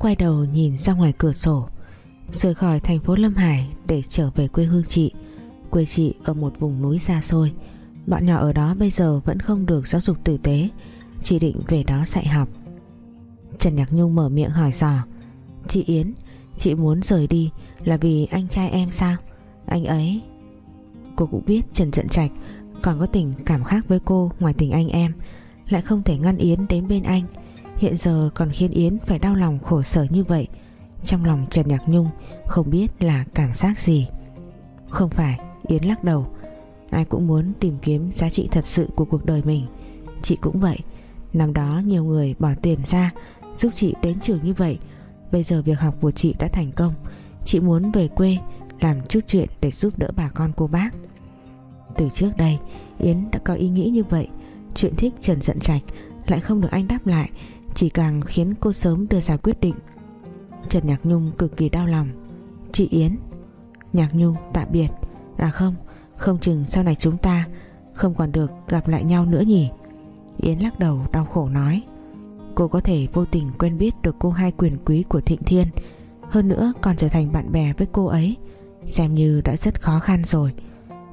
quay đầu nhìn ra ngoài cửa sổ, Rời khỏi thành phố Lâm Hải Để trở về quê hương chị. Quê chị ở một vùng núi xa xôi. Bọn nhỏ ở đó bây giờ vẫn không được giáo dục tử tế Chị định về đó dạy học. Trần Nhạc Nhung mở miệng hỏi dò, Chị Yến, Chị muốn rời đi là vì anh trai em sao? Anh ấy Cô cũng biết Trần Trận Trạch Còn có tình cảm khác với cô ngoài tình anh em, Lại không thể ngăn Yến đến bên anh. Hiện giờ còn khiến Yến phải đau lòng khổ sở như vậy. Trong lòng Trần Nhạc Nhung, Không biết là cảm giác gì. Không phải, Yến lắc đầu. Ai cũng muốn tìm kiếm giá trị thật sự của cuộc đời mình. Chị cũng vậy. Năm đó nhiều người bỏ tiền ra, Giúp chị đến trường như vậy. Bây giờ việc học của chị đã thành công. Chị muốn về quê, Làm chút chuyện để giúp đỡ bà con cô bác. Từ trước đây, Yến đã có ý nghĩ như vậy. Chuyện thích Trần giận trạch Lại không được anh đáp lại. Chỉ càng khiến cô sớm đưa ra quyết định. Trần Nhạc Nhung cực kỳ đau lòng. Chị Yến. Nhạc Nhung, tạm biệt. À không Không chừng sau này chúng ta Không còn được gặp lại nhau nữa nhỉ? Yến lắc đầu, đau khổ nói. Cô có thể vô tình quen biết được cô hai quyền quý của Thịnh Thiên. Hơn nữa còn trở thành bạn bè với cô ấy. Xem như đã rất khó khăn rồi.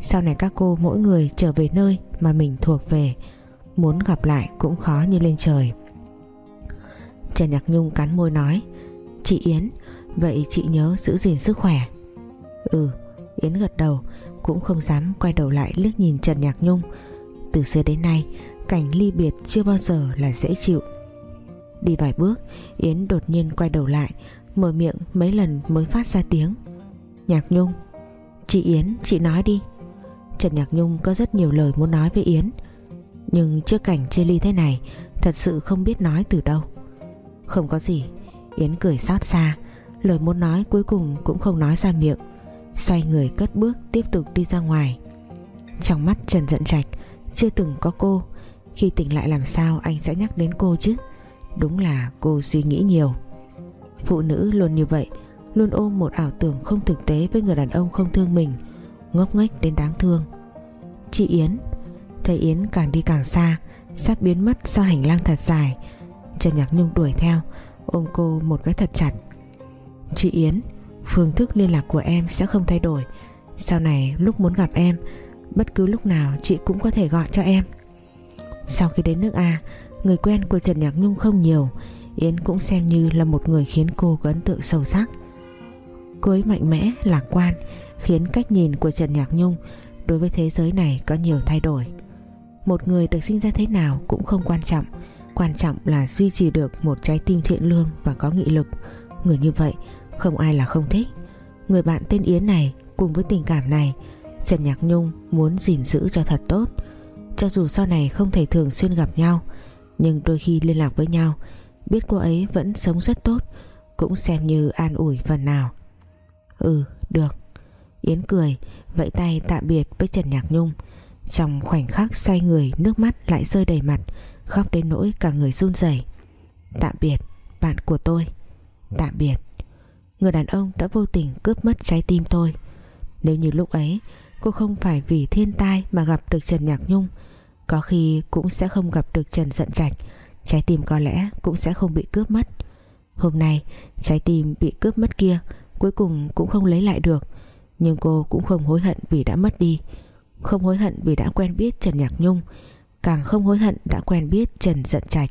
Sau này các cô mỗi người trở về nơi mà mình thuộc về. Muốn gặp lại cũng khó như lên trời. Trần Nhạc Nhung cắn môi nói, Chị Yến, Vậy chị nhớ giữ gìn sức khỏe. Ừ. Yến gật đầu, Cũng không dám quay đầu lại liếc nhìn Trần Nhạc Nhung. Từ xưa đến nay, Cảnh ly biệt chưa bao giờ là dễ chịu. Đi vài bước, Yến đột nhiên quay đầu lại, Mở miệng mấy lần mới phát ra tiếng. Nhạc Nhung, Chị Yến, chị nói đi. Trần Nhạc Nhung có rất nhiều lời muốn nói với Yến, Nhưng trước cảnh chia ly thế này, Thật sự không biết nói từ đâu. Không có gì. Yến cười xót xa. Lời muốn nói cuối cùng cũng không nói ra miệng. Xoay người cất bước tiếp tục đi ra ngoài. Trong mắt Trần Dận Trạch, Chưa từng có cô. Khi tỉnh lại làm sao anh sẽ nhắc đến cô chứ? Đúng là cô suy nghĩ nhiều. Phụ nữ luôn như vậy, Luôn ôm một ảo tưởng không thực tế Với người đàn ông không thương mình, Ngốc nghếch đến đáng thương. Chị Yến, Thấy Yến càng đi càng xa, Sắp biến mất sau hành lang thật dài Trần Nhạc Nhung đuổi theo. Ôm cô một cái thật chặt. Chị Yến Phương thức liên lạc của em sẽ không thay đổi. Sau này lúc muốn gặp em Bất cứ lúc nào chị cũng có thể gọi cho em. Sau khi đến nước A Người quen của Trần Nhạc Nhung không nhiều. Yến cũng xem như là một người khiến cô có ấn tượng sâu sắc. Cô ấy mạnh mẽ, lạc quan Khiến cách nhìn của Trần Nhạc Nhung Đối với thế giới này có nhiều thay đổi. Một người được sinh ra thế nào cũng không quan trọng. Quan trọng là duy trì được một trái tim thiện lương và có nghị lực. Người như vậy, không ai là không thích. Người bạn tên Yến này cùng với tình cảm này, Trần Nhạc Nhung muốn gìn giữ cho thật tốt. Cho dù sau này không thể thường xuyên gặp nhau, nhưng đôi khi liên lạc với nhau, biết cô ấy vẫn sống rất tốt, cũng xem như an ủi phần nào. Ừ được. Yến cười, vẫy tay tạm biệt với Trần Nhạc Nhung. Trong khoảnh khắc xoay người, nước mắt lại rơi đầy mặt khóc đến nỗi cả người run rẩy. Tạm biệt, bạn của tôi. Tạm biệt. Người đàn ông đã vô tình cướp mất trái tim tôi. Nếu như lúc ấy, cô không phải vì thiên tai mà gặp được Trần Nhạc Nhung, có khi cũng sẽ không gặp được Trần Dận Trạch. Trái tim có lẽ cũng sẽ không bị cướp mất. Hôm nay, trái tim bị cướp mất kia, Cuối cùng cũng không lấy lại được. Nhưng cô cũng không hối hận vì đã mất đi. Không hối hận vì đã quen biết Trần Nhạc Nhung. Càng không hối hận đã quen biết Trần Dận Trạch.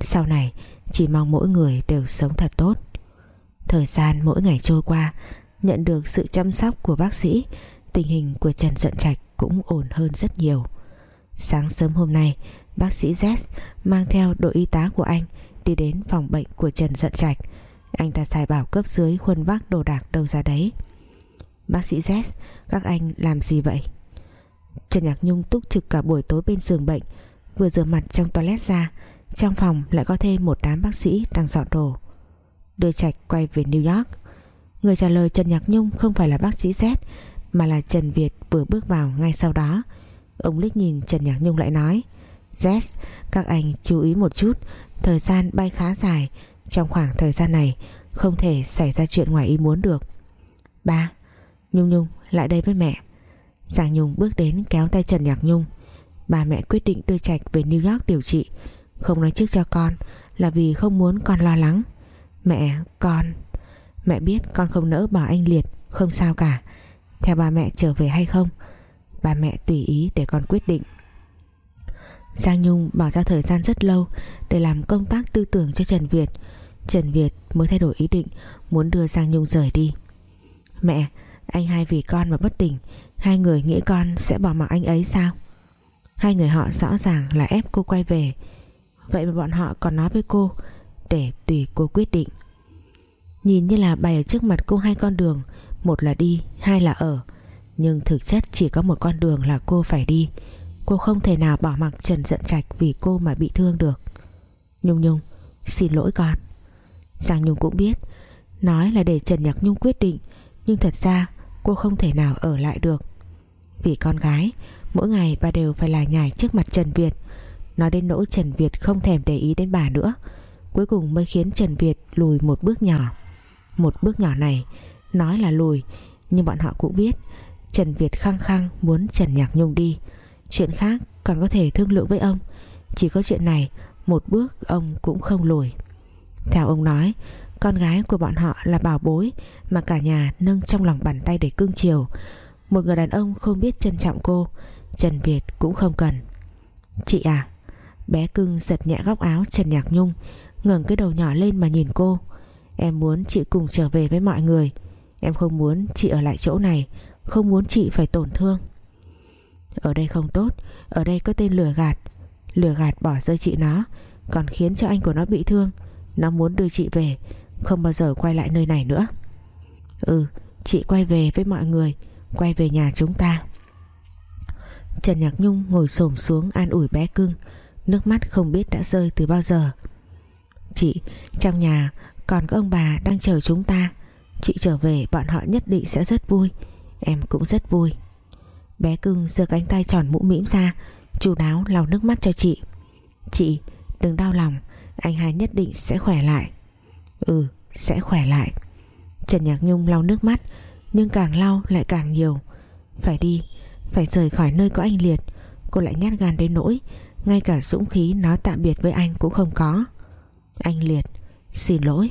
Sau này, chỉ mong mỗi người đều sống thật tốt. Thời gian mỗi ngày trôi qua, Nhận được sự chăm sóc của bác sĩ, Tình hình của Trần Dận Trạch cũng ổn hơn rất nhiều. Sáng sớm hôm nay, Bác sĩ Z mang theo đội y tá của anh Đi đến phòng bệnh của Trần Dận Trạch. Anh ta sai bảo cấp dưới khuân vác đồ đạc đâu ra đấy. Bác sĩ Z, Các anh làm gì vậy? Trần Nhạc Nhung túc trực cả buổi tối bên giường bệnh, Vừa rửa mặt trong toilet ra, Trong phòng lại có thêm một đám bác sĩ đang dọn đồ. Đưa Trạch quay về New York. Người trả lời Trần Nhạc Nhung không phải là bác sĩ Z, Mà là Trần Việt vừa bước vào ngay sau đó. Ông Lích nhìn Trần Nhạc Nhung lại nói Jess các anh chú ý một chút, Thời gian bay khá dài. Trong khoảng thời gian này, Không thể xảy ra chuyện ngoài ý muốn được. Ba, Nhung Nhung, lại đây với mẹ. Giang Nhung bước đến kéo tay Trần Nhạc Nhung. Bà mẹ quyết định đưa Trạch về New York điều trị. Không nói trước cho con Là vì không muốn con lo lắng. Mẹ, con, Mẹ biết con không nỡ bỏ anh Liệt, Không sao cả. Theo bà mẹ trở về hay không? Bà mẹ tùy ý để con quyết định. Giang Nhung bỏ ra thời gian rất lâu Để làm công tác tư tưởng cho Trần Việt. Trần Việt mới thay đổi ý định, Muốn đưa Giang Nhung rời đi. Mẹ, Anh hai vì con mà bất tỉnh Hai người nghĩ con sẽ bỏ mặc anh ấy sao? Hai người họ rõ ràng là ép cô quay về. Vậy mà bọn họ còn nói với cô Để tùy cô quyết định. Nhìn như là bày ở trước mặt cô hai con đường Một là đi, hai là ở. Nhưng thực chất chỉ có một con đường là cô phải đi. Cô không thể nào bỏ mặc Trần giận trạch Vì cô mà bị thương được. Nhung Nhung, xin lỗi con. Giang Nhung cũng biết Nói là để Trần Nhạc Nhung quyết định Nhưng thật ra cô không thể nào ở lại được. Vì con gái, Mỗi ngày bà đều phải là nhảy trước mặt Trần Việt. Nói đến nỗi Trần Việt không thèm để ý đến bà nữa, Cuối cùng mới khiến Trần Việt lùi một bước nhỏ. Một bước nhỏ này, Nói là lùi, Nhưng bọn họ cũng biết, Trần Việt khăng khăng muốn Trần Nhạc Nhung đi. Chuyện khác còn có thể thương lượng với ông, Chỉ có chuyện này, Một bước ông cũng không lùi. Theo ông nói con gái của bọn họ là bảo bối Mà cả nhà nâng trong lòng bàn tay để cưng chiều. Một người đàn ông không biết trân trọng cô, Trần Việt cũng không cần. Chị à. Bé cưng giật nhẹ góc áo Trần Nhạc Nhung, ngẩng cái đầu nhỏ lên mà nhìn cô. Em muốn chị cùng trở về với mọi người. Em không muốn chị ở lại chỗ này, Không muốn chị phải tổn thương. Ở đây không tốt, Ở đây có tên lừa gạt. Lừa gạt bỏ rơi chị nó, Còn khiến cho anh của nó bị thương. Nó muốn đưa chị về không bao giờ quay lại nơi này nữa. Ừ chị quay về với mọi người, Quay về nhà chúng ta. Trần Nhạc Nhung ngồi xổm xuống an ủi bé cưng. Nước mắt không biết đã rơi từ bao giờ. Chị, Trong nhà còn có ông bà đang chờ chúng ta. Chị trở về, bọn họ nhất định sẽ rất vui. Em cũng rất vui. Bé cưng giơ cánh tay tròn mũ mĩm ra, Chu đáo lau nước mắt cho chị. Chị, đừng đau lòng. Anh hai nhất định sẽ khỏe lại. Ừ sẽ khỏe lại. Trần Nhạc Nhung lau nước mắt, Nhưng càng lau lại càng nhiều. Phải đi, Phải rời khỏi nơi có anh Liệt. Cô lại nhát gan đến nỗi, Ngay cả dũng khí nói tạm biệt với anh cũng không có. Anh Liệt, Xin lỗi.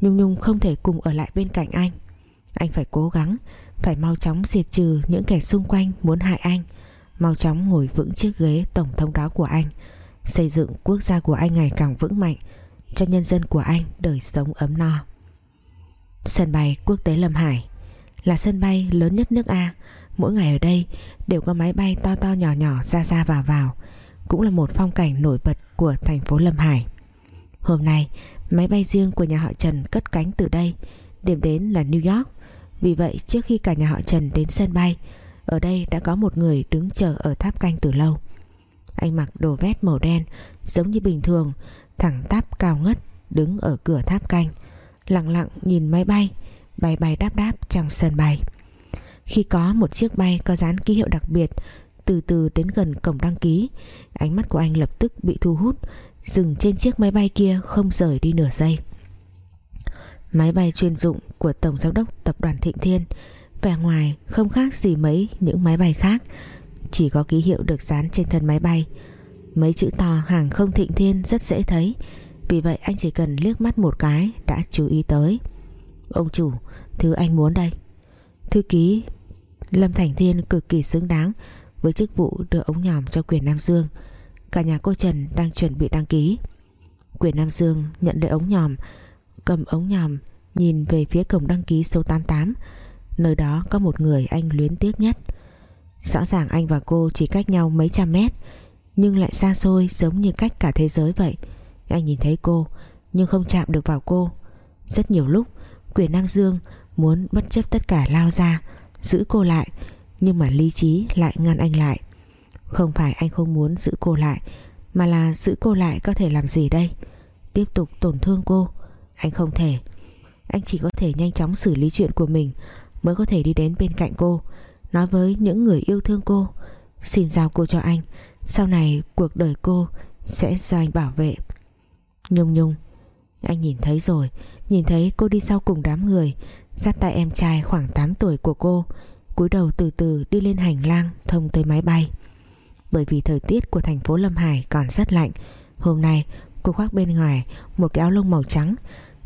Nhung Nhung không thể cùng ở lại bên cạnh anh. Anh phải cố gắng, Phải mau chóng diệt trừ những kẻ xung quanh muốn hại anh. Mau chóng ngồi vững chiếc ghế tổng thống đó của anh. Xây dựng quốc gia của anh ngày càng vững mạnh. Cho nhân dân của anh đời sống ấm no. Sân bay quốc tế Lâm Hải Là sân bay lớn nhất nước A. Mỗi ngày ở đây đều có máy bay to to nhỏ nhỏ ra ra vào vào, Cũng là một phong cảnh nổi bật của thành phố Lâm Hải. Hôm nay, Máy bay riêng của nhà họ Trần cất cánh từ đây, Điểm đến là New York. Vì vậy, trước khi cả nhà họ Trần đến sân bay, Ở đây đã có một người đứng chờ ở tháp canh từ lâu. Anh mặc đồ vest màu đen, Giống như bình thường Thẳng tắp cao ngất, Đứng ở cửa tháp canh, Lặng lặng nhìn máy bay Bay bay đáp đáp trong sân bay. Khi có một chiếc bay có dán ký hiệu đặc biệt, Từ từ đến gần cổng đăng ký, Ánh mắt của anh lập tức bị thu hút, dừng trên chiếc máy bay kia không rời đi nửa giây. Máy bay chuyên dụng của tổng giám đốc tập đoàn Thịnh Thiên, vẻ ngoài không khác gì mấy những máy bay khác, chỉ có ký hiệu được dán trên thân máy bay mấy chữ to hàng không Thịnh Thiên rất dễ thấy. Vì vậy anh chỉ cần liếc mắt một cái đã chú ý tới. Ông chủ, thứ anh muốn đây. Thư ký Lâm Thành Thiên cực kỳ xứng đáng với chức vụ đưa ống nhòm cho quyền Nam Dương. Cả nhà cô Trần đang chuẩn bị đăng ký. Quyền Nam Dương nhận lấy ống nhòm, Cầm ống nhòm Nhìn về phía cổng đăng ký số 88 Nơi đó có một người anh luyến tiếc nhất. Rõ ràng anh và cô chỉ cách nhau mấy trăm mét nhưng lại xa xôi, giống như cách cả thế giới vậy. Anh nhìn thấy cô, Nhưng không chạm được vào cô. Rất nhiều lúc, Quyền Nam Dương muốn bất chấp tất cả lao ra, Giữ cô lại, Nhưng mà lý trí lại ngăn anh lại. Không phải anh không muốn giữ cô lại, Mà là giữ cô lại có thể làm gì đây? Tiếp tục tổn thương cô, Anh không thể. Anh chỉ có thể nhanh chóng xử lý chuyện của mình, Mới có thể đi đến bên cạnh cô, Nói với những người yêu thương cô. Xin giao cô cho anh sau này cuộc đời cô Sẽ do anh bảo vệ. Nhung nhung, Anh nhìn thấy rồi. Nhìn thấy cô đi sau cùng đám người, Dắt tay em trai khoảng 8 tuổi của cô, cúi đầu từ từ đi lên hành lang Thông tới máy bay. Bởi vì thời tiết của thành phố Lâm Hải còn rất lạnh, Hôm nay cô khoác bên ngoài một cái áo lông màu trắng.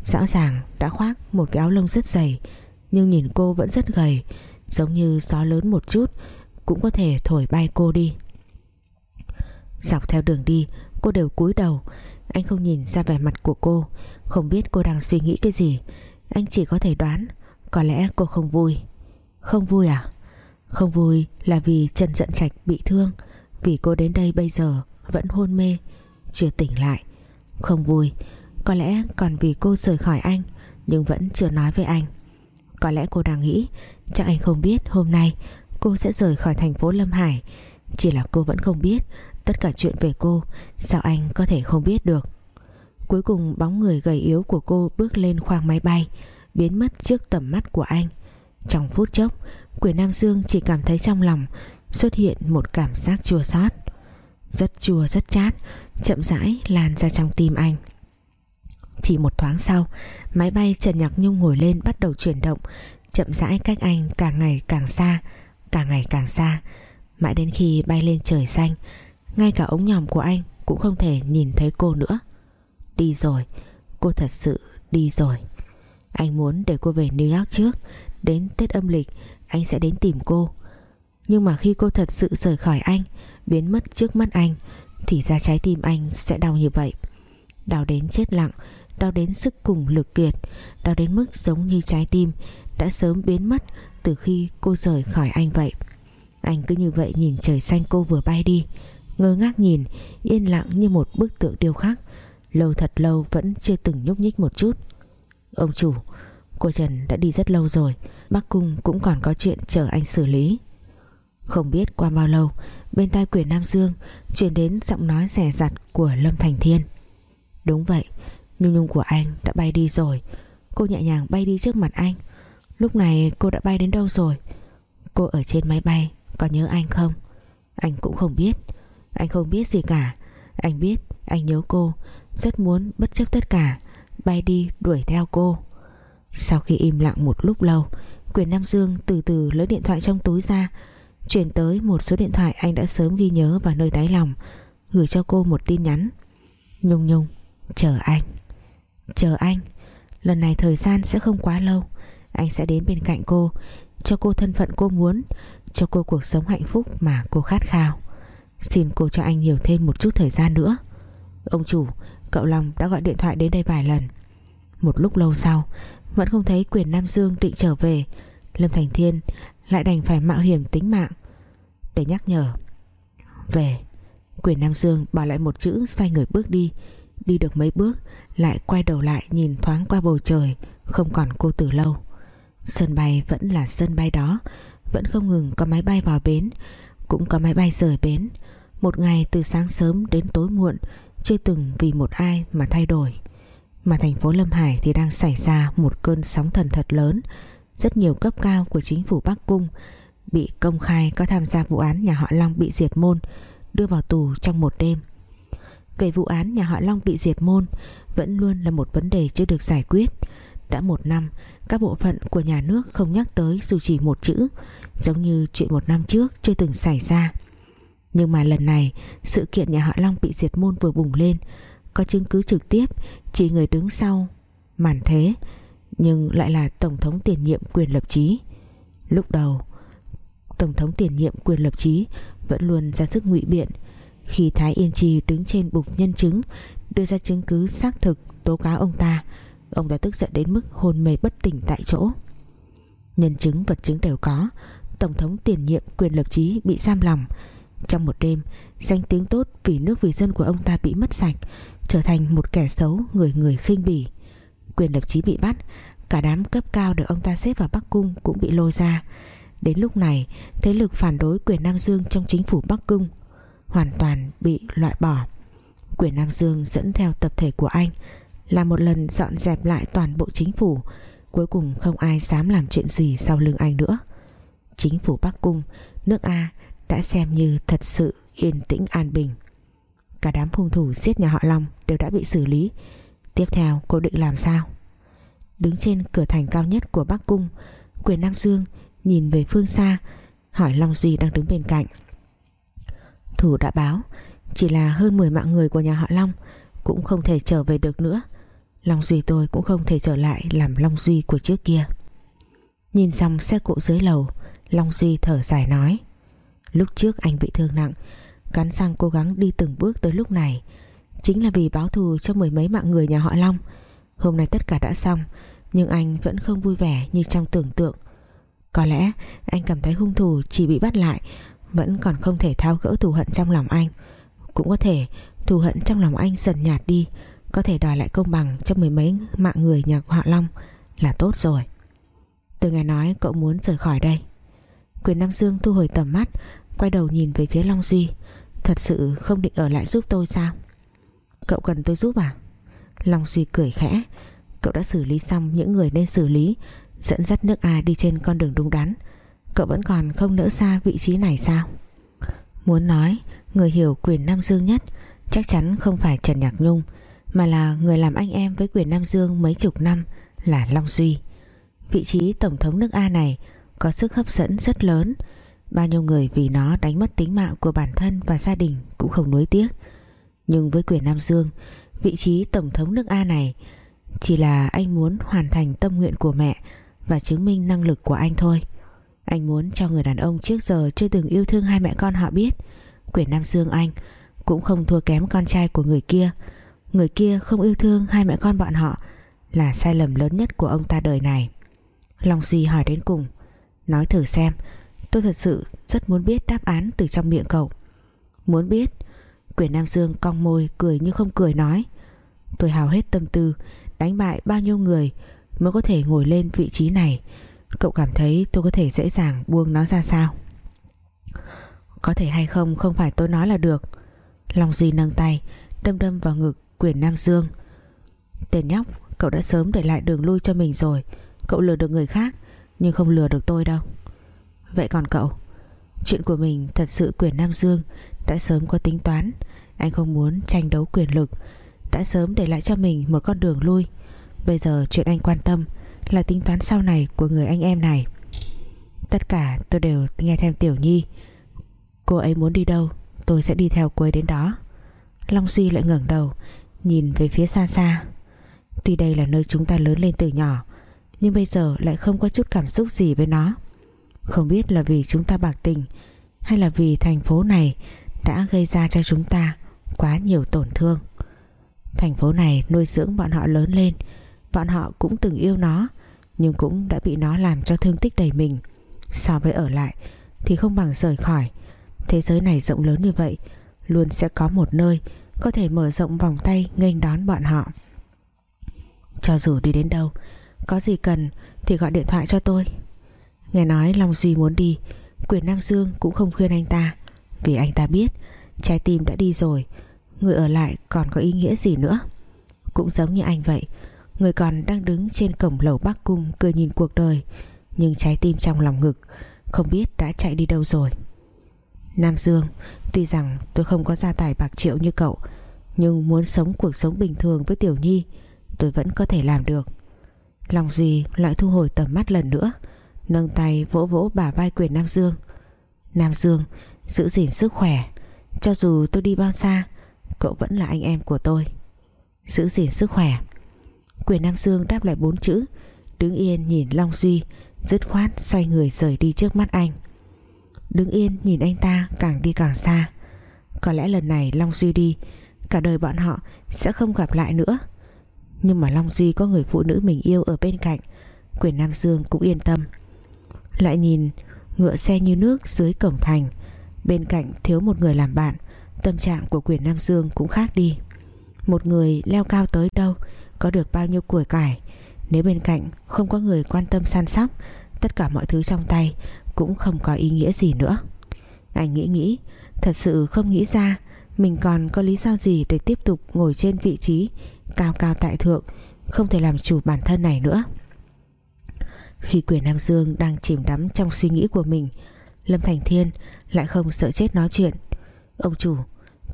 Rõ ràng đã khoác một cái áo lông rất dày, Nhưng nhìn cô vẫn rất gầy, Giống như gió lớn một chút, Cũng có thể thổi bay cô đi. Dọc theo đường đi, Cô đều cúi đầu. Anh không nhìn ra vẻ mặt của cô, Không biết cô đang suy nghĩ cái gì. Anh chỉ có thể đoán, Có lẽ cô không vui. Không vui à? Không vui là vì Trần Dận Trạch bị thương, Vì cô đến đây bây giờ Vẫn hôn mê, Chưa tỉnh lại. Không vui, Có lẽ còn vì cô rời khỏi anh, Nhưng vẫn chưa nói với anh. Có lẽ cô đang nghĩ, Chắc anh không biết hôm nay Cô sẽ rời khỏi thành phố Lâm Hải. Chỉ là cô vẫn không biết Tất cả chuyện về cô, Sao anh có thể không biết được? Cuối cùng bóng người gầy yếu của cô Bước lên khoang máy bay, Biến mất trước tầm mắt của anh. Trong phút chốc, Quyền Nam Dương chỉ cảm thấy trong lòng Xuất hiện một cảm giác chua xót. Rất chua, rất chát, Chậm rãi lan ra trong tim anh. Chỉ một thoáng sau, Máy bay Trần Nhạc Nhung ngồi lên bắt đầu chuyển động, Chậm rãi cách anh càng ngày càng xa, Càng ngày càng xa. Mãi đến khi bay lên trời xanh ngay cả ống nhòm của anh Cũng không thể nhìn thấy cô nữa. Đi rồi, Cô thật sự đi rồi. Anh muốn để cô về New York trước. Đến Tết âm lịch, Anh sẽ đến tìm cô. Nhưng mà khi cô thật sự rời khỏi anh, Biến mất trước mắt anh, Thì ra trái tim anh sẽ đau như vậy. Đau đến chết lặng, Đau đến sức cùng lực kiệt, Đau đến mức giống như trái tim Đã sớm biến mất từ khi cô rời khỏi anh vậy. Anh cứ như vậy nhìn trời xanh cô vừa bay đi ngơ ngác nhìn, yên lặng như một bức tượng điêu khắc. Lâu thật lâu vẫn chưa từng nhúc nhích một chút. Ông chủ, cô Trần đã đi rất lâu rồi Bắc Cung cũng còn có chuyện chờ anh xử lý. Không biết qua bao lâu, bên tai quyền Nam Dương truyền đến giọng nói rẻ rặt của Lâm Thành Thiên. Đúng vậy, Nhung nhung của anh đã bay đi rồi. Cô nhẹ nhàng bay đi trước mặt anh. Lúc này cô đã bay đến đâu rồi? Cô ở trên máy bay, Có nhớ anh không? Anh cũng không biết anh không biết gì cả. Anh biết, anh nhớ cô. Rất muốn, bất chấp tất cả, Bay đi đuổi theo cô. Sau khi im lặng một lúc lâu, Quyền Nam Dương từ từ lấy điện thoại trong túi ra. Chuyển tới một số điện thoại anh đã sớm ghi nhớ vào nơi đáy lòng. Gửi cho cô một tin nhắn. Nhung Nhung, Chờ anh. Chờ anh. Lần này thời gian sẽ không quá lâu. Anh sẽ đến bên cạnh cô. Cho cô thân phận cô muốn. Cho cô cuộc sống hạnh phúc mà cô khát khao. Xin cô cho anh nhiều thêm một chút thời gian nữa. Ông chủ, Cậu Long đã gọi điện thoại đến đây vài lần. Một lúc lâu sau, Vẫn không thấy quyền Nam Dương định trở về. Lâm Thành Thiên lại đành phải mạo hiểm tính mạng. Để nhắc nhở, Về. Quyền Nam Dương bỏ lại một chữ, xoay người bước đi. Đi được mấy bước, Lại quay đầu lại nhìn thoáng qua bầu trời, Không còn cô từ lâu. Sân bay vẫn là sân bay đó, Vẫn không ngừng có máy bay vào bến. Cũng có máy bay rời bến. Một ngày từ sáng sớm đến tối muộn, Chưa từng vì một ai mà thay đổi. Mà thành phố Lâm Hải thì đang xảy ra Một cơn sóng thần thật lớn. Rất nhiều cấp cao của chính phủ Bắc Cung Bị công khai có tham gia vụ án Nhà họ Long bị diệt môn, Đưa vào tù trong một đêm. Về vụ án nhà họ Long bị diệt môn Vẫn luôn là một vấn đề chưa được giải quyết. Đã một năm, Các bộ phận của nhà nước không nhắc tới Dù chỉ một chữ, Giống như chuyện một năm trước chưa từng xảy ra. Nhưng mà lần này, sự kiện nhà họ Long bị diệt môn vừa bùng lên, Có chứng cứ trực tiếp, Chỉ người đứng sau Màn thế, Nhưng lại là Tổng thống tiền nhiệm quyền lập trí Lúc đầu, Tổng thống tiền nhiệm quyền lập trí Vẫn luôn ra sức ngụy biện. Khi Thái Yên trì đứng trên bục nhân chứng, Đưa ra chứng cứ xác thực tố cáo ông ta Ông ta tức giận đến mức hôn mê bất tỉnh tại chỗ. Nhân chứng, vật chứng đều có. Tổng thống tiền nhiệm quyền lập trí bị giam lòng trong một đêm, Danh tiếng tốt vì nước vì dân của ông ta bị mất sạch, Trở thành một kẻ xấu, Người người khinh bỉ. Quyền lập trí bị bắt, Cả đám cấp cao được ông ta xếp vào Bắc Cung Cũng bị lôi ra. Đến lúc này, Thế lực phản đối quyền Nam Dương Trong chính phủ Bắc Cung Hoàn toàn bị loại bỏ. Quyền Nam Dương dẫn theo tập thể của anh là một lần dọn dẹp lại toàn bộ chính phủ. Cuối cùng không ai dám làm chuyện gì Sau lưng anh nữa. Chính phủ Bắc Cung, Nước A, đã xem như thật sự yên tĩnh an bình. Cả đám hung thủ giết nhà họ Long đều đã bị xử lý. Tiếp theo, cô định làm sao? Đứng trên cửa thành cao nhất của Bắc Cung, quyền Nam Dương nhìn về phương xa, hỏi Long Duy đang đứng bên cạnh. Thủ đã báo, chỉ là hơn 10 mạng người của nhà họ Long cũng không thể trở về được nữa. Long Duy tôi cũng không thể trở lại làm Long Duy của trước kia. Nhìn xong xe cộ dưới lầu, Long Duy thở dài nói, Lúc trước anh bị thương nặng, Cắn răng cố gắng đi từng bước tới lúc này. Chính là vì báo thù cho mười mấy mạng người nhà họ Long. Hôm nay tất cả đã xong, Nhưng anh vẫn không vui vẻ như trong tưởng tượng. Có lẽ anh cảm thấy hung thủ chỉ bị bắt lại, Vẫn còn không thể thao gỡ thù hận trong lòng anh. Cũng có thể thù hận trong lòng anh dần nhạt đi có thể đòi lại công bằng cho mười mấy mạng người nhà họ Long Là tốt rồi. Tôi nghe nói cậu muốn rời khỏi đây. Quyền Nam Dương thu hồi tầm mắt, Quay đầu nhìn về phía Long Duy. Thật sự không định ở lại giúp tôi sao? Cậu cần tôi giúp à? Long Duy cười khẽ. Cậu đã xử lý xong những người nên xử lý, Dẫn dắt nước A đi trên con đường đúng đắn. Cậu vẫn còn không nỡ xa vị trí này sao? Muốn nói, Người hiểu quyền Nam Dương nhất, Chắc chắn không phải Trần Nhạc Nhung. Mà là người làm anh em với quyền Nam Dương mấy chục năm Là Long Duy. Vị trí Tổng thống nước A này Có sức hấp dẫn rất lớn. Bao nhiêu người vì nó đánh mất tính mạng của bản thân và gia đình cũng không nuối tiếc. Nhưng với quyền Nam Dương, Vị trí Tổng thống nước A này Chỉ là anh muốn hoàn thành tâm nguyện của mẹ Và chứng minh năng lực của anh thôi. Anh muốn cho người đàn ông trước giờ chưa từng yêu thương hai mẹ con họ biết, Quyền Nam Dương anh cũng không thua kém con trai của người kia. Người kia không yêu thương hai mẹ con bọn họ Là sai lầm lớn nhất của ông ta đời này. Long Duy hỏi đến cùng, Nói thử xem, Tôi thật sự rất muốn biết đáp án từ trong miệng cậu. Muốn biết? Quyền Nam Dương cong môi cười như không cười nói, Tôi hào hết tâm tư, Đánh bại bao nhiêu người Mới có thể ngồi lên vị trí này. Cậu cảm thấy tôi có thể dễ dàng buông nó ra sao? Có thể hay không Không phải tôi nói là được. Long Duy nâng tay, Đâm đâm vào ngực quyền Nam Dương. Tên nhóc, Cậu đã sớm để lại đường lui cho mình rồi. Cậu lừa được người khác, Nhưng không lừa được tôi đâu. Vậy còn cậu? Chuyện của mình thật sự quyền Nam Dương Đã sớm có tính toán. Anh không muốn tranh đấu quyền lực, Đã sớm để lại cho mình một con đường lui. Bây giờ chuyện anh quan tâm Là tính toán sau này của người anh em này. Tất cả tôi đều nghe theo Tiểu Nhi. Cô ấy muốn đi đâu, Tôi sẽ đi theo cô ấy đến đó. Long Duy lại ngẩng đầu Nhìn về phía xa xa. Tuy đây là nơi chúng ta lớn lên từ nhỏ, Nhưng bây giờ lại không có chút cảm xúc gì với nó. Không biết là vì chúng ta bạc tình, Hay là vì thành phố này Đã gây ra cho chúng ta Quá nhiều tổn thương. Thành phố này nuôi dưỡng bọn họ lớn lên, Bọn họ cũng từng yêu nó, Nhưng cũng đã bị nó làm cho thương tích đầy mình. So với ở lại Thì không bằng rời khỏi. Thế giới này rộng lớn như vậy, Luôn sẽ có một nơi có thể mở rộng vòng tay nghênh đón bọn họ. Cho dù đi đến đâu, Có gì cần thì gọi điện thoại cho tôi. Nghe nói Long Duy muốn đi, Quyền Nam Dương cũng không khuyên anh ta. Vì anh ta biết, Trái tim đã đi rồi, Người ở lại còn có ý nghĩa gì nữa? Cũng giống như anh vậy, Người còn đang đứng trên cổng lầu Bắc Cung Cười nhìn cuộc đời, Nhưng trái tim trong lòng ngực, Không biết đã chạy đi đâu rồi. Nam Dương, Tuy rằng tôi không có gia tài bạc triệu như cậu, Nhưng muốn sống cuộc sống bình thường với Tiểu Nhi, Tôi vẫn có thể làm được. Lòng gì lại thu hồi tầm mắt lần nữa, Nâng tay vỗ vỗ bả vai quyền Nam Dương. Nam Dương, Giữ gìn sức khỏe, Cho dù tôi đi bao xa, Cậu vẫn là anh em của tôi. Giữ gìn sức khỏe. Quyền Nam Dương đáp lại bốn chữ, Đứng yên nhìn Long Duy, Dứt khoát xoay người rời đi trước mắt anh. Đứng yên, nhìn anh ta càng đi càng xa. Có lẽ lần này Long Duy đi, Cả đời bọn họ sẽ không gặp lại nữa. Nhưng mà Long Duy có người phụ nữ mình yêu ở bên cạnh, Quyền Nam Dương cũng yên tâm. Lại nhìn, ngựa xe như nước dưới cổng thành. Bên cạnh thiếu một người làm bạn, Tâm trạng của quyền Nam Dương cũng khác đi. Một người leo cao tới đâu, Có được bao nhiêu của cải. Nếu bên cạnh không có người quan tâm săn sóc, Tất cả mọi thứ trong tay cũng không có ý nghĩa gì nữa. Anh nghĩ nghĩ, Thật sự không nghĩ ra Mình còn có lý do gì để tiếp tục ngồi trên vị trí Cao cao tại thượng, Không thể làm chủ bản thân này nữa. Khi quyền Nam Dương đang chìm đắm trong suy nghĩ của mình, Lâm Thành Thiên lại không sợ chết nói chuyện. Ông chủ,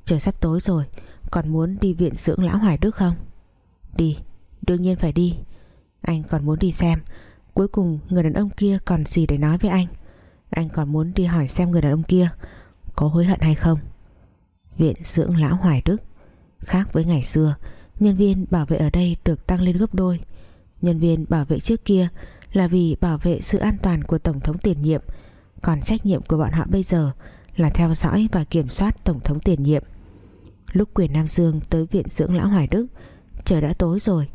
Trời sắp tối rồi, Còn muốn đi viện dưỡng lão Hoài Đức không? Đi, Đương nhiên phải đi. Anh còn muốn đi xem, Cuối cùng người đàn ông kia còn gì để nói với anh? Anh còn muốn đi hỏi xem người đàn ông kia Có hối hận hay không? Viện dưỡng lão Hoài Đức, Khác với ngày xưa, Nhân viên bảo vệ ở đây được tăng lên gấp đôi. Nhân viên bảo vệ trước kia Là vì bảo vệ sự an toàn của Tổng thống tiền nhiệm, Còn trách nhiệm của bọn họ bây giờ Là theo dõi và kiểm soát Tổng thống tiền nhiệm. Lúc quyền Nam Dương tới viện dưỡng lão Hoài Đức, Trời đã tối rồi,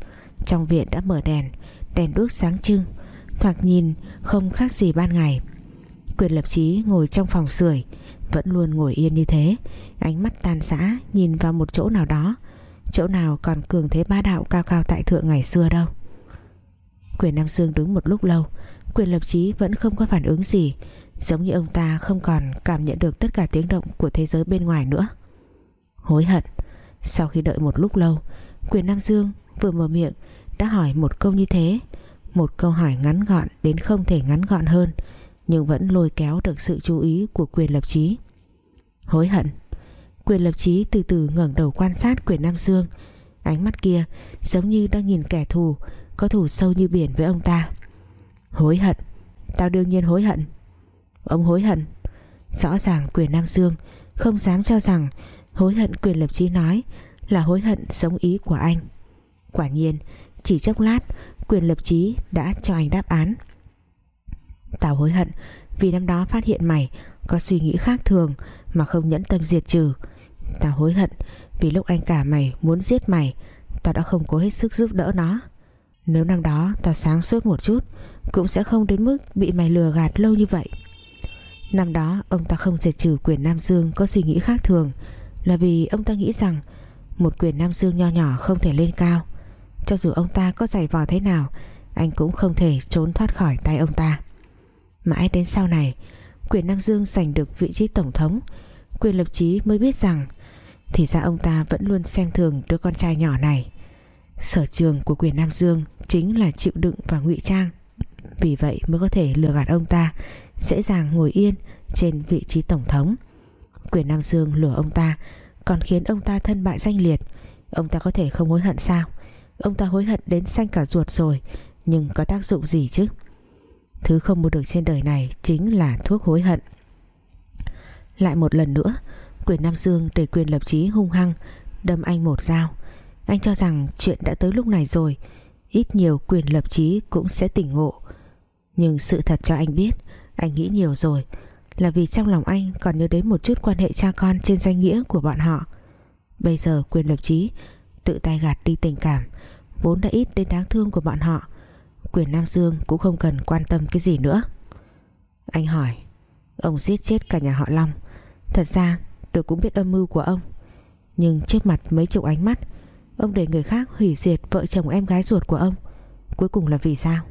Trong viện đã mở đèn Đèn đuốc sáng trưng, Thoạt nhìn không khác gì ban ngày. Quyền lập trí ngồi trong phòng sưởi, Vẫn luôn ngồi yên như thế, Ánh mắt tan xã nhìn vào một chỗ nào đó. Chỗ nào còn cường thế ba đạo cao cao tại thượng ngày xưa đâu. Quyền Nam Dương đứng một lúc lâu, Quyền lập trí vẫn không có phản ứng gì, Giống như ông ta không còn cảm nhận được tất cả tiếng động của thế giới bên ngoài nữa. Hối hận, Sau khi đợi một lúc lâu, Quyền Nam Dương vừa mở miệng, Đã hỏi một câu như thế, Một câu hỏi ngắn gọn đến không thể ngắn gọn hơn nhưng vẫn lôi kéo được sự chú ý của quyền lập trí Hối hận, Quyền lập trí từ từ ngẩng đầu quan sát quyền Nam Dương. Ánh mắt kia giống như đang nhìn kẻ thù, Có thù sâu như biển với ông ta. Hối hận, Tao đương nhiên hối hận. Ông hối hận, Rõ ràng quyền Nam Dương Không dám cho rằng Hối hận quyền lập trí nói Là hối hận sống ý của anh. Quả nhiên, Chỉ chốc lát, Quyền lập trí đã cho anh đáp án. Tao hối hận, Vì năm đó phát hiện mày Có suy nghĩ khác thường Mà không nhẫn tâm diệt trừ. Tao hối hận, vì lúc anh cả mày muốn giết mày, Tao đã không cố hết sức giúp đỡ nó. Nếu năm đó tao sáng suốt một chút, Cũng sẽ không đến mức bị mày lừa gạt lâu như vậy. Năm đó ông ta không diệt trừ quyền Nam Dương có suy nghĩ khác thường, Là vì ông ta nghĩ rằng Một quyền Nam Dương nho nhỏ không thể lên cao. Cho dù ông ta có giày vò thế nào, Anh cũng không thể trốn thoát khỏi tay ông ta. Mãi đến sau này, Quyền Nam Dương giành được vị trí tổng thống, Quyền lập chí mới biết rằng thì ra ông ta vẫn luôn xem thường đứa con trai nhỏ này. Sở trường của quyền Nam Dương Chính là chịu đựng và ngụy trang, Vì vậy mới có thể lừa gạt ông ta, Dễ dàng ngồi yên Trên vị trí tổng thống. Quyền Nam Dương lừa ông ta Còn khiến ông ta thân bại danh liệt. Ông ta có thể không hối hận sao? Ông ta hối hận đến xanh cả ruột rồi, Nhưng có tác dụng gì chứ? Thứ không mua được trên đời này Chính là thuốc hối hận. Lại một lần nữa, Quyền Nam Dương để quyền lập trí hung hăng, Đâm anh một dao. Anh cho rằng chuyện đã tới lúc này rồi, Ít nhiều quyền lập trí cũng sẽ tỉnh ngộ. Nhưng sự thật cho anh biết, Anh nghĩ nhiều rồi, Là vì trong lòng anh còn nhớ đến một chút quan hệ cha con Trên danh nghĩa của bọn họ. Bây giờ quyền lập trí Tự tay gạt đi tình cảm, Vốn đã ít đến đáng thương của bọn họ. Quyền Nam Dương cũng không cần quan tâm cái gì nữa. Anh hỏi, Ông giết chết cả nhà họ Long. Thật ra, Tôi cũng biết âm mưu của ông. Nhưng trước mặt mấy chục ánh mắt, Ông để người khác hủy diệt vợ chồng em gái ruột của ông. Cuối cùng là vì sao?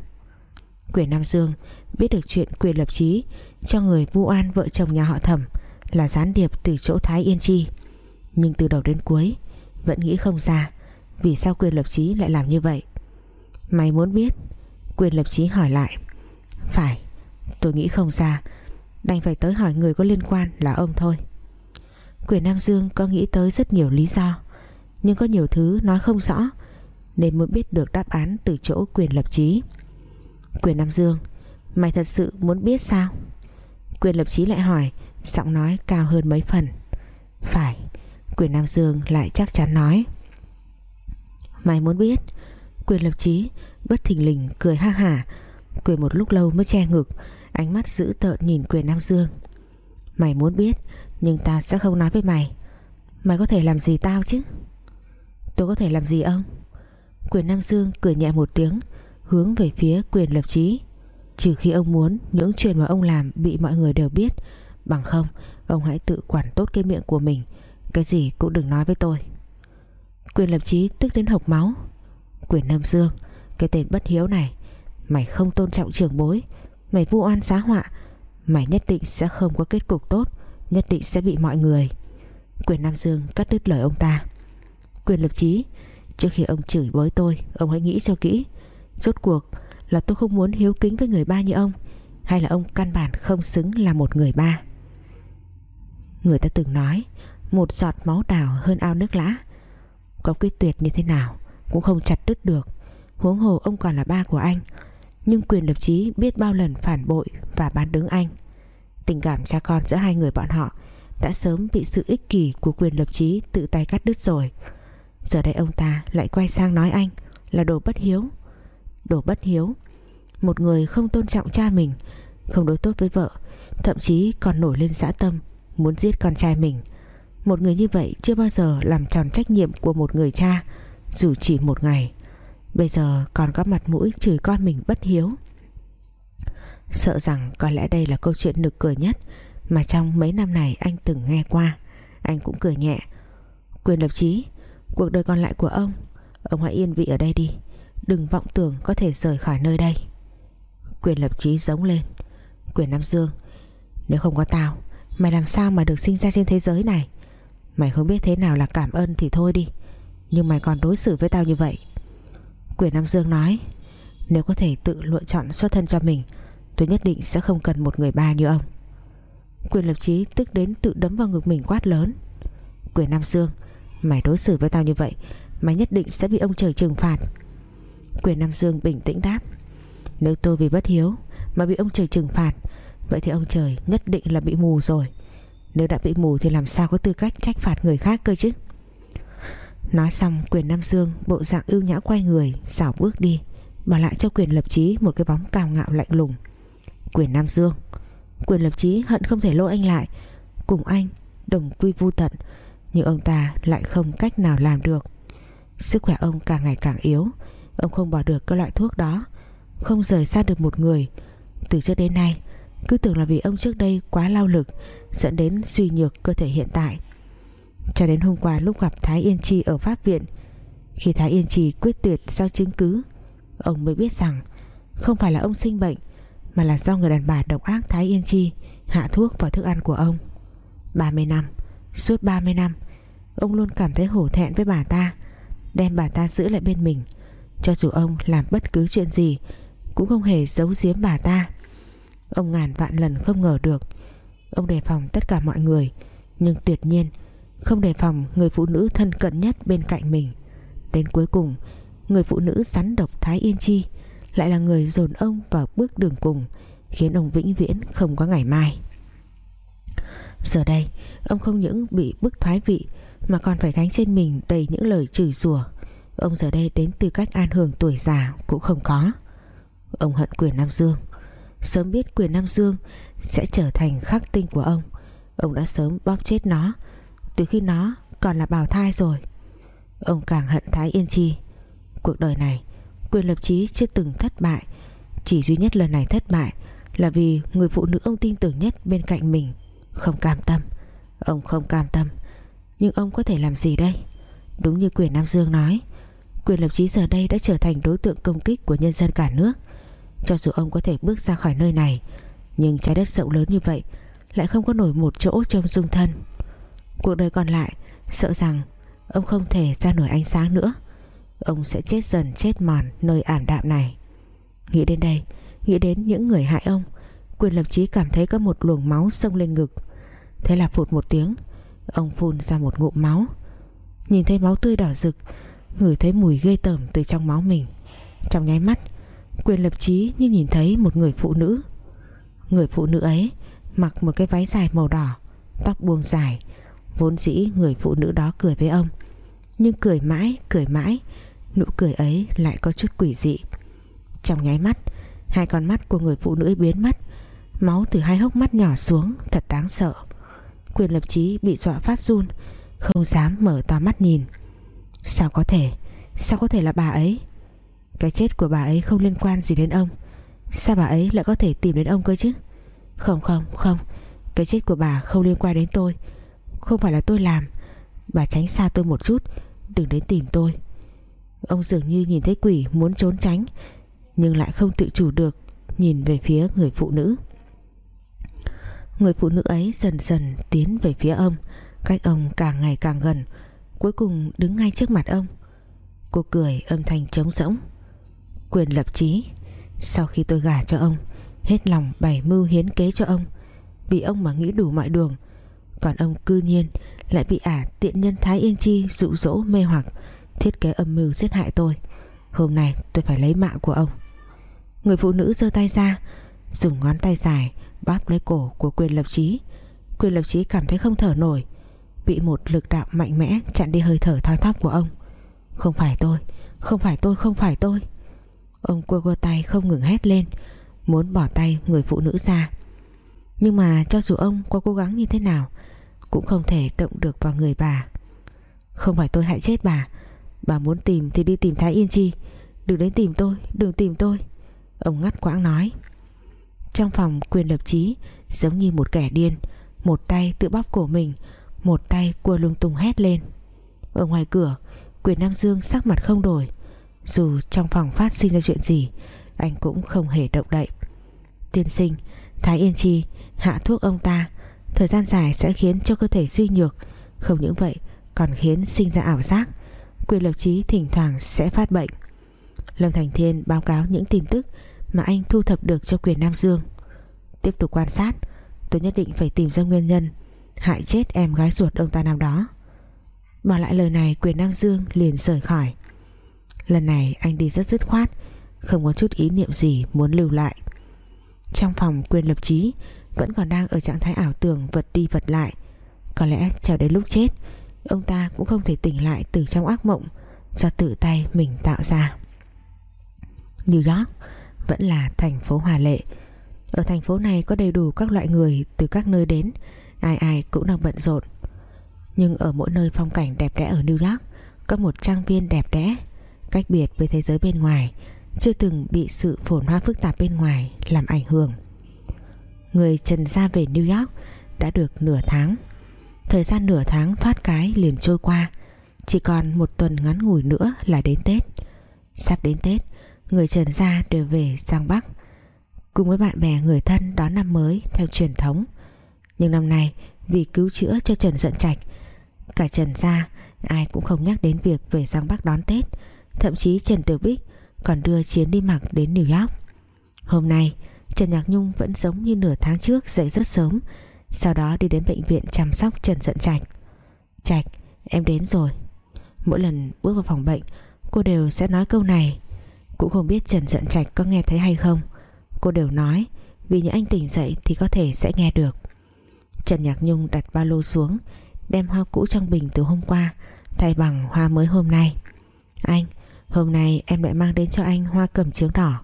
Quyền Nam Dương biết được chuyện quyền lập trí Cho người vu oan vợ chồng nhà họ thẩm Là gián điệp từ chỗ Thái Yên Chi. Nhưng từ đầu đến cuối, Vẫn nghĩ không ra Vì sao quyền lập trí lại làm như vậy. Mày muốn biết Quyền lập chí hỏi lại. Phải, tôi nghĩ không ra Đành phải tới hỏi người có liên quan là ông thôi. Quyền Nam Dương có nghĩ tới rất nhiều lý do, Nhưng có nhiều thứ nói không rõ, Nên muốn biết được đáp án từ chỗ quyền lập chí. Quyền Nam Dương, Mày thật sự muốn biết sao? Quyền lập chí lại hỏi, Giọng nói cao hơn mấy phần. Phải Quyền Nam Dương lại chắc chắn nói. Mày muốn biết Quyền lập chí bất thình lình, cười ha hả. Cười một lúc lâu mới che ngực, Ánh mắt dữ tợn nhìn quyền Nam Dương. Mày muốn biết, nhưng tao sẽ không nói với mày. Mày có thể làm gì tao chứ? Tôi có thể làm gì ông? Quyền Nam Dương cười nhẹ một tiếng, Hướng về phía quyền lập trí Trừ khi ông muốn, những chuyện mà ông làm Bị mọi người đều biết. Bằng không, ông hãy tự quản tốt cái miệng của mình. Cái gì cũng đừng nói với tôi. Quyền lập trí tức đến hộc máu. Quyền Nam Dương cái tên bất hiếu này. Mày không tôn trọng trưởng bối. Mày vu oan xá họa. Mày nhất định sẽ không có kết cục tốt. Nhất định sẽ bị mọi người. Quyền Nam Dương cắt đứt lời ông ta. Quyền lập trí Trước khi ông chửi bới tôi, Ông hãy nghĩ cho kỹ. Rốt cuộc là tôi không muốn hiếu kính với người ba như ông, Hay là ông căn bản không xứng là một người ba? Người ta từng nói, Một giọt máu đào hơn ao nước lã. Có quyết tuyệt như thế nào Cũng không chặt đứt được. Huống hồ ông còn là ba của anh. Nhưng quyền lập trí biết bao lần phản bội Và bán đứng anh. Tình cảm cha con giữa hai người bọn họ Đã sớm bị sự ích kỷ của quyền lập trí Tự tay cắt đứt rồi. Giờ đây ông ta lại quay sang nói anh Là đồ bất hiếu. Đồ bất hiếu, Một người không tôn trọng cha mình, Không đối tốt với vợ, Thậm chí còn nổi lên dã tâm, Muốn giết con trai mình. Một người như vậy chưa bao giờ làm tròn trách nhiệm Của một người cha, Dù chỉ một ngày. Bây giờ còn có mặt mũi chửi con mình bất hiếu. Sợ rằng có lẽ đây là câu chuyện nực cười nhất Mà trong mấy năm này anh từng nghe qua. Anh cũng cười nhẹ. Quyền lập chí, Cuộc đời còn lại của ông Ông hãy yên vị ở đây đi. Đừng vọng tưởng có thể rời khỏi nơi đây. Quyền lập chí giống lên. Quyền Nam Dương, Nếu không có tao, Mày làm sao mà được sinh ra trên thế giới này? Mày không biết thế nào là cảm ơn thì thôi đi. Nhưng mày còn đối xử với tao như vậy. Quyền Nam Dương nói, Nếu có thể tự lựa chọn xuất thân cho mình, Tôi nhất định sẽ không cần một người ba như ông. Quyền lập chí tức đến tự đấm vào ngực mình quát lớn, Quyền Nam Dương, Mày đối xử với tao như vậy, Mày nhất định sẽ bị ông trời trừng phạt. Quyền Nam Dương bình tĩnh đáp, Nếu tôi vì bất hiếu Mà bị ông trời trừng phạt, Vậy thì ông trời nhất định là bị mù rồi. Nếu đã bị mù thì làm sao có tư cách trách phạt người khác cơ chứ? Nói xong, quyền Nam Dương Bộ dạng ưu nhã quay người, xảo bước đi Bỏ lại cho quyền lập trí một cái bóng cao ngạo lạnh lùng. Quyền Nam Dương, Quyền lập trí hận không thể lôi anh lại, Cùng anh đồng quy vu tận, Nhưng ông ta lại không cách nào làm được. Sức khỏe ông càng ngày càng yếu, Ông không bỏ được cái loại thuốc đó, Không rời xa được một người. Từ trước đến nay, Cứ tưởng là vì ông trước đây quá lao lực, Dẫn đến suy nhược cơ thể hiện tại cho đến hôm qua lúc gặp Thái Yên Chi ở Pháp viện, Khi Thái Yên Chi quyết tuyệt giao chứng cứ, Ông mới biết rằng Không phải là ông sinh bệnh, Mà là do người đàn bà độc ác Thái Yên Chi Hạ thuốc vào thức ăn của ông. 30 năm, Suốt 30 năm, Ông luôn cảm thấy hổ thẹn với bà ta, Đem bà ta giữ lại bên mình. Cho dù ông làm bất cứ chuyện gì, Cũng không hề giấu giếm bà ta. Ông ngàn vạn lần không ngờ được, Ông đề phòng tất cả mọi người, Nhưng tuyệt nhiên không đề phòng người phụ nữ thân cận nhất bên cạnh mình. Đến cuối cùng, Người phụ nữ rắn độc Thái Yên Chi Lại là người dồn ông vào bước đường cùng, Khiến ông vĩnh viễn không có ngày mai. Giờ đây, Ông không những bị bức thoái vị Mà còn phải gánh trên mình đầy những lời chửi rủa. Ông giờ đây đến tư cách an hưởng tuổi già Cũng không có. Ông hận quyền Nam Dương. Sớm biết quyền Nam Dương Sẽ trở thành khắc tinh của ông. Ông đã sớm bóp chết nó từ khi nó còn là bào thai rồi. Ông càng hận Thái Yên Chi. Cuộc đời này, Quyền lập chí chưa từng thất bại. Chỉ duy nhất lần này thất bại Là vì người phụ nữ ông tin tưởng nhất bên cạnh mình Không cam tâm. Ông không cam tâm. Nhưng ông có thể làm gì đây? Đúng như quyền Nam Dương nói, Quyền lập chí giờ đây đã trở thành đối tượng công kích của nhân dân cả nước. Cho dù ông có thể bước ra khỏi nơi này, Nhưng trái đất rộng lớn như vậy Lại không có nổi một chỗ trong dung thân. Cuộc đời còn lại, Sợ rằng ông không thể ra nổi ánh sáng nữa. Ông sẽ chết dần chết mòn nơi ảm đạm này. Nghĩ đến đây, Nghĩ đến những người hại ông, Quyền lập chí cảm thấy có một luồng máu sông lên ngực. Thế là phụt một tiếng, Ông phun ra một ngụm máu. Nhìn thấy máu tươi đỏ rực, Ngửi thấy mùi ghê tởm từ trong máu mình. Trong nháy mắt, Quyền lập chí như nhìn thấy một người phụ nữ. Người phụ nữ ấy Mặc một cái váy dài màu đỏ, Tóc buông dài Vốn dĩ người phụ nữ đó cười với ông. Nhưng cười mãi cười mãi, Nụ cười ấy lại có chút quỷ dị. Trong nháy mắt, Hai con mắt của người phụ nữ biến mất. Máu từ hai hốc mắt nhỏ xuống, Thật đáng sợ. Quyền lập chí bị dọa phát run, Không dám mở to mắt nhìn. Sao có thể? Sao có thể là bà ấy? Cái chết của bà ấy không liên quan gì đến ông. Sao bà ấy lại có thể tìm đến ông cơ chứ? Không không không. Cái chết của bà không liên quan đến tôi. Không phải là tôi làm. Bà tránh xa tôi một chút, Đừng đến tìm tôi. Ông dường như nhìn thấy quỷ muốn trốn tránh, Nhưng lại không tự chủ được Nhìn về phía người phụ nữ. Người phụ nữ ấy dần dần tiến về phía ông, Cách ông càng ngày càng gần, Cuối cùng đứng ngay trước mặt ông. Cô cười âm thanh trống rỗng. Quyền lập trí Sau khi tôi gả cho ông, Hết lòng bày mưu hiến kế cho ông. Vì ông mà nghĩ đủ mọi đường còn ông cư nhiên lại bị ả tiện nhân Thái Yên Chi dụ dỗ mê hoặc, Thiết kế âm mưu giết hại tôi. Hôm nay tôi phải lấy mạng của ông. Người phụ nữ giơ tay ra, Dùng ngón tay dài Bóp lấy cổ của quyền lập trí Quyền lập trí cảm thấy không thở nổi, Bị một lực đạo mạnh mẽ chặn đi hơi thở thoi thóp của ông. Không phải tôi, Không phải tôi, không phải tôi. Ông quơ quơ tay không ngừng hét lên, Muốn bỏ tay người phụ nữ ra. Nhưng mà cho dù ông có cố gắng như thế nào cũng không thể động được vào người bà. Không phải tôi hại chết bà Bà muốn tìm thì đi tìm Thái Yên Chi. Đừng đến tìm tôi, Đừng tìm tôi, Ông ngắt quãng nói. Trong phòng quyền lập trí Giống như một kẻ điên, Một tay tự bóp cổ mình, Một tay cua lung tung hét lên. Ở ngoài cửa, Quyền Nam Dương sắc mặt không đổi. Dù trong phòng phát sinh ra chuyện gì, Anh cũng không hề động đậy. Tiên sinh, Thái Yên Chi, hạ thuốc ông ta Thời gian dài sẽ khiến cho cơ thể suy nhược. Không những vậy, còn khiến sinh ra ảo giác. Quyền Lập Trí thỉnh thoảng sẽ phát bệnh. Lâm Thành Thiên báo cáo những tin tức Mà anh thu thập được cho quyền Nam Dương. Tiếp tục quan sát, Tôi nhất định phải tìm ra nguyên nhân, Hại chết em gái ruột ông ta nào đó. Bỏ lại lời này, quyền Nam Dương liền rời khỏi. Lần này anh đi rất dứt khoát, Không có chút ý niệm gì muốn lưu lại. Trong phòng quyền lập trí vẫn còn đang ở trạng thái ảo tưởng vật đi vật lại. Có lẽ chờ đến lúc chết, Ông ta cũng không thể tỉnh lại từ trong ác mộng Do tự tay mình tạo ra. New York Vẫn là thành phố hòa lệ. Ở thành phố này có đầy đủ các loại người Từ các nơi đến, Ai ai cũng đang bận rộn. Nhưng ở mỗi nơi phong cảnh đẹp đẽ ở New York, Có một trang viên đẹp đẽ, Cách biệt với thế giới bên ngoài, Chưa từng bị sự phồn hoa phức tạp bên ngoài Làm ảnh hưởng. Người trần ra về New York Đã được nửa tháng. Thời gian nửa tháng thoát cái liền trôi qua. Chỉ còn một tuần ngắn ngủi nữa là đến Tết. Sắp đến Tết, Người Trần Gia đều về Giang Bắc. Cùng với bạn bè người thân đón năm mới Theo truyền thống. Nhưng năm nay, vì cứu chữa cho Trần Dận Trạch, Cả Trần Gia, Ai cũng không nhắc đến việc về Giang Bắc đón Tết. Thậm chí Trần Tiểu Bích Còn đưa Chiến đi mặc đến New York. Hôm nay Trần Nhạc Nhung vẫn giống như nửa tháng trước dậy rất sớm, sau đó đi đến bệnh viện chăm sóc Trần Dận Trạch. Trạch, em đến rồi. Mỗi lần bước vào phòng bệnh, Cô đều sẽ nói câu này. Cũng không biết Trần Dận Trạch có nghe thấy hay không. Cô đều nói, Vì những anh tỉnh dậy thì có thể sẽ nghe được. Trần Nhạc Nhung đặt ba lô xuống, Đem hoa cũ trong bình từ hôm qua Thay bằng hoa mới hôm nay. Anh, Hôm nay em lại mang đến cho anh hoa cẩm chướng đỏ.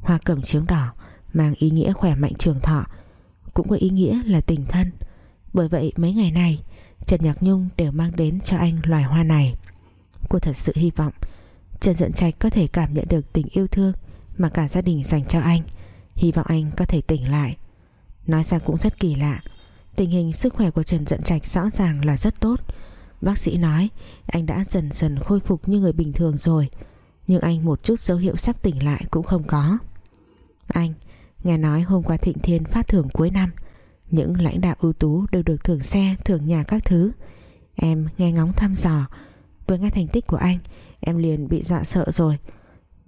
Hoa cẩm chướng đỏ? Mang ý nghĩa khỏe mạnh trường thọ, cũng có ý nghĩa là tình thân. Bởi vậy, mấy ngày này, Trần Nhạc Nhung đều mang đến cho anh loài hoa này. Cô thật sự hy vọng Trần Dận Trạch có thể cảm nhận được tình yêu thương mà cả gia đình dành cho anh. Hy vọng anh có thể tỉnh lại. Nói ra cũng rất kỳ lạ. Tình hình sức khỏe của Trần Dận Trạch rõ ràng là rất tốt. Bác sĩ nói, anh đã dần dần khôi phục như người bình thường rồi. Nhưng anh một chút dấu hiệu sắp tỉnh lại cũng không có. Anh Nghe nói hôm qua Thịnh Thiên phát thưởng cuối năm Những lãnh đạo ưu tú đều được thưởng xe, thưởng nhà các thứ. Em nghe ngóng thăm dò Vừa nghe thành tích của anh Em liền bị dọa sợ rồi.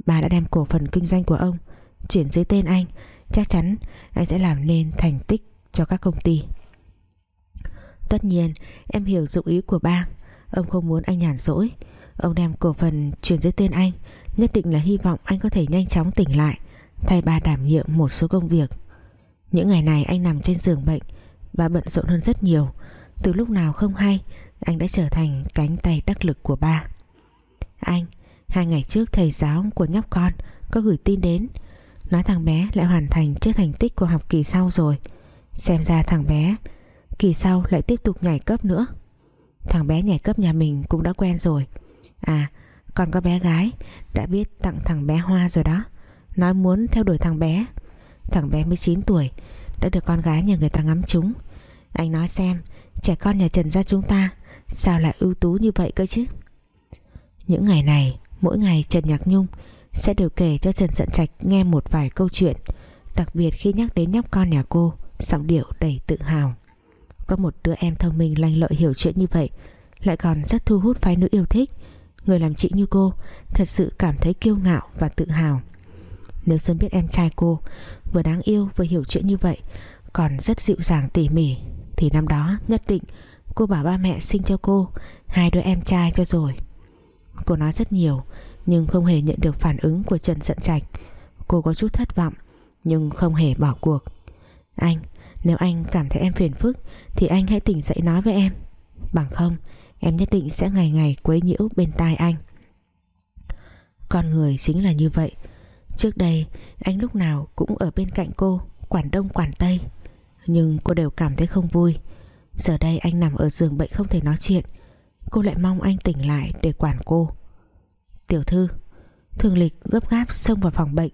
Bà đã đem cổ phần kinh doanh của ông Chuyển dưới tên anh Chắc chắn anh sẽ làm nên thành tích cho các công ty. Tất nhiên em hiểu dụng ý của ba Ông không muốn anh nhàn rỗi. Ông đem cổ phần chuyển dưới tên anh Nhất định là hy vọng anh có thể nhanh chóng tỉnh lại thay bà đảm nhiệm một số công việc. Những ngày này anh nằm trên giường bệnh, bà bận rộn hơn rất nhiều. Từ lúc nào không hay, anh đã trở thành cánh tay đắc lực của ba. Anh, hai ngày trước thầy giáo của nhóc con có gửi tin đến. Nói thằng bé lại hoàn thành trước thành tích của học kỳ sau rồi. Xem ra thằng bé, kỳ sau lại tiếp tục nhảy cấp nữa. Thằng bé nhảy cấp nhà mình cũng đã quen rồi. À còn có bé gái đã biết tặng thằng bé hoa rồi đó. Nói muốn theo đuổi thằng bé. Thằng bé mới 9 tuổi, Đã được con gái nhà người ta ngắm trúng. Anh nói xem, Trẻ con nhà Trần gia chúng ta, Sao lại ưu tú như vậy cơ chứ? Những ngày này, Mỗi ngày Trần Nhạc Nhung Sẽ đều kể cho Trần Dận Trạch nghe một vài câu chuyện, Đặc biệt khi nhắc đến nhóc con nhà cô, Giọng điệu đầy tự hào. Có một đứa em thông minh lanh lợi hiểu chuyện như vậy, Lại còn rất thu hút phái nữ yêu thích. Người làm chị như cô, Thật sự cảm thấy kiêu ngạo và tự hào nếu sớm biết em trai cô Vừa đáng yêu vừa hiểu chuyện như vậy, Còn rất dịu dàng, tỉ mỉ, Thì năm đó nhất định Cô bảo ba mẹ sinh cho cô Hai đứa em trai cho rồi. Cô nói rất nhiều, Nhưng không hề nhận được phản ứng của Trần giận Trạch. Cô có chút thất vọng, Nhưng không hề bỏ cuộc. Anh, nếu anh cảm thấy em phiền phức, Thì anh hãy tỉnh dậy nói với em. Bằng không, em nhất định sẽ ngày ngày quấy nhiễu bên tai anh. Con người chính là như vậy Trước đây, anh lúc nào cũng ở bên cạnh cô, Quản đông quản tây. Nhưng cô đều cảm thấy không vui. Giờ đây anh nằm ở giường bệnh không thể nói chuyện. Cô lại mong anh tỉnh lại để quản cô. Tiểu thư Thường lịch gấp gáp xông vào phòng bệnh,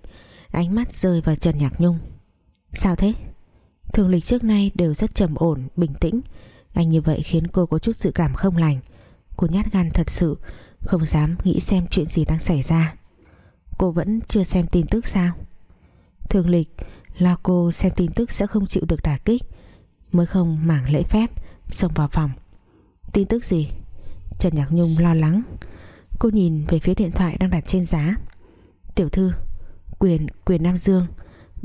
Ánh mắt rơi vào Trần Nhạc Nhung. Sao thế? Thường lịch trước nay đều rất trầm ổn, Bình tĩnh. Anh như vậy khiến cô có chút dự cảm không lành. Cô nhát gan thật sự, Không dám nghĩ xem chuyện gì đang xảy ra. Cô vẫn chưa xem tin tức sao? Thường lịch Lo cô xem tin tức sẽ không chịu được đả kích Mới không mảng lễ phép Xông vào phòng. Tin tức gì? Trần Nhạc Nhung lo lắng. Cô nhìn về phía điện thoại đang đặt trên giá. Tiểu thư Quyền, quyền Nam Dương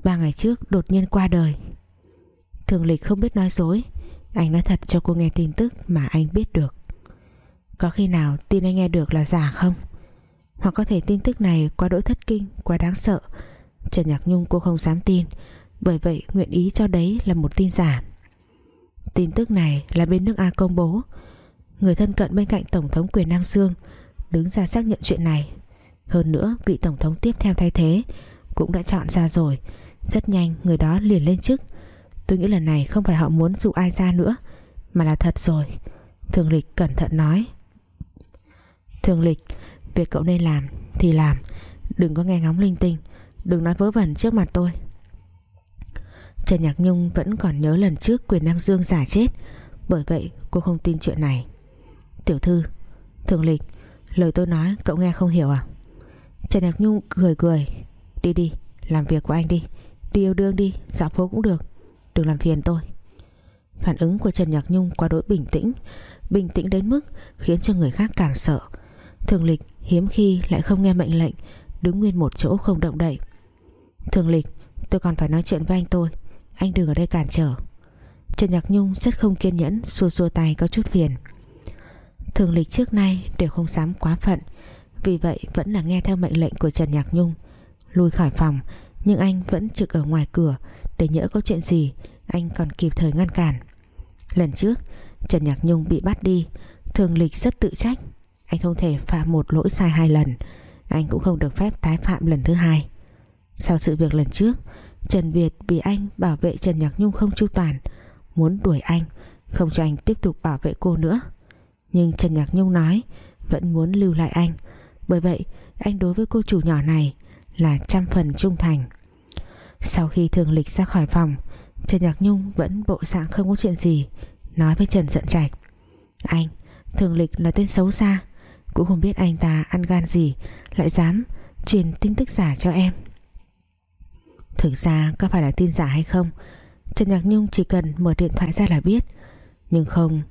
Ba ngày trước đột nhiên qua đời. Thường lịch không biết nói dối. Anh nói thật cho cô nghe tin tức mà anh biết được. Có khi nào tin anh nghe được là giả không? Hoặc có thể tin tức này quá đỗi thất kinh, Quá đáng sợ. Trần Nhạc Nhung cô không dám tin, Bởi vậy nguyện ý cho đấy là một tin giả. Tin tức này là bên nước A công bố. Người thân cận bên cạnh Tổng thống quyền Nam Dương Đứng ra xác nhận chuyện này. Hơn nữa, vị Tổng thống tiếp theo thay thế Cũng đã chọn ra rồi. Rất nhanh, người đó liền lên chức. Tôi nghĩ lần này không phải họ muốn dụ ai ra nữa, Mà là thật rồi. Thường lịch cẩn thận nói. Thường lịch Việc cậu nên làm thì làm. Đừng có nghe ngóng linh tinh. Đừng nói vớ vẩn trước mặt tôi. Trần Nhạc Nhung vẫn còn nhớ lần trước quyền Nam Dương giả chết. Bởi vậy, cô không tin chuyện này. Tiểu thư, Thường lịch, Lời tôi nói, cậu nghe không hiểu à? Trần Nhạc Nhung cười cười. Đi đi, làm việc của anh đi. Đi yêu đương đi, dạo phố cũng được. Đừng làm phiền tôi. Phản ứng của Trần Nhạc Nhung quá đối bình tĩnh. Bình tĩnh đến mức khiến cho người khác càng sợ. Thường lịch hiếm khi lại không nghe mệnh lệnh, Đứng nguyên một chỗ không động đậy. Thường lịch, tôi còn phải nói chuyện với anh tôi. Anh đừng ở đây cản trở. Trần Nhạc Nhung rất không kiên nhẫn, Xua xua tay có chút phiền. Thường lịch trước nay đều không dám quá phận, Vì vậy vẫn là nghe theo mệnh lệnh của Trần Nhạc Nhung. Lui khỏi phòng, Nhưng anh vẫn trực ở ngoài cửa. Để nhỡ có chuyện gì, Anh còn kịp thời ngăn cản. Lần trước, Trần Nhạc Nhung bị bắt đi. Thường lịch rất tự trách. Anh không thể phạm một lỗi sai hai lần. Anh cũng không được phép tái phạm lần thứ hai. Sau sự việc lần trước, Trần Việt bị anh bảo vệ Trần Nhạc Nhung không chu toàn, Muốn đuổi anh, Không cho anh tiếp tục bảo vệ cô nữa. Nhưng Trần Nhạc Nhung nói, Vẫn muốn lưu lại anh. Bởi vậy, anh đối với cô chủ nhỏ này Là trăm phần trung thành. Sau khi thường lịch ra khỏi phòng, Trần Nhạc Nhung vẫn bộ dạng không có chuyện gì, Nói với Trần giận Trạch. Anh Thường lịch là tên xấu xa cũng không biết anh ta ăn gan gì, Lại dám truyền tin tức giả cho em. Thực ra có phải là tin giả hay không, Trần Nhạc Nhung chỉ cần mở điện thoại ra là biết. Nhưng không,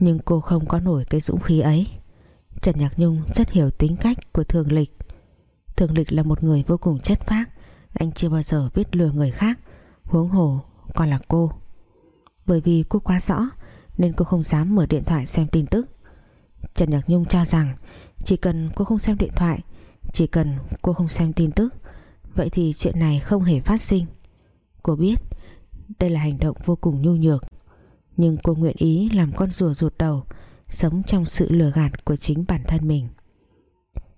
Nhưng cô không có nổi cái dũng khí ấy. Trần Nhạc Nhung rất hiểu tính cách của Thường Lịch. Thường Lịch là một người vô cùng chất phác, Anh chưa bao giờ biết lừa người khác, Huống hồ còn là cô. Bởi vì cô quá rõ, Nên cô không dám mở điện thoại xem tin tức. Trần Nhạc Nhung cho rằng, Chỉ cần cô không xem điện thoại, Chỉ cần cô không xem tin tức, Vậy thì chuyện này không hề phát sinh. Cô biết, Đây là hành động vô cùng nhu nhược, Nhưng cô nguyện ý làm con rùa rụt đầu, Sống trong sự lừa gạt của chính bản thân mình.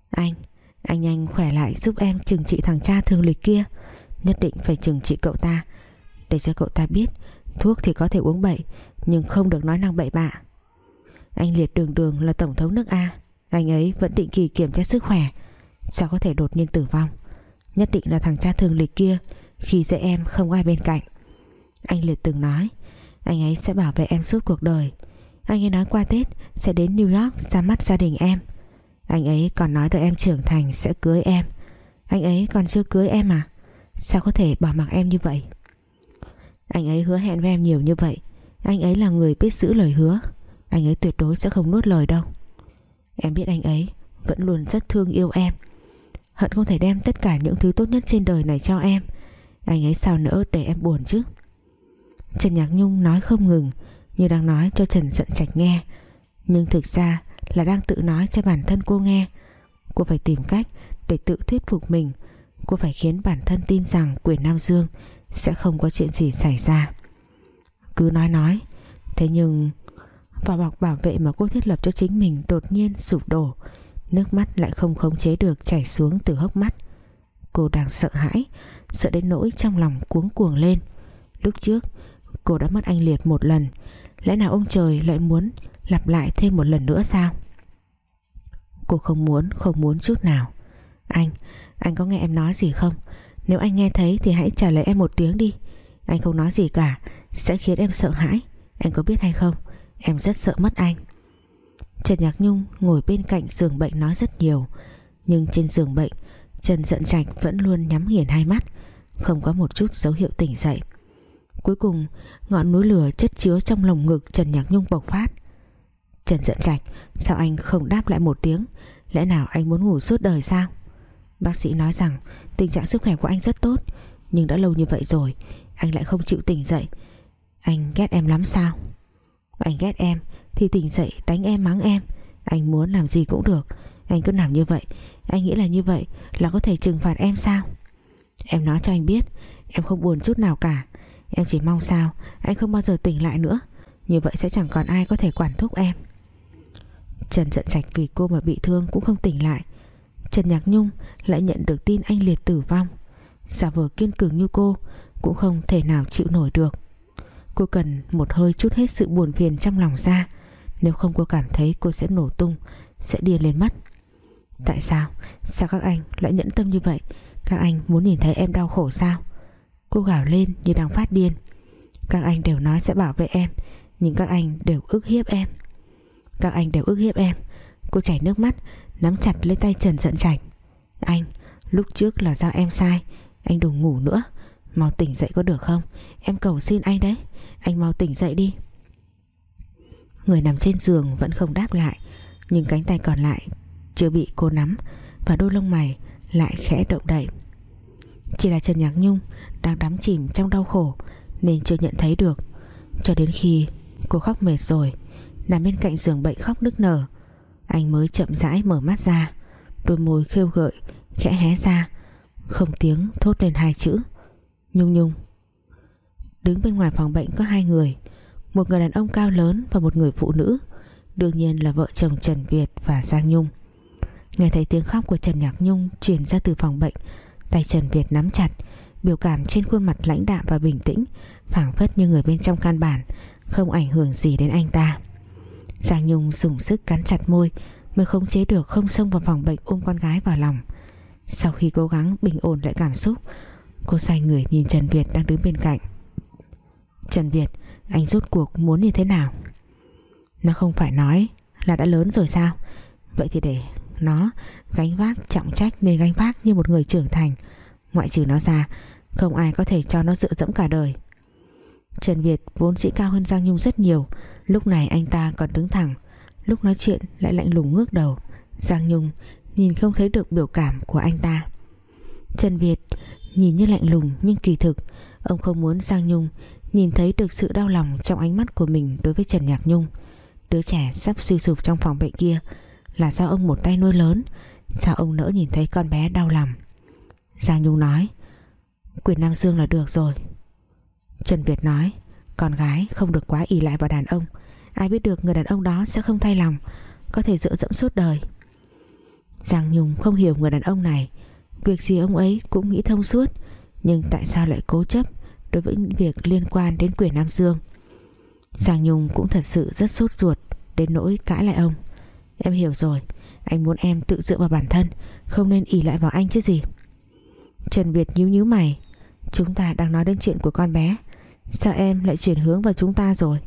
Anh Anh nhanh khỏe lại giúp em trừng trị thằng cha thường lịch kia. Nhất định phải trừng trị cậu ta, Để cho cậu ta biết Thuốc thì có thể uống bậy, Nhưng không được nói năng bậy bạ. Anh Liệt đường đường là tổng thống nước A. Anh ấy vẫn định kỳ kiểm tra sức khỏe. Sao có thể đột nhiên tử vong? Nhất định là thằng cha thường lịch kia, Khi dễ em không ai bên cạnh. Anh Liệt từng nói, Anh ấy sẽ bảo vệ em suốt cuộc đời. Anh ấy nói qua Tết sẽ đến New York ra mắt gia đình em. Anh ấy còn nói đợi em trưởng thành sẽ cưới em. Anh ấy còn chưa cưới em à? Sao có thể bỏ mặc em như vậy? Anh ấy hứa hẹn với em nhiều như vậy. Anh ấy là người biết giữ lời hứa. Anh ấy tuyệt đối sẽ không nuốt lời đâu. Em biết anh ấy Vẫn luôn rất thương yêu em. Hận không thể đem tất cả những thứ tốt nhất trên đời này cho em. Anh ấy sao nỡ để em buồn chứ? Trần Nhạc Nhung nói không ngừng, Như đang nói cho Trần Dận Trạch nghe. Nhưng thực ra là đang tự nói cho bản thân cô nghe. Cô phải tìm cách để tự thuyết phục mình. Cô phải khiến bản thân tin rằng quyền Nam Dương Sẽ không có chuyện gì xảy ra. Cứ nói nói, Thế nhưng Vỏ bọc bảo vệ mà cô thiết lập cho chính mình đột nhiên sụp đổ. Nước mắt lại không khống chế được chảy xuống từ hốc mắt. Cô đang sợ hãi Sợ đến nỗi trong lòng cuống cuồng lên. Lúc trước cô đã mất anh Liệt một lần. Lẽ nào ông trời lại muốn lặp lại thêm một lần nữa sao? Cô không muốn Không muốn chút nào. Anh, anh có nghe em nói gì không? Nếu anh nghe thấy thì hãy trả lời em một tiếng đi. Anh không nói gì cả Sẽ khiến em sợ hãi. Anh có biết hay không? Em rất sợ mất anh. Trần Nhạc Nhung ngồi bên cạnh giường bệnh nói rất nhiều, Nhưng trên giường bệnh, Trần Dận Trạch vẫn luôn nhắm nghiền hai mắt, Không có một chút dấu hiệu tỉnh dậy. Cuối cùng, Ngọn núi lửa chất chứa trong lồng ngực Trần Nhạc Nhung bộc phát. Trần Dận Trạch, Sao anh không đáp lại một tiếng? Lẽ nào anh muốn ngủ suốt đời sao? Bác sĩ nói rằng, tình trạng sức khỏe của anh rất tốt, Nhưng đã lâu như vậy rồi, Anh lại không chịu tỉnh dậy. Anh ghét em lắm sao? Anh ghét em, thì tỉnh dậy đánh em mắng em. Anh muốn làm gì cũng được. Anh cứ làm như vậy. Anh nghĩ là như vậy là có thể trừng phạt em sao? Em nói cho anh biết, Em không buồn chút nào cả. Em chỉ mong sao anh không bao giờ tỉnh lại nữa. Như vậy sẽ chẳng còn ai có thể quản thúc em. Trần giận trạch vì cô mà bị thương cũng không tỉnh lại. Trần Nhạc Nhung lại nhận được tin anh Liệt tử vong. Giả vờ kiên cường như cô, Cũng không thể nào chịu nổi được. Cô cần một hơi chút hết sự buồn phiền trong lòng ra. Nếu không cô cảm thấy cô sẽ nổ tung Sẽ điên lên mất. Tại sao? Sao các anh lại nhẫn tâm như vậy? Các anh muốn nhìn thấy em đau khổ sao? Cô gào lên như đang phát điên. Các anh đều nói sẽ bảo vệ em Nhưng các anh đều ức hiếp em. Các anh đều ức hiếp em. Cô chảy nước mắt Nắm chặt lấy tay Trần giận chảnh Anh, lúc trước là do em sai Anh đừng ngủ nữa. Mau tỉnh dậy có được không? Em cầu xin anh đấy. Anh mau tỉnh dậy đi. Người nằm trên giường vẫn không đáp lại, Nhưng cánh tay còn lại Chưa bị cô nắm Và đôi lông mày lại khẽ động đậy. Chỉ là Trần Nhạc Nhung Đang đắm chìm trong đau khổ Nên chưa nhận thấy được. Cho đến khi cô khóc mệt rồi, Nằm bên cạnh giường bệnh khóc nức nở, Anh mới chậm rãi mở mắt ra, Đôi môi khêu gợi, Khẽ hé ra, Không tiếng thốt lên hai chữ. Nhung nhung. Đứng bên ngoài phòng bệnh có hai người, một người đàn ông cao lớn và một người phụ nữ, đương nhiên là vợ chồng Trần Việt và Giang Nhung. Nghe thấy tiếng khóc của Trần Nhạc Nhung truyền ra từ phòng bệnh, tay Trần Việt nắm chặt, biểu cảm trên khuôn mặt lãnh đạm và bình tĩnh, phảng phất như người bên trong căn bản, không ảnh hưởng gì đến anh ta. Giang Nhung dùng sức cắn chặt môi, mới khống chế được không xông vào phòng bệnh ôm con gái vào lòng. Sau khi cố gắng bình ổn lại cảm xúc, cô xoay người nhìn Trần Việt đang đứng bên cạnh. Trần Việt, anh rốt cuộc muốn như thế nào? Nó không phải nói Là đã lớn rồi sao? Vậy thì để nó gánh vác trọng trách Nên gánh vác như một người trưởng thành. Ngoại trừ nó ra, Không ai có thể cho nó dựa dẫm cả đời. Trần Việt vốn sĩ cao hơn Giang Nhung rất nhiều. Lúc này anh ta còn đứng thẳng. Lúc nói chuyện lại lạnh lùng ngước đầu. Giang Nhung nhìn không thấy được biểu cảm của anh ta. Trần Việt nhìn như lạnh lùng nhưng kỳ thực. Ông không muốn Giang Nhung Nhìn thấy được sự đau lòng trong ánh mắt của mình đối với Trần Nhạc Nhung. Đứa trẻ sắp suy sụp trong phòng bệnh kia, Là do ông một tay nuôi lớn, Sao ông nỡ nhìn thấy con bé đau lòng? Giang Nhung nói, Quyền Nam Dương là được rồi. Trần Việt nói, Con gái không được quá ỷ lại vào đàn ông. Ai biết được người đàn ông đó sẽ không thay lòng, Có thể dựa dẫm suốt đời. Giang Nhung không hiểu người đàn ông này. Việc gì ông ấy cũng nghĩ thông suốt, Nhưng tại sao lại cố chấp? Đối với những việc liên quan đến quyền Nam Dương. Giang Nhung cũng thật sự rất sốt ruột đến nỗi cãi lại ông. Em hiểu rồi, anh muốn em tự dựa vào bản thân, không nên ỉ lại vào anh chứ gì. Trần Việt nhíu nhíu mày, chúng ta đang nói đến chuyện của con bé, sao em lại chuyển hướng vào chúng ta rồi?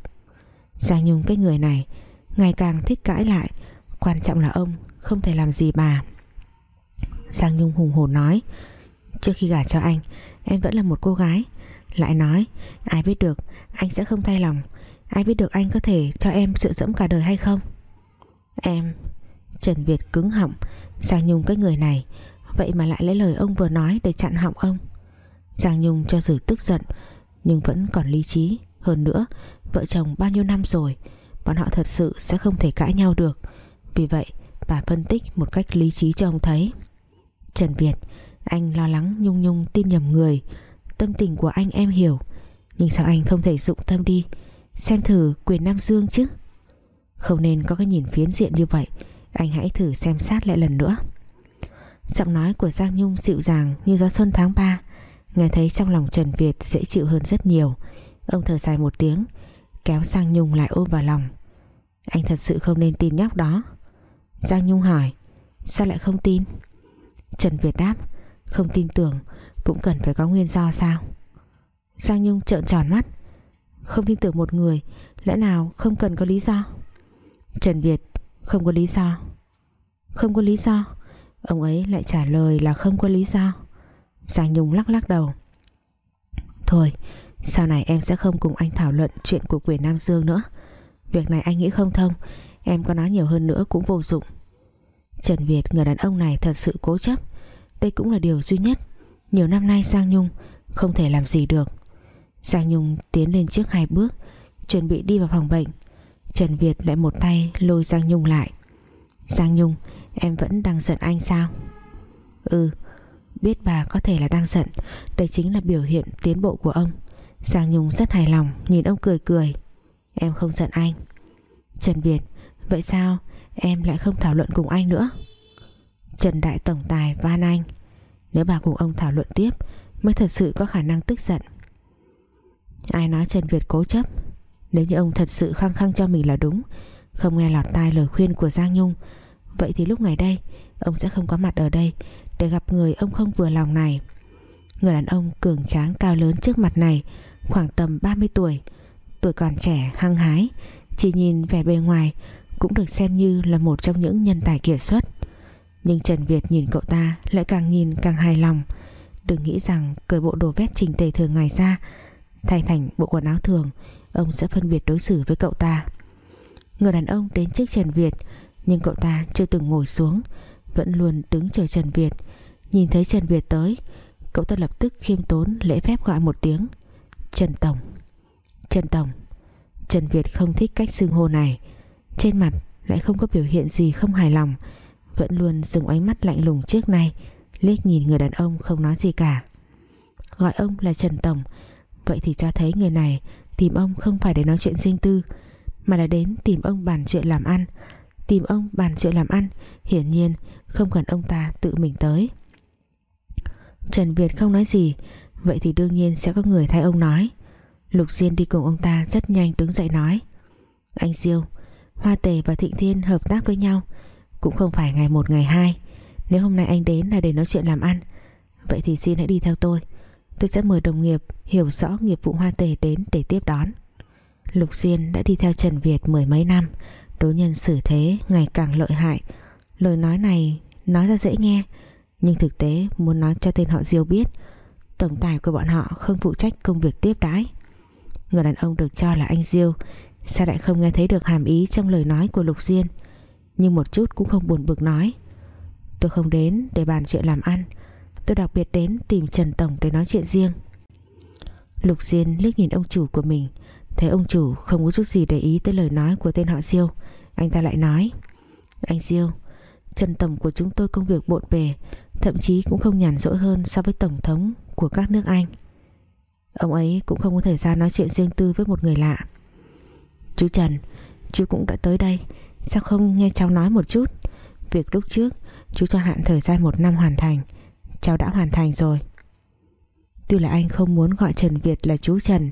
Giang Nhung cái người này ngày càng thích cãi lại, quan trọng là ông không thể làm gì bà. Giang Nhung hùng hồn nói, trước khi gả cho anh, em vẫn là một cô gái, lại nói, Ai biết được, anh sẽ không thay lòng. Ai biết được anh có thể cho em sự dẫm cả đời hay không? Em, Trần Việt cứng họng, Giang Nhung cái người này, Vậy mà lại lấy lời ông vừa nói để chặn họng ông. Giang Nhung cho dù tức giận, Nhưng vẫn còn lý trí. Hơn nữa, Vợ chồng bao nhiêu năm rồi, Bọn họ thật sự sẽ không thể cãi nhau được. Vì vậy, bà phân tích một cách lý trí cho ông thấy. Trần Việt, Anh lo lắng Nhung Nhung tin nhầm người. Tâm tình của anh em hiểu. Nhưng sao anh không thể dụng tâm đi, Xem thử quyền Nam Dương chứ? Không nên có cái nhìn phiến diện như vậy, Anh hãy thử xem sát lại lần nữa. Giọng nói của Giang Nhung dịu dàng như gió xuân tháng 3 Nghe thấy trong lòng Trần Việt dễ chịu hơn rất nhiều. Ông thở dài một tiếng, Kéo Giang Nhung lại ôm vào lòng. Anh thật sự không nên tin nhóc đó. Giang Nhung hỏi, Sao lại không tin? Trần Việt đáp, Không tin tưởng cũng cần phải có nguyên do sao? Giang Nhung trợn tròn mắt. Không tin tưởng một người, Lẽ nào không cần có lý do? Trần Việt, không có lý do. Không có lý do. Ông ấy lại trả lời là không có lý do. Giang Nhung lắc lắc đầu. Thôi, Sau này em sẽ không cùng anh thảo luận Chuyện của quyền Nam Dương nữa. Việc này anh nghĩ không thông, Em có nói nhiều hơn nữa cũng vô dụng. Trần Việt, người đàn ông này thật sự cố chấp. Đây cũng là điều duy nhất. Nhiều năm nay Giang Nhung không thể làm gì được. Giang Nhung tiến lên trước hai bước, Chuẩn bị đi vào phòng bệnh. Trần Việt lại một tay lôi Giang Nhung lại. Giang Nhung, Em vẫn đang giận anh sao? Ừ Biết bà có thể là đang giận, Đây chính là biểu hiện tiến bộ của ông. Giang Nhung rất hài lòng, Nhìn ông cười cười. Em không giận anh. Trần Việt, Vậy sao? Em lại không thảo luận cùng anh nữa. Trần Đại Tổng Tài van anh nếu bà cùng ông thảo luận tiếp, Mới thật sự có khả năng tức giận. Ai nói Trần Việt cố chấp? Nếu như ông thật sự khăng khăng cho mình là đúng, Không nghe lọt tai lời khuyên của Giang Nhung, Vậy thì lúc này đây, Ông sẽ không có mặt ở đây Để gặp người ông không vừa lòng này. Người đàn ông cường tráng cao lớn trước mặt này, Khoảng tầm 30 tuổi Tuổi còn trẻ, hăng hái, Chỉ nhìn vẻ bề ngoài, Cũng được xem như là một trong những nhân tài kiệt xuất. Nhưng Trần Việt nhìn cậu ta Lại càng nhìn càng hài lòng. Đừng nghĩ rằng cởi bộ đồ vest trình tề thường ngày ra, Thay thành bộ quần áo thường, Ông sẽ phân biệt đối xử với cậu ta. Người đàn ông đến trước Trần Việt, Nhưng cậu ta chưa từng ngồi xuống, Vẫn luôn đứng chờ Trần Việt. Nhìn thấy Trần Việt tới, Cậu ta lập tức khiêm tốn lễ phép gọi một tiếng, Trần Tổng. Trần Tổng. Trần Việt không thích cách xưng hô này. Trên mặt lại không có biểu hiện gì không hài lòng. Vẫn luôn dùng ánh mắt lạnh lùng trước nay, liếc nhìn người đàn ông không nói gì cả. Gọi ông là Trần Tổng. Vậy thì cho thấy người này tìm ông không phải để nói chuyện riêng tư, mà là đến tìm ông bàn chuyện làm ăn. Tìm ông bàn chuyện làm ăn, hiển nhiên không cần ông ta tự mình tới. Trần Việt không nói gì, vậy thì đương nhiên sẽ có người thay ông nói. Lục Diên đi cùng ông ta rất nhanh đứng dậy nói. Anh Diêu, Hoa Tề và Thịnh Thiên hợp tác với nhau cũng không phải ngày một, ngày hai. Nếu hôm nay anh đến là để nói chuyện làm ăn, Vậy thì xin hãy đi theo tôi. Tôi sẽ mời đồng nghiệp hiểu rõ nghiệp vụ hoa tề đến để tiếp đón. Lục Diên đã đi theo Trần Việt mười mấy năm, Đối nhân xử thế ngày càng lợi hại. Lời nói này nói ra dễ nghe, Nhưng thực tế muốn nói cho tên họ Diêu biết, Tổng tài của bọn họ không phụ trách công việc tiếp đái Người đàn ông được cho là anh Diêu, Sao lại không nghe thấy được hàm ý trong lời nói của Lục Diên nhưng một chút cũng không buồn bực nói. Tôi không đến để bàn chuyện làm ăn. Tôi đặc biệt đến tìm Trần Tổng để nói chuyện riêng. Lục Diên liếc nhìn ông chủ của mình. Thấy ông chủ không có chút gì để ý tới lời nói của tên họ Diêu, Anh ta lại nói. Anh Diêu, Trần Tổng của chúng tôi công việc bộn bề, Thậm chí cũng không nhàn rỗi hơn so với Tổng thống của các nước Anh. Ông ấy cũng không có thời gian nói chuyện riêng tư với một người lạ. Chú Trần, Chú cũng đã tới đây. Sao không nghe cháu nói một chút? Việc lúc trước, Chú cho hạn thời gian một năm hoàn thành. Cháu đã hoàn thành rồi. Tuy là anh không muốn gọi Trần Việt là chú Trần,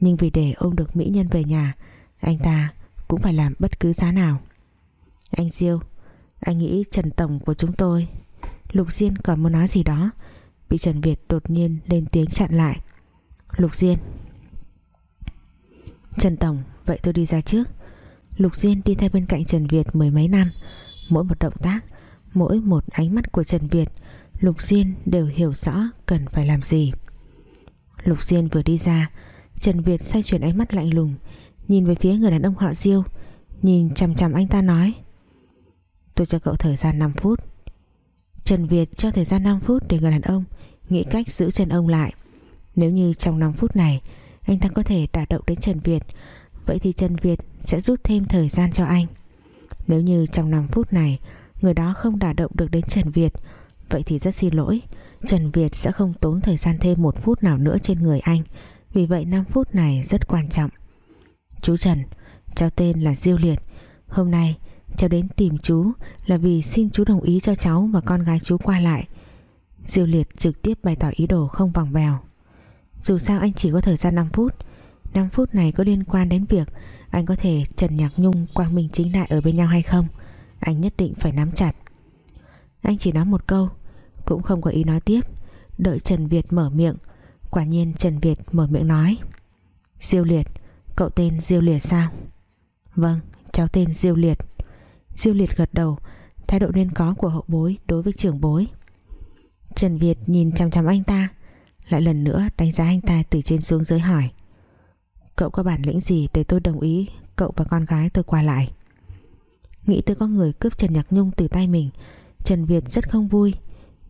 Nhưng vì để ôm được mỹ nhân về nhà, Anh ta cũng phải làm bất cứ giá nào. Anh Diêu, Anh nghĩ Trần Tổng của chúng tôi, Lục Diên còn muốn nói gì đó? Bị Trần Việt đột nhiên lên tiếng chặn lại. Lục Diên. Trần Tổng, Vậy tôi đi ra trước. Lục Diên đi theo bên cạnh Trần Việt mười mấy năm. Mỗi một động tác, Mỗi một ánh mắt của Trần Việt, Lục Diên đều hiểu rõ cần phải làm gì. Lục Diên vừa đi ra, Trần Việt xoay chuyển ánh mắt lạnh lùng, Nhìn về phía người đàn ông họ Diêu, Nhìn chằm chằm anh ta nói, Tôi cho cậu thời gian 5 phút. Trần Việt cho thời gian 5 phút Để người đàn ông nghĩ cách giữ chân ông lại. Nếu như trong 5 phút này, Anh ta có thể đả động đến Trần Việt Vậy thì Trần Việt sẽ rút thêm thời gian cho anh. Nếu như trong 5 phút này, Người đó không đả động được đến Trần Việt, Vậy thì rất xin lỗi. Trần Việt sẽ không tốn thời gian thêm một phút nào nữa trên người anh. Vì vậy 5 phút này rất quan trọng. Chú Trần, Cháu tên là Diêu Liệt. Hôm nay, Cháu đến tìm chú Là vì xin chú đồng ý cho cháu và con gái chú qua lại. Diêu Liệt trực tiếp bày tỏ ý đồ không vòng vèo. Dù sao anh chỉ có thời gian 5 phút 5 phút này có liên quan đến việc Anh có thể Trần Nhạc Nhung, Quang Minh chính đại ở bên nhau hay không? Anh nhất định phải nắm chặt. Anh chỉ nói một câu, Cũng không có ý nói tiếp. Đợi Trần Việt mở miệng. Quả nhiên Trần Việt mở miệng nói. Diêu Liệt, Cậu tên Diêu Liệt sao? Vâng cháu tên Diêu Liệt. Diêu Liệt gật đầu. Thái độ nên có của hậu bối đối với trưởng bối. Trần Việt nhìn chăm chăm anh ta, Lại lần nữa đánh giá anh ta từ trên xuống dưới hỏi. Cậu có bản lĩnh gì để tôi đồng ý Cậu và con gái tôi qua lại? Nghĩ tới có người cướp Trần Nhạc Nhung từ tay mình, Trần Việt rất không vui.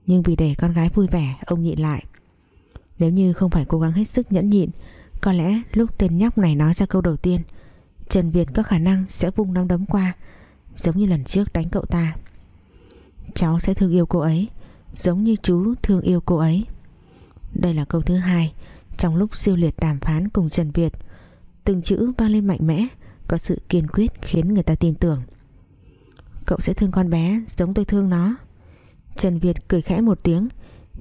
Nhưng vì để con gái vui vẻ, Ông nhịn lại. Nếu như không phải cố gắng hết sức nhẫn nhịn, Có lẽ lúc tên nhóc này nói ra câu đầu tiên, Trần Việt có khả năng sẽ vung nắm đấm qua, Giống như lần trước đánh cậu ta. Cháu sẽ thương yêu cô ấy, Giống như chú thương yêu cô ấy. Đây là câu thứ hai Trong lúc siêu liệt đàm phán cùng Trần Việt. Từng chữ vang lên mạnh mẽ, Có sự kiên quyết khiến người ta tin tưởng. Cậu sẽ thương con bé Giống tôi thương nó. Trần Việt cười khẽ một tiếng,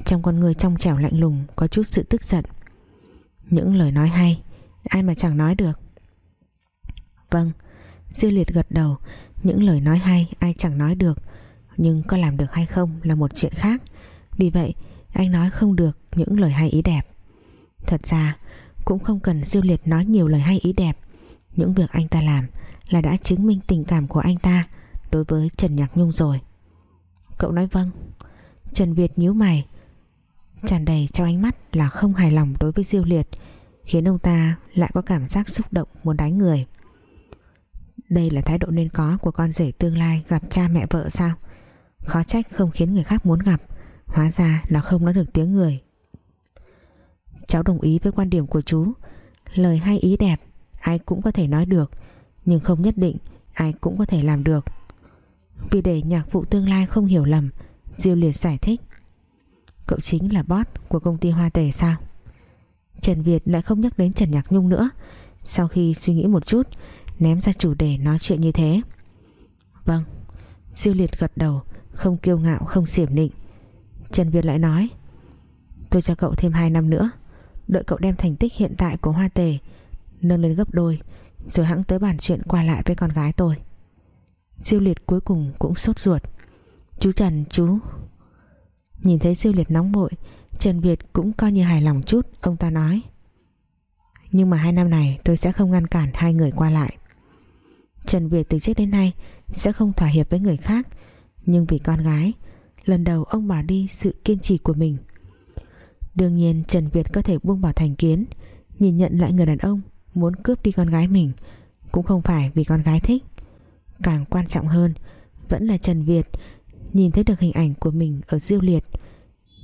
Trong con người trong trẻo lạnh lùng Có chút sự tức giận. Những lời nói hay, Ai mà chẳng nói được. Vâng Diêu Liệt gật đầu, Những lời nói hay ai chẳng nói được, Nhưng có làm được hay không là một chuyện khác. Vì vậy, anh nói không được Những lời hay ý đẹp. Thật ra cũng không cần Diêu Liệt nói nhiều lời hay ý đẹp. Những việc anh ta làm Là đã chứng minh tình cảm của anh ta Đối với Trần Nhạc Nhung rồi. Cậu nói vâng. Trần Việt nhíu mày, tràn đầy trong ánh mắt là không hài lòng đối với Diêu Liệt, khiến ông ta lại có cảm giác xúc động muốn đánh người. Đây là thái độ nên có của con rể tương lai gặp cha mẹ vợ sao? Khó trách không khiến người khác muốn gặp, Hóa ra là không nói được tiếng người. Cháu đồng ý với quan điểm của chú. Lời hay, ý đẹp, Ai cũng có thể nói được, Nhưng không nhất định ai cũng có thể làm được. Vì để nhạc phụ tương lai không hiểu lầm, Diêu Liệt giải thích. Cậu chính là boss của công ty Hoa Tề sao? Trần Việt lại không nhắc đến Trần Nhạc Nhung nữa. Sau khi suy nghĩ một chút, ném ra chủ đề nói chuyện như thế. Vâng diêu liệt gật đầu, không kiêu ngạo, không xiểm nịnh. Trần Việt lại nói, tôi cho cậu thêm 2 năm nữa đợi cậu đem thành tích hiện tại của Hoa Tề nâng lên gấp đôi, rồi hãng tới bàn chuyện qua lại với con gái tôi. Diêu Liệt cuối cùng cũng sốt ruột. Chú Trần, chú. Nhìn thấy Diêu Liệt nóng vội, Trần Việt cũng coi như hài lòng chút, Ông ta nói. Nhưng mà hai năm này tôi sẽ không ngăn cản hai người qua lại. Trần Việt từ trước đến nay sẽ không thỏa hiệp với người khác, nhưng vì con gái, lần đầu ông bỏ đi sự kiên trì của mình đương nhiên Trần Việt có thể buông bỏ thành kiến, nhìn nhận lại người đàn ông muốn cướp đi con gái mình cũng không phải vì con gái thích. Càng quan trọng hơn, vẫn là Trần Việt nhìn thấy được hình ảnh của mình ở Diêu Liệt,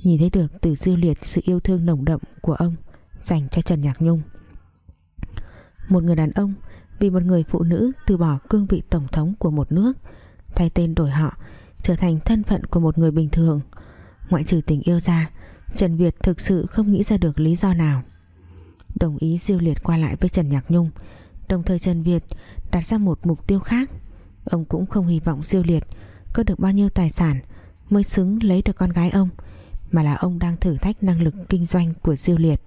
nhìn thấy được từ Diêu Liệt sự yêu thương nồng đậm của ông dành cho Trần Nhạc Nhung. Một người đàn ông vì một người phụ nữ từ bỏ cương vị tổng thống của một nước, thay tên đổi họ, trở thành thân phận của một người bình thường. Ngoại trừ tình yêu ra Trần Việt thực sự không nghĩ ra được lý do nào. Đồng ý diêu liệt qua lại với Trần Nhạc Nhung. Đồng thời Trần Việt đặt ra một mục tiêu khác. Ông cũng không hy vọng diêu liệt có được bao nhiêu tài sản mới xứng lấy được con gái ông, mà là ông đang thử thách năng lực kinh doanh của diêu liệt.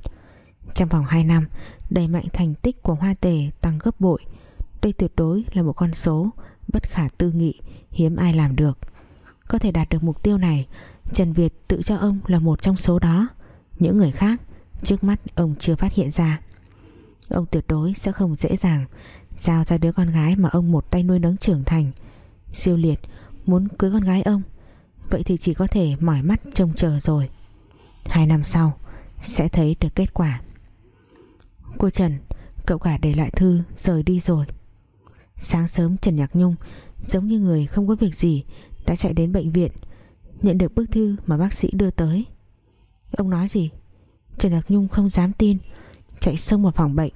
Trong vòng 2 năm, đẩy mạnh thành tích của Hoa Tề tăng gấp bội. Đây tuyệt đối là một con số bất khả tư nghị hiếm ai làm được. Có thể đạt được mục tiêu này Trần Việt tự cho ông là một trong số đó. Những người khác, trước mắt ông chưa phát hiện ra. Ông tuyệt đối sẽ không dễ dàng giao ra đứa con gái mà ông một tay nuôi nấng trưởng thành. Siêu liệt muốn cưới con gái ông, vậy thì chỉ có thể mỏi mắt trông chờ rồi. Hai năm sau, sẽ thấy được kết quả. Cô Trần, Cậu cả để lại thư rời đi rồi. Sáng sớm Trần Nhạc Nhung, Giống như người không có việc gì, Đã chạy đến bệnh viện. Nhận được bức thư mà bác sĩ đưa tới. Ông nói gì? Trần lạc Nhung không dám tin. Chạy xông vào phòng bệnh.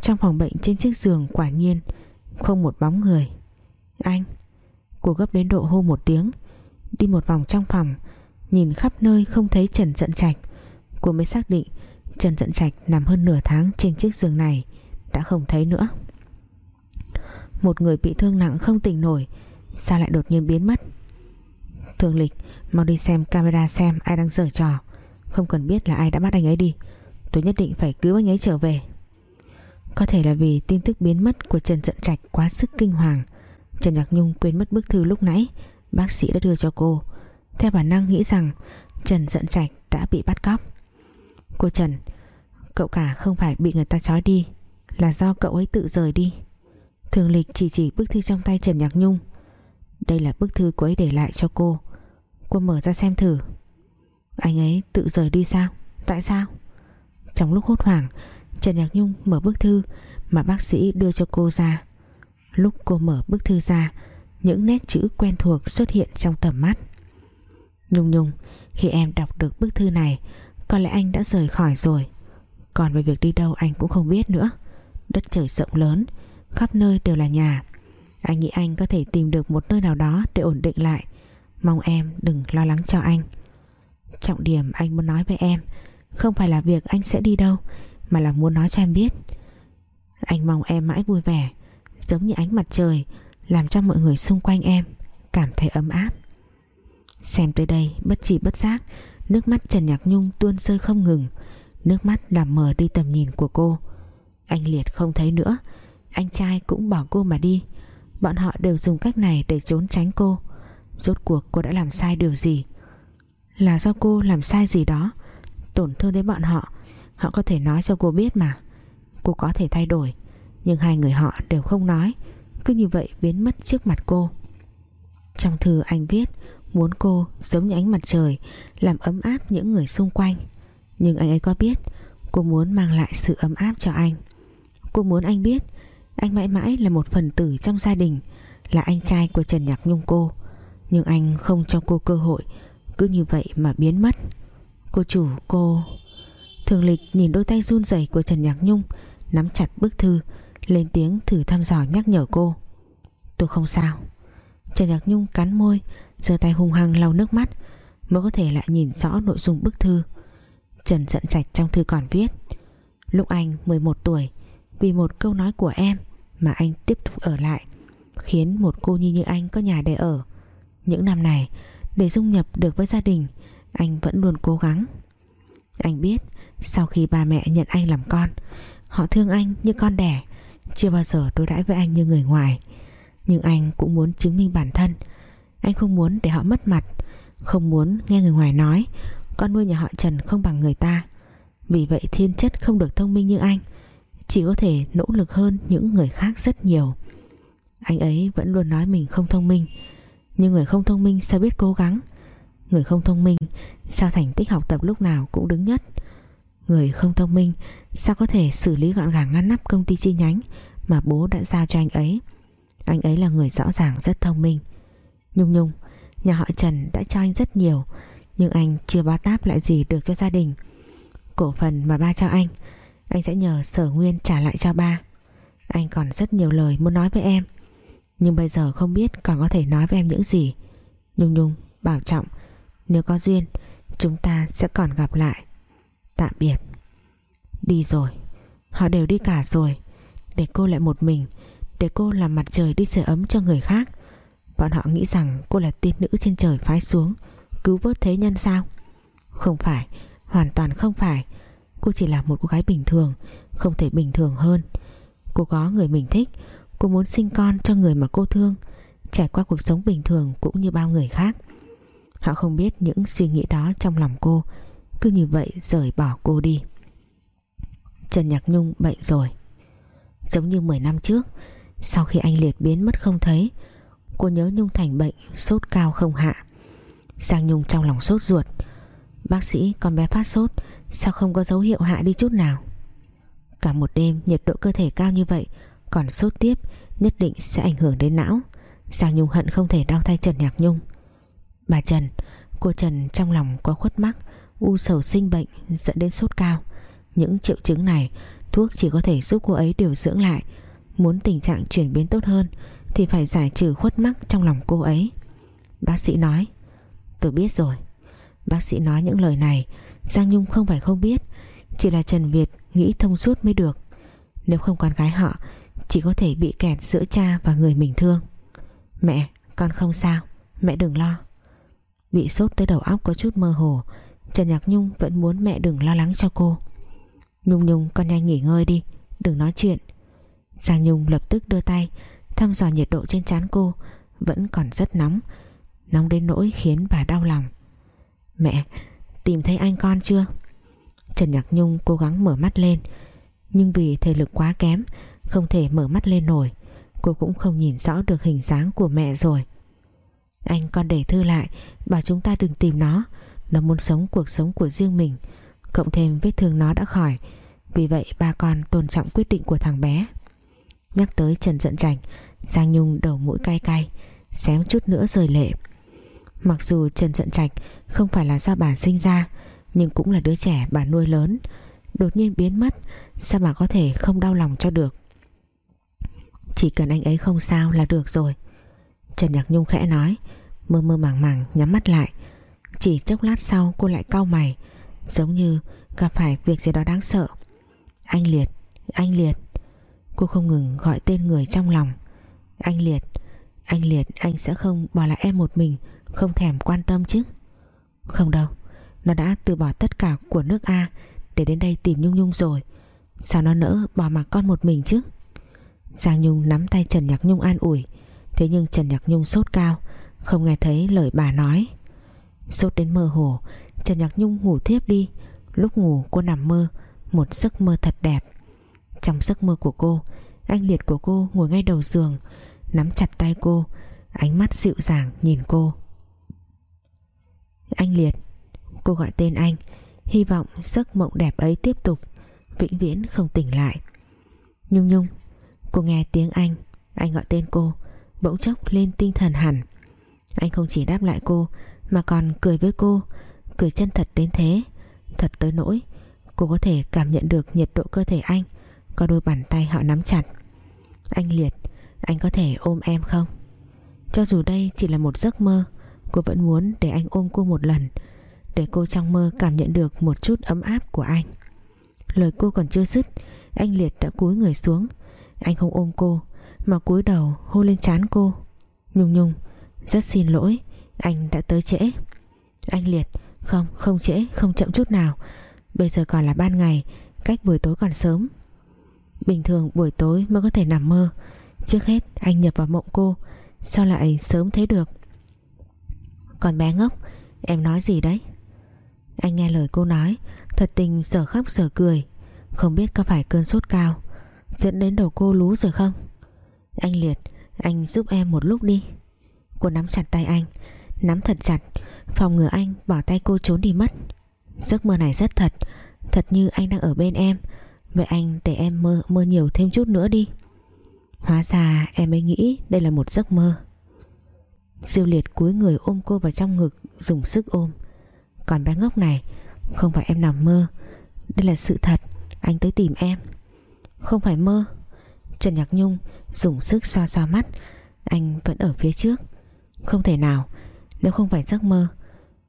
Trong phòng bệnh trên chiếc giường quả nhiên Không một bóng người. Anh, Cô gấp đến độ hô một tiếng, Đi một vòng trong phòng, Nhìn khắp nơi không thấy Trần Dận Trạch. Cô mới xác định Trần Dận Trạch nằm hơn nửa tháng trên chiếc giường này, Đã không thấy nữa. Một người bị thương nặng không tỉnh nổi, Sao lại đột nhiên biến mất? Thường lịch, Mau đi xem camera xem ai đang giở trò. Không cần biết là ai đã bắt anh ấy đi. Tôi nhất định phải cứu anh ấy trở về. Có thể là vì tin tức biến mất Của Trần Dận Trạch quá sức kinh hoàng. Trần Nhạc Nhung quên mất bức thư lúc nãy. Bác sĩ đã đưa cho cô. Theo bản năng nghĩ rằng Trần Dận Trạch đã bị bắt cóc. Cô Trần, Cậu cả không phải bị người ta trói đi, Là do cậu ấy tự rời đi. Thường lịch chỉ chỉ bức thư trong tay Trần Nhạc Nhung. Đây là bức thư cô ấy để lại cho cô. Cô mở ra xem thử. Anh ấy tự rời đi sao? Tại sao? Trong lúc hốt hoảng, Trần Nhạc Nhung mở bức thư Mà bác sĩ đưa cho cô ra. Lúc cô mở bức thư ra, Những nét chữ quen thuộc xuất hiện trong tầm mắt. Nhung Nhung, Khi em đọc được bức thư này, Có lẽ anh đã rời khỏi rồi. Còn về việc đi đâu anh cũng không biết nữa. Đất trời rộng lớn, Khắp nơi đều là nhà. Anh nghĩ anh có thể tìm được một nơi nào đó Để ổn định lại. Mong em đừng lo lắng cho anh. Trọng điểm anh muốn nói với em, Không phải là việc anh sẽ đi đâu, Mà là muốn nói cho em biết. Anh mong em mãi vui vẻ, Giống như ánh mặt trời, Làm cho mọi người xung quanh em Cảm thấy ấm áp. Xem tới đây, bất chỉ bất giác, Nước mắt Trần Nhạc Nhung tuôn rơi không ngừng. Nước mắt làm mờ đi tầm nhìn của cô. Anh Liệt không thấy nữa, Anh trai cũng bỏ cô mà đi. Bọn họ đều dùng cách này để trốn tránh cô. Rốt cuộc cô đã làm sai điều gì? Là do cô làm sai gì đó? Tổn thương đến bọn họ Họ có thể nói cho cô biết mà. Cô có thể thay đổi, Nhưng hai người họ đều không nói. Cứ như vậy biến mất trước mặt cô. Trong thư anh viết, Muốn cô giống như ánh mặt trời, Làm ấm áp những người xung quanh. Nhưng anh ấy có biết, Cô muốn mang lại sự ấm áp cho anh. Cô muốn anh biết anh mãi mãi là một phần tử trong gia đình, Là anh trai của Trần Nhạc Nhung cô. Nhưng anh không cho cô cơ hội, Cứ như vậy mà biến mất. Cô chủ, cô. Thường lịch nhìn đôi tay run rẩy của Trần Nhạc Nhung, Nắm chặt bức thư, Lên tiếng thử thăm dò nhắc nhở cô. Tôi không sao. Trần Nhạc Nhung cắn môi, giơ tay hung hăng lau nước mắt, Mới có thể lại nhìn rõ nội dung bức thư. Trần giận trạch trong thư còn viết, Lúc anh 11 tuổi vì một câu nói của em Mà anh tiếp tục ở lại, Khiến một cô nhi như anh có nhà để ở. Những năm này, Để dung nhập được với gia đình, Anh vẫn luôn cố gắng. Anh biết, sau khi ba mẹ nhận anh làm con, Họ thương anh như con đẻ, Chưa bao giờ đối đãi với anh như người ngoài. Nhưng anh cũng muốn chứng minh bản thân. Anh không muốn để họ mất mặt, Không muốn nghe người ngoài nói, Con nuôi nhà họ Trần không bằng người ta. Vì vậy thiên chất không được thông minh như anh. Chỉ có thể nỗ lực hơn những người khác rất nhiều. Anh ấy vẫn luôn nói mình không thông minh. Nhưng người không thông minh sao biết cố gắng? Người không thông minh, Sao thành tích học tập lúc nào cũng đứng nhất? Người không thông minh, Sao có thể xử lý gọn gàng ngăn nắp công ty chi nhánh Mà bố đã giao cho anh ấy? Anh ấy là người rõ ràng rất thông minh. Nhung nhung, Nhà họ Trần đã cho anh rất nhiều, Nhưng anh chưa báo táp lại gì được cho gia đình. Cổ phần mà ba cho anh anh sẽ nhờ sở nguyên trả lại cho ba. Anh còn rất nhiều lời muốn nói với em. Nhưng bây giờ không biết còn có thể nói với em những gì. Nhung Nhung, bảo trọng, Nếu có duyên, Chúng ta sẽ còn gặp lại. Tạm biệt. Đi rồi. Họ đều đi cả rồi. Để cô lại một mình, Để cô làm mặt trời đi sưởi ấm cho người khác. Bọn họ nghĩ rằng cô là tiên nữ trên trời phái xuống, Cứu vớt thế nhân sao? Không phải, Hoàn toàn không phải. Cô chỉ là một cô gái bình thường, Không thể bình thường hơn. Cô có người mình thích, Cô muốn sinh con cho người mà cô thương, Trải qua cuộc sống bình thường cũng như bao người khác. Họ không biết những suy nghĩ đó trong lòng cô, Cứ như vậy rời bỏ cô đi. Trần Nhạc Nhung bệnh rồi. Giống như 10 năm trước, Sau khi anh Liệt biến mất không thấy, Cô nhớ Nhung thành bệnh Sốt cao không hạ. Giang Nhung trong lòng sốt ruột. Bác sĩ con bé phát sốt Sao không có dấu hiệu hạ đi chút nào? Cả một đêm, nhiệt độ cơ thể cao như vậy, còn sốt tiếp, nhất định sẽ ảnh hưởng đến não. Giang Nhung hận không thể đau tay Trần Nhạc Nhung. Bà Trần, Cô Trần trong lòng có khuất mắc, U sầu sinh bệnh dẫn đến sốt cao. Những triệu chứng này, Thuốc chỉ có thể giúp cô ấy điều dưỡng lại. Muốn tình trạng chuyển biến tốt hơn, Thì phải giải trừ khuất mắc trong lòng cô ấy. Bác sĩ nói, Tôi biết rồi. Bác sĩ nói những lời này Giang Nhung không phải không biết, Chỉ là Trần Việt nghĩ thông suốt mới được. Nếu không con gái họ, Chỉ có thể bị kẹt giữa cha và người mình thương. Mẹ, con không sao, Mẹ đừng lo. Bị sốt tới đầu óc có chút mơ hồ, Trần Nhạc Nhung vẫn muốn mẹ đừng lo lắng cho cô. Nhung Nhung, con nhanh nghỉ ngơi đi, Đừng nói chuyện. Giang Nhung lập tức đưa tay, Thăm dò nhiệt độ trên trán cô, Vẫn còn rất nóng. Nóng đến nỗi khiến bà đau lòng. Mẹ tìm thấy anh con chưa? Trần Nhạc Nhung cố gắng mở mắt lên, Nhưng vì thể lực quá kém, Không thể mở mắt lên nổi. Cô cũng không nhìn rõ được hình dáng của mẹ rồi. Anh con để thư lại, Bảo chúng ta đừng tìm nó. Nó muốn sống cuộc sống của riêng mình, Cộng thêm vết thương nó đã khỏi. Vì vậy ba con tôn trọng quyết định của thằng bé. Nhắc tới Trần Dận Trành, Giang Nhung đầu mũi cay cay, Xém chút nữa rời lệ. Mặc dù Trần Trận Trạch Không phải là do bà sinh ra, Nhưng cũng là đứa trẻ bà nuôi lớn. Đột nhiên biến mất Sao bà có thể không đau lòng cho được. Chỉ cần anh ấy không sao là được rồi. Trần Nhạc Nhung khẽ nói, Mơ mơ màng màng nhắm mắt lại. Chỉ chốc lát sau cô lại cau mày, Giống như gặp phải việc gì đó đáng sợ. Anh Liệt Anh Liệt. Cô không ngừng gọi tên người trong lòng. Anh Liệt Anh Liệt, anh sẽ không bỏ lại em một mình không thèm quan tâm chứ? Không đâu, Nó đã từ bỏ tất cả của nước A Để đến đây tìm Nhung Nhung rồi. Sao nó nỡ bỏ mặc con một mình chứ? Giang Nhung nắm tay Trần Nhạc Nhung an ủi, Thế nhưng Trần Nhạc Nhung sốt cao, Không nghe thấy lời bà nói. Sốt đến mơ hồ, Trần Nhạc Nhung ngủ thiếp đi. Lúc ngủ, cô nằm mơ, Một giấc mơ thật đẹp. Trong giấc mơ của cô, Anh liệt của cô ngồi ngay đầu giường, Nắm chặt tay cô, Ánh mắt dịu dàng nhìn cô. Anh liệt. Cô gọi tên anh. Hy vọng giấc mộng đẹp ấy tiếp tục. Vĩnh viễn không tỉnh lại. Nhung nhung. Cô nghe tiếng anh. Anh gọi tên cô. Bỗng chốc lên tinh thần hẳn. Anh không chỉ đáp lại cô, Mà còn cười với cô. Cười chân thật đến thế. Thật tới nỗi, Cô có thể cảm nhận được nhiệt độ cơ thể anh. Có đôi bàn tay họ nắm chặt. Anh Liệt, Anh có thể ôm em không? Cho dù đây chỉ là một giấc mơ Cô vẫn muốn để anh ôm cô một lần, Để cô trong mơ cảm nhận được Một chút ấm áp của anh. Lời cô còn chưa dứt, Anh Liệt đã cúi người xuống. Anh không ôm cô, Mà cúi đầu hôn lên trán cô. Nhung nhung, Rất xin lỗi, Anh đã tới trễ. Anh Liệt, Không không trễ, không chậm chút nào. Bây giờ còn là ban ngày, Cách buổi tối còn sớm. Bình thường buổi tối mới có thể nằm mơ. Trước hết, anh nhập vào mộng cô. Sao lại sớm thấy được? Còn bé ngốc. Em nói gì đấy? Anh nghe lời cô nói, Thật tình giờ khóc giờ cười. Không biết có phải cơn sốt cao Dẫn đến đầu cô lú rồi không? Anh Liệt, Anh giúp em một lúc đi. Cô nắm chặt tay anh, Nắm thật chặt, Phòng ngừa anh bỏ tay cô trốn đi mất. Giấc mơ này rất thật Thật như anh đang ở bên em. Vậy anh để em mơ mơ nhiều thêm chút nữa đi. Hóa ra em mới nghĩ đây là một giấc mơ. Diêu liệt cúi người ôm cô vào trong ngực, Dùng sức ôm. Còn bé ngốc này, Không phải em nằm mơ. Đây là sự thật, Anh tới tìm em. Không phải mơ. Trần Nhạc Nhung dùng sức xoa xoa mắt, Anh vẫn ở phía trước. Không thể nào, Nếu không phải giấc mơ,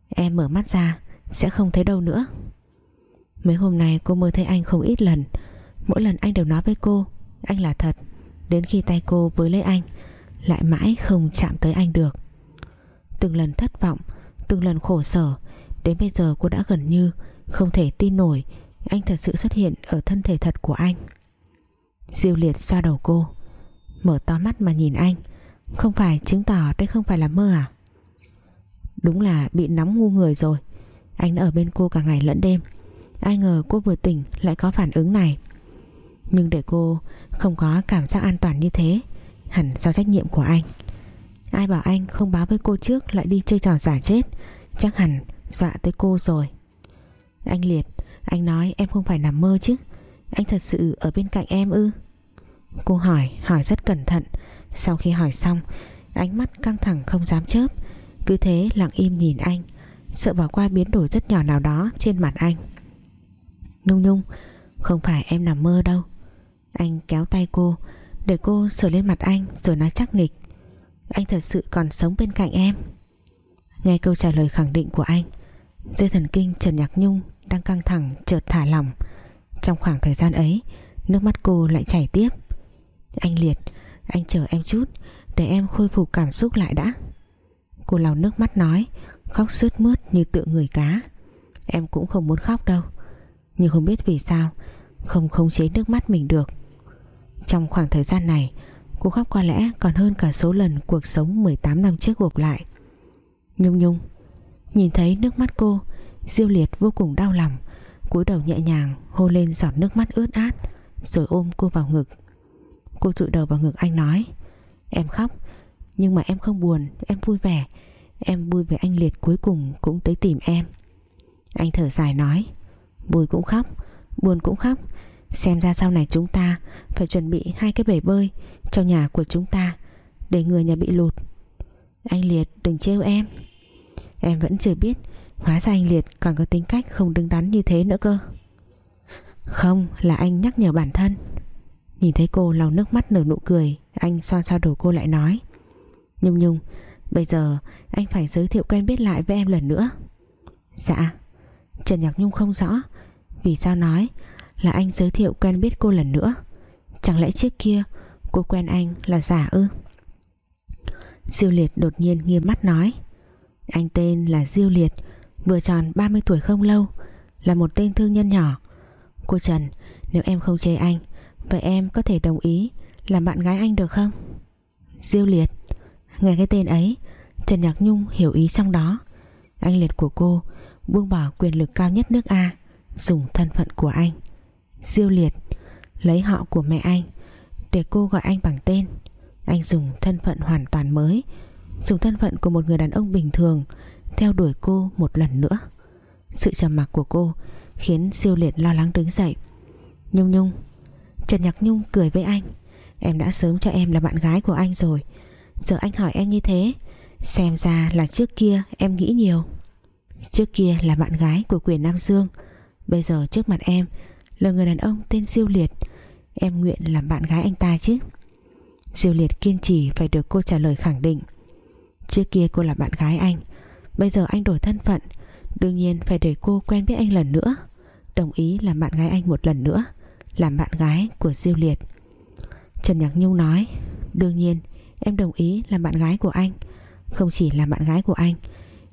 Em mở mắt ra Sẽ không thấy đâu nữa. Mấy hôm nay cô mơ thấy anh không ít lần. Mỗi lần anh đều nói với cô, Anh là thật. Đến khi tay cô với lấy anh lại mãi không chạm tới anh được. Từng lần thất vọng, Từng lần khổ sở, Đến bây giờ cô đã gần như Không thể tin nổi Anh thật sự xuất hiện ở thân thể thật của anh. Diêu liệt xoa đầu cô, Mở to mắt mà nhìn anh. Không phải chứng tỏ đây không phải là mơ à? Đúng là bị nóng ngu người rồi. Anh đã ở bên cô cả ngày lẫn đêm. Ai ngờ cô vừa tỉnh lại có phản ứng này. Nhưng để cô không có cảm giác an toàn như thế Hẳn do trách nhiệm của anh. Ai bảo anh không báo với cô trước Lại đi chơi trò giả chết? Chắc hẳn dọa tới cô rồi. Anh Liệt Anh nói em không phải nằm mơ chứ. Anh thật sự ở bên cạnh em ư? Cô hỏi, hỏi rất cẩn thận. Sau khi hỏi xong Ánh mắt căng thẳng không dám chớp. Cứ thế lặng im nhìn anh Sợ bỏ qua biến đổi rất nhỏ nào đó trên mặt anh. Nhung Nhung Không phải em nằm mơ đâu. Anh kéo tay cô để cô sờ lên mặt anh rồi nói chắc nịch. Anh thật sự còn sống bên cạnh em. Nghe câu trả lời khẳng định của anh, Dây thần kinh Trần Nhạc Nhung Đang căng thẳng chợt thả lỏng. Trong khoảng thời gian ấy, Nước mắt cô lại chảy tiếp. Anh Liệt, Anh chờ em chút, Để em khôi phục cảm xúc lại đã. Cô lau nước mắt nói, Khóc sướt mướt như tựa người cá. Em cũng không muốn khóc đâu. Nhưng không biết vì sao, Không khống chế nước mắt mình được. Trong khoảng thời gian này Cô khóc có lẽ còn hơn cả số lần Cuộc sống 18 năm trước gộp lại. Nhung nhung, Nhìn thấy nước mắt cô, Diêu liệt vô cùng đau lòng, cúi đầu nhẹ nhàng hôn lên giọt nước mắt ướt át, Rồi ôm cô vào ngực. Cô dụi đầu vào ngực anh nói, Em khóc, Nhưng mà em không buồn, Em vui vẻ. Em vui về anh Liệt cuối cùng cũng tới tìm em. Anh thở dài nói Vui cũng khóc, Buồn cũng khóc. Xem ra sau này chúng ta Phải chuẩn bị hai cái bể bơi Cho nhà của chúng ta Để người nhà bị lụt. Anh Liệt, đừng trêu em. Em vẫn chưa biết Hóa ra anh Liệt còn có tính cách không đứng đắn như thế nữa cơ. Không, là anh nhắc nhở bản thân. Nhìn thấy cô lau nước mắt nở nụ cười, Anh xoa xoa đầu cô lại nói. Nhung Nhung, Bây giờ anh phải giới thiệu quen biết lại với em lần nữa. Dạ Trần Nhạc Nhung không rõ Vì sao nói là anh giới thiệu quen biết cô lần nữa. Chẳng lẽ trước kia Cô quen anh là giả ư? Diêu Liệt đột nhiên nghiêm mắt nói, Anh tên là Diêu Liệt, Vừa tròn 30 tuổi không lâu, Là một tên thương nhân nhỏ. Cô Trần, Nếu em không chê anh, Vậy em có thể đồng ý Làm bạn gái anh được không? Diêu Liệt, Nghe cái tên ấy, Trần Nhạc Nhung hiểu ý trong đó. Anh Liệt của cô buông bỏ quyền lực cao nhất nước A, Dùng thân phận của anh. Diêu Liệt, Lấy họ của mẹ anh Để cô gọi anh bằng tên. Anh dùng thân phận hoàn toàn mới, Dùng thân phận của một người đàn ông bình thường, Theo đuổi cô một lần nữa. Sự trầm mặc của cô Khiến Diêu Liệt lo lắng đứng dậy. Nhung Nhung, Trần Nhạc Nhung cười với anh. Em đã sớm cho em là bạn gái của anh rồi. Giờ anh hỏi em như thế, Xem ra là trước kia em nghĩ nhiều. Trước kia là bạn gái của quyền Nam Dương, Bây giờ trước mặt em là người đàn ông tên Diêu Liệt. Em nguyện làm bạn gái anh ta chứ. Diêu Liệt kiên trì phải được cô trả lời khẳng định. Trước kia cô là bạn gái anh, Bây giờ anh đổi thân phận, Đương nhiên phải để cô quen biết anh lần nữa. Đồng ý làm bạn gái anh một lần nữa, Làm bạn gái của Diêu Liệt. Trần Nhạc Nhung nói, Đương nhiên, em đồng ý làm bạn gái của anh. Không chỉ là bạn gái của anh,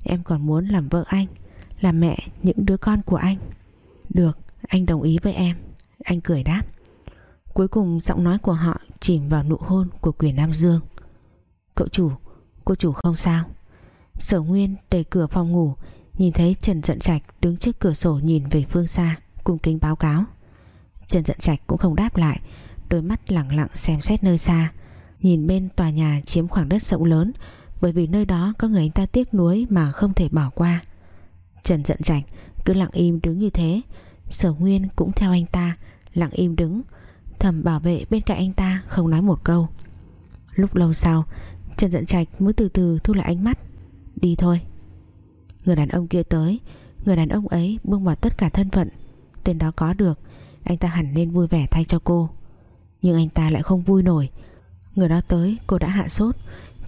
Em còn muốn làm vợ anh Làm mẹ những đứa con của anh. Được anh đồng ý với em. Anh cười đáp. Cuối cùng giọng nói của họ chìm vào nụ hôn của quyền Nam Dương. Cậu chủ, Cô chủ không sao. Sở Nguyên đẩy cửa phòng ngủ, Nhìn thấy Trần Dận Trạch đứng trước cửa sổ nhìn về phương xa, Cung kính báo cáo. Trần Dận Trạch cũng không đáp lại, Đôi mắt lặng lặng xem xét nơi xa. Nhìn bên tòa nhà chiếm khoảng đất rộng lớn, Bởi vì nơi đó có người anh ta tiếc nuối Mà không thể bỏ qua. Trần Dận Trạch cứ lặng im đứng như thế Sở Nguyên cũng theo anh ta, Lặng im đứng, Thầm bảo vệ bên cạnh anh ta không nói một câu. Lúc lâu sau, Trần Dận Trạch mới từ từ thu lại ánh mắt. Đi thôi. Người đàn ông kia tới, Người đàn ông ấy buông bỏ tất cả thân phận, Tên đó có được, Anh ta hẳn nên vui vẻ thay cho cô. Nhưng anh ta lại không vui nổi. Người đó tới, cô đã hạ sốt,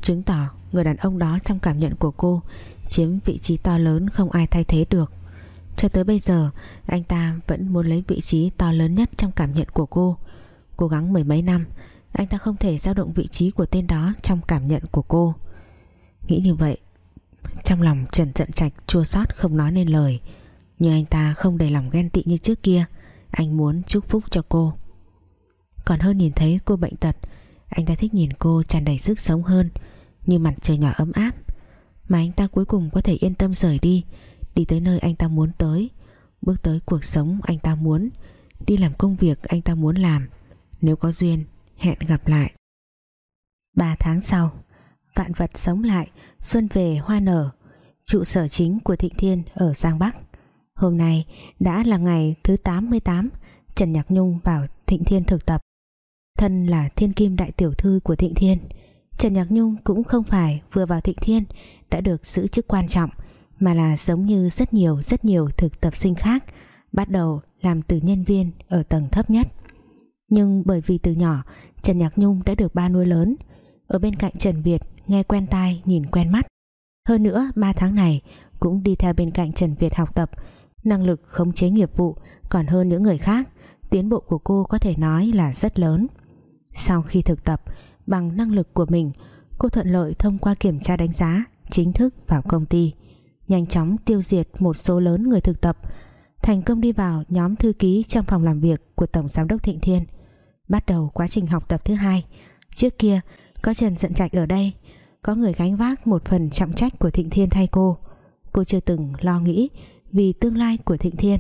Chứng tỏ người đàn ông đó trong cảm nhận của cô Chiếm vị trí to lớn không ai thay thế được. Cho tới bây giờ, Anh ta vẫn muốn lấy vị trí to lớn nhất trong cảm nhận của cô. Cố gắng mười mấy năm, Anh ta không thể dao động vị trí của tên đó Trong cảm nhận của cô. Nghĩ như vậy, Trong lòng Trần giận Trạch chua xót không nói nên lời. Nhưng anh ta không đầy lòng ghen tị như trước kia, Anh muốn chúc phúc cho cô. Còn hơn nhìn thấy cô bệnh tật, Anh ta thích nhìn cô tràn đầy sức sống hơn, Như mặt trời nhỏ ấm áp. Mà anh ta cuối cùng có thể yên tâm rời đi Đi tới nơi anh ta muốn tới. Bước tới cuộc sống anh ta muốn. Đi làm công việc anh ta muốn làm. Nếu có duyên, Hẹn gặp lại. Ba tháng sau, Vạn vật sống lại, Xuân về hoa nở. Trụ sở chính của Thịnh Thiên ở Giang Bắc. Hôm nay đã là ngày thứ 88 Trần Nhạc Nhung vào Thịnh Thiên thực tập. Thân là thiên kim đại tiểu thư của Thịnh Thiên, Trần Nhạc Nhung cũng không phải vừa vào Thịnh Thiên, đã được giữ chức quan trọng mà là giống như rất nhiều rất nhiều thực tập sinh khác, bắt đầu làm từ nhân viên ở tầng thấp nhất. Nhưng bởi vì từ nhỏ, Trần Nhạc Nhung đã được ba nuôi lớn. Ở bên cạnh Trần Việt, nghe quen tai, nhìn quen mắt. Hơn nữa 3 tháng này cũng đi theo bên cạnh Trần Việt học tập, năng lực khống chế nghiệp vụ còn hơn những người khác, tiến bộ của cô có thể nói là rất lớn. Sau khi thực tập, bằng năng lực của mình, cô thuận lợi thông qua kiểm tra đánh giá chính thức vào công ty nhanh chóng tiêu diệt một số lớn người thực tập. Thành công đi vào nhóm thư ký trong phòng làm việc của Tổng Giám đốc Thịnh Thiên. Bắt đầu quá trình học tập thứ hai. Trước kia, có Trần Dận Trạch ở đây, có người gánh vác một phần trọng trách của Thịnh Thiên thay cô. Cô chưa từng lo nghĩ vì tương lai của Thịnh Thiên.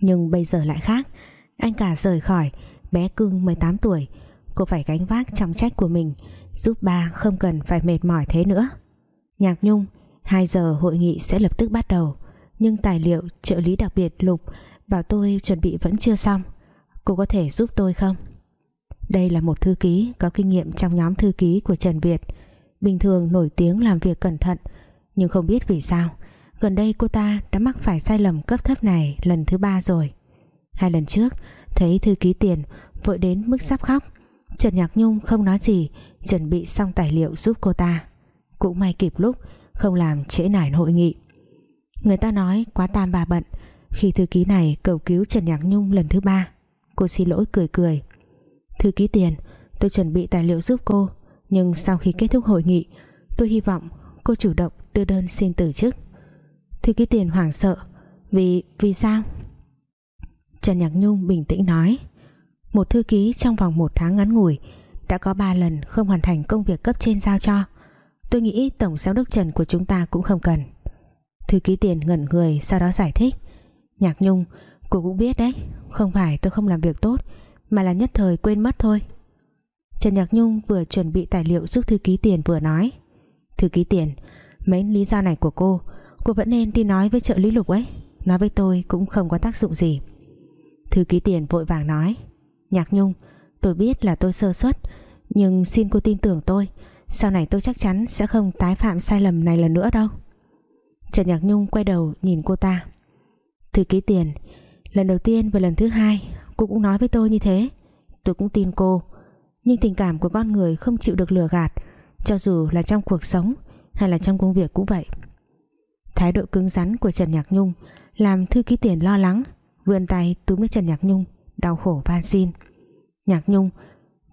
Nhưng bây giờ lại khác. Anh cả rời khỏi, bé cưng 18 tuổi. Cô phải gánh vác trọng trách của mình, giúp ba không cần phải mệt mỏi thế nữa. Nhạc Nhung 2 giờ hội nghị sẽ lập tức bắt đầu. Nhưng tài liệu, trợ lý đặc biệt Lục bảo tôi chuẩn bị vẫn chưa xong. Cô có thể giúp tôi không? Đây là một thư ký có kinh nghiệm trong nhóm thư ký của Trần Việt. Bình thường nổi tiếng làm việc cẩn thận, nhưng không biết vì sao. Gần đây cô ta đã mắc phải sai lầm cấp thấp này lần thứ ba rồi. Hai lần trước, thấy thư ký tiền vội đến mức sắp khóc. Trần Nhạc Nhung không nói gì, chuẩn bị xong tài liệu giúp cô ta. Cũng may kịp lúc không làm trễ nải hội nghị. Người ta nói quá tam bà bận, khi thư ký này cầu cứu Trần Nhạc Nhung lần thứ ba, cô xin lỗi cười cười. Thư ký tiền, tôi chuẩn bị tài liệu giúp cô, nhưng sau khi kết thúc hội nghị, tôi hy vọng cô chủ động đưa đơn xin từ chức. Thư ký tiền hoảng sợ, vì vì sao? Trần Nhạc Nhung bình tĩnh nói, một thư ký trong vòng một tháng ngắn ngủi đã có ba lần không hoàn thành công việc cấp trên giao cho tôi nghĩ tổng giám đốc Trần của chúng ta cũng không cần. Thư ký tiền ngẩn người, sau đó giải thích. Nhạc Nhung, cô cũng biết đấy. Không phải tôi không làm việc tốt, mà là nhất thời quên mất thôi. Trần Nhạc Nhung vừa chuẩn bị tài liệu giúp thư ký tiền vừa nói. Thư ký tiền, Mấy lý do này của cô Cô vẫn nên đi nói với trợ lý lục ấy. Nói với tôi cũng không có tác dụng gì. Thư ký tiền vội vàng nói. Nhạc Nhung, Tôi biết là tôi sơ suất, Nhưng xin cô tin tưởng tôi. Sau này tôi chắc chắn sẽ không tái phạm sai lầm này lần nữa đâu. Trần Nhạc Nhung quay đầu nhìn cô ta. Thư ký tiền, Lần đầu tiên và lần thứ hai, Cô cũng nói với tôi như thế. Tôi cũng tin cô, Nhưng tình cảm của con người không chịu được lừa gạt, Cho dù là trong cuộc sống Hay là trong công việc cũng vậy. Thái độ cứng rắn của Trần Nhạc Nhung Làm thư ký tiền lo lắng, Vươn tay túm lấy Trần Nhạc Nhung, Đau khổ van xin. Nhạc Nhung,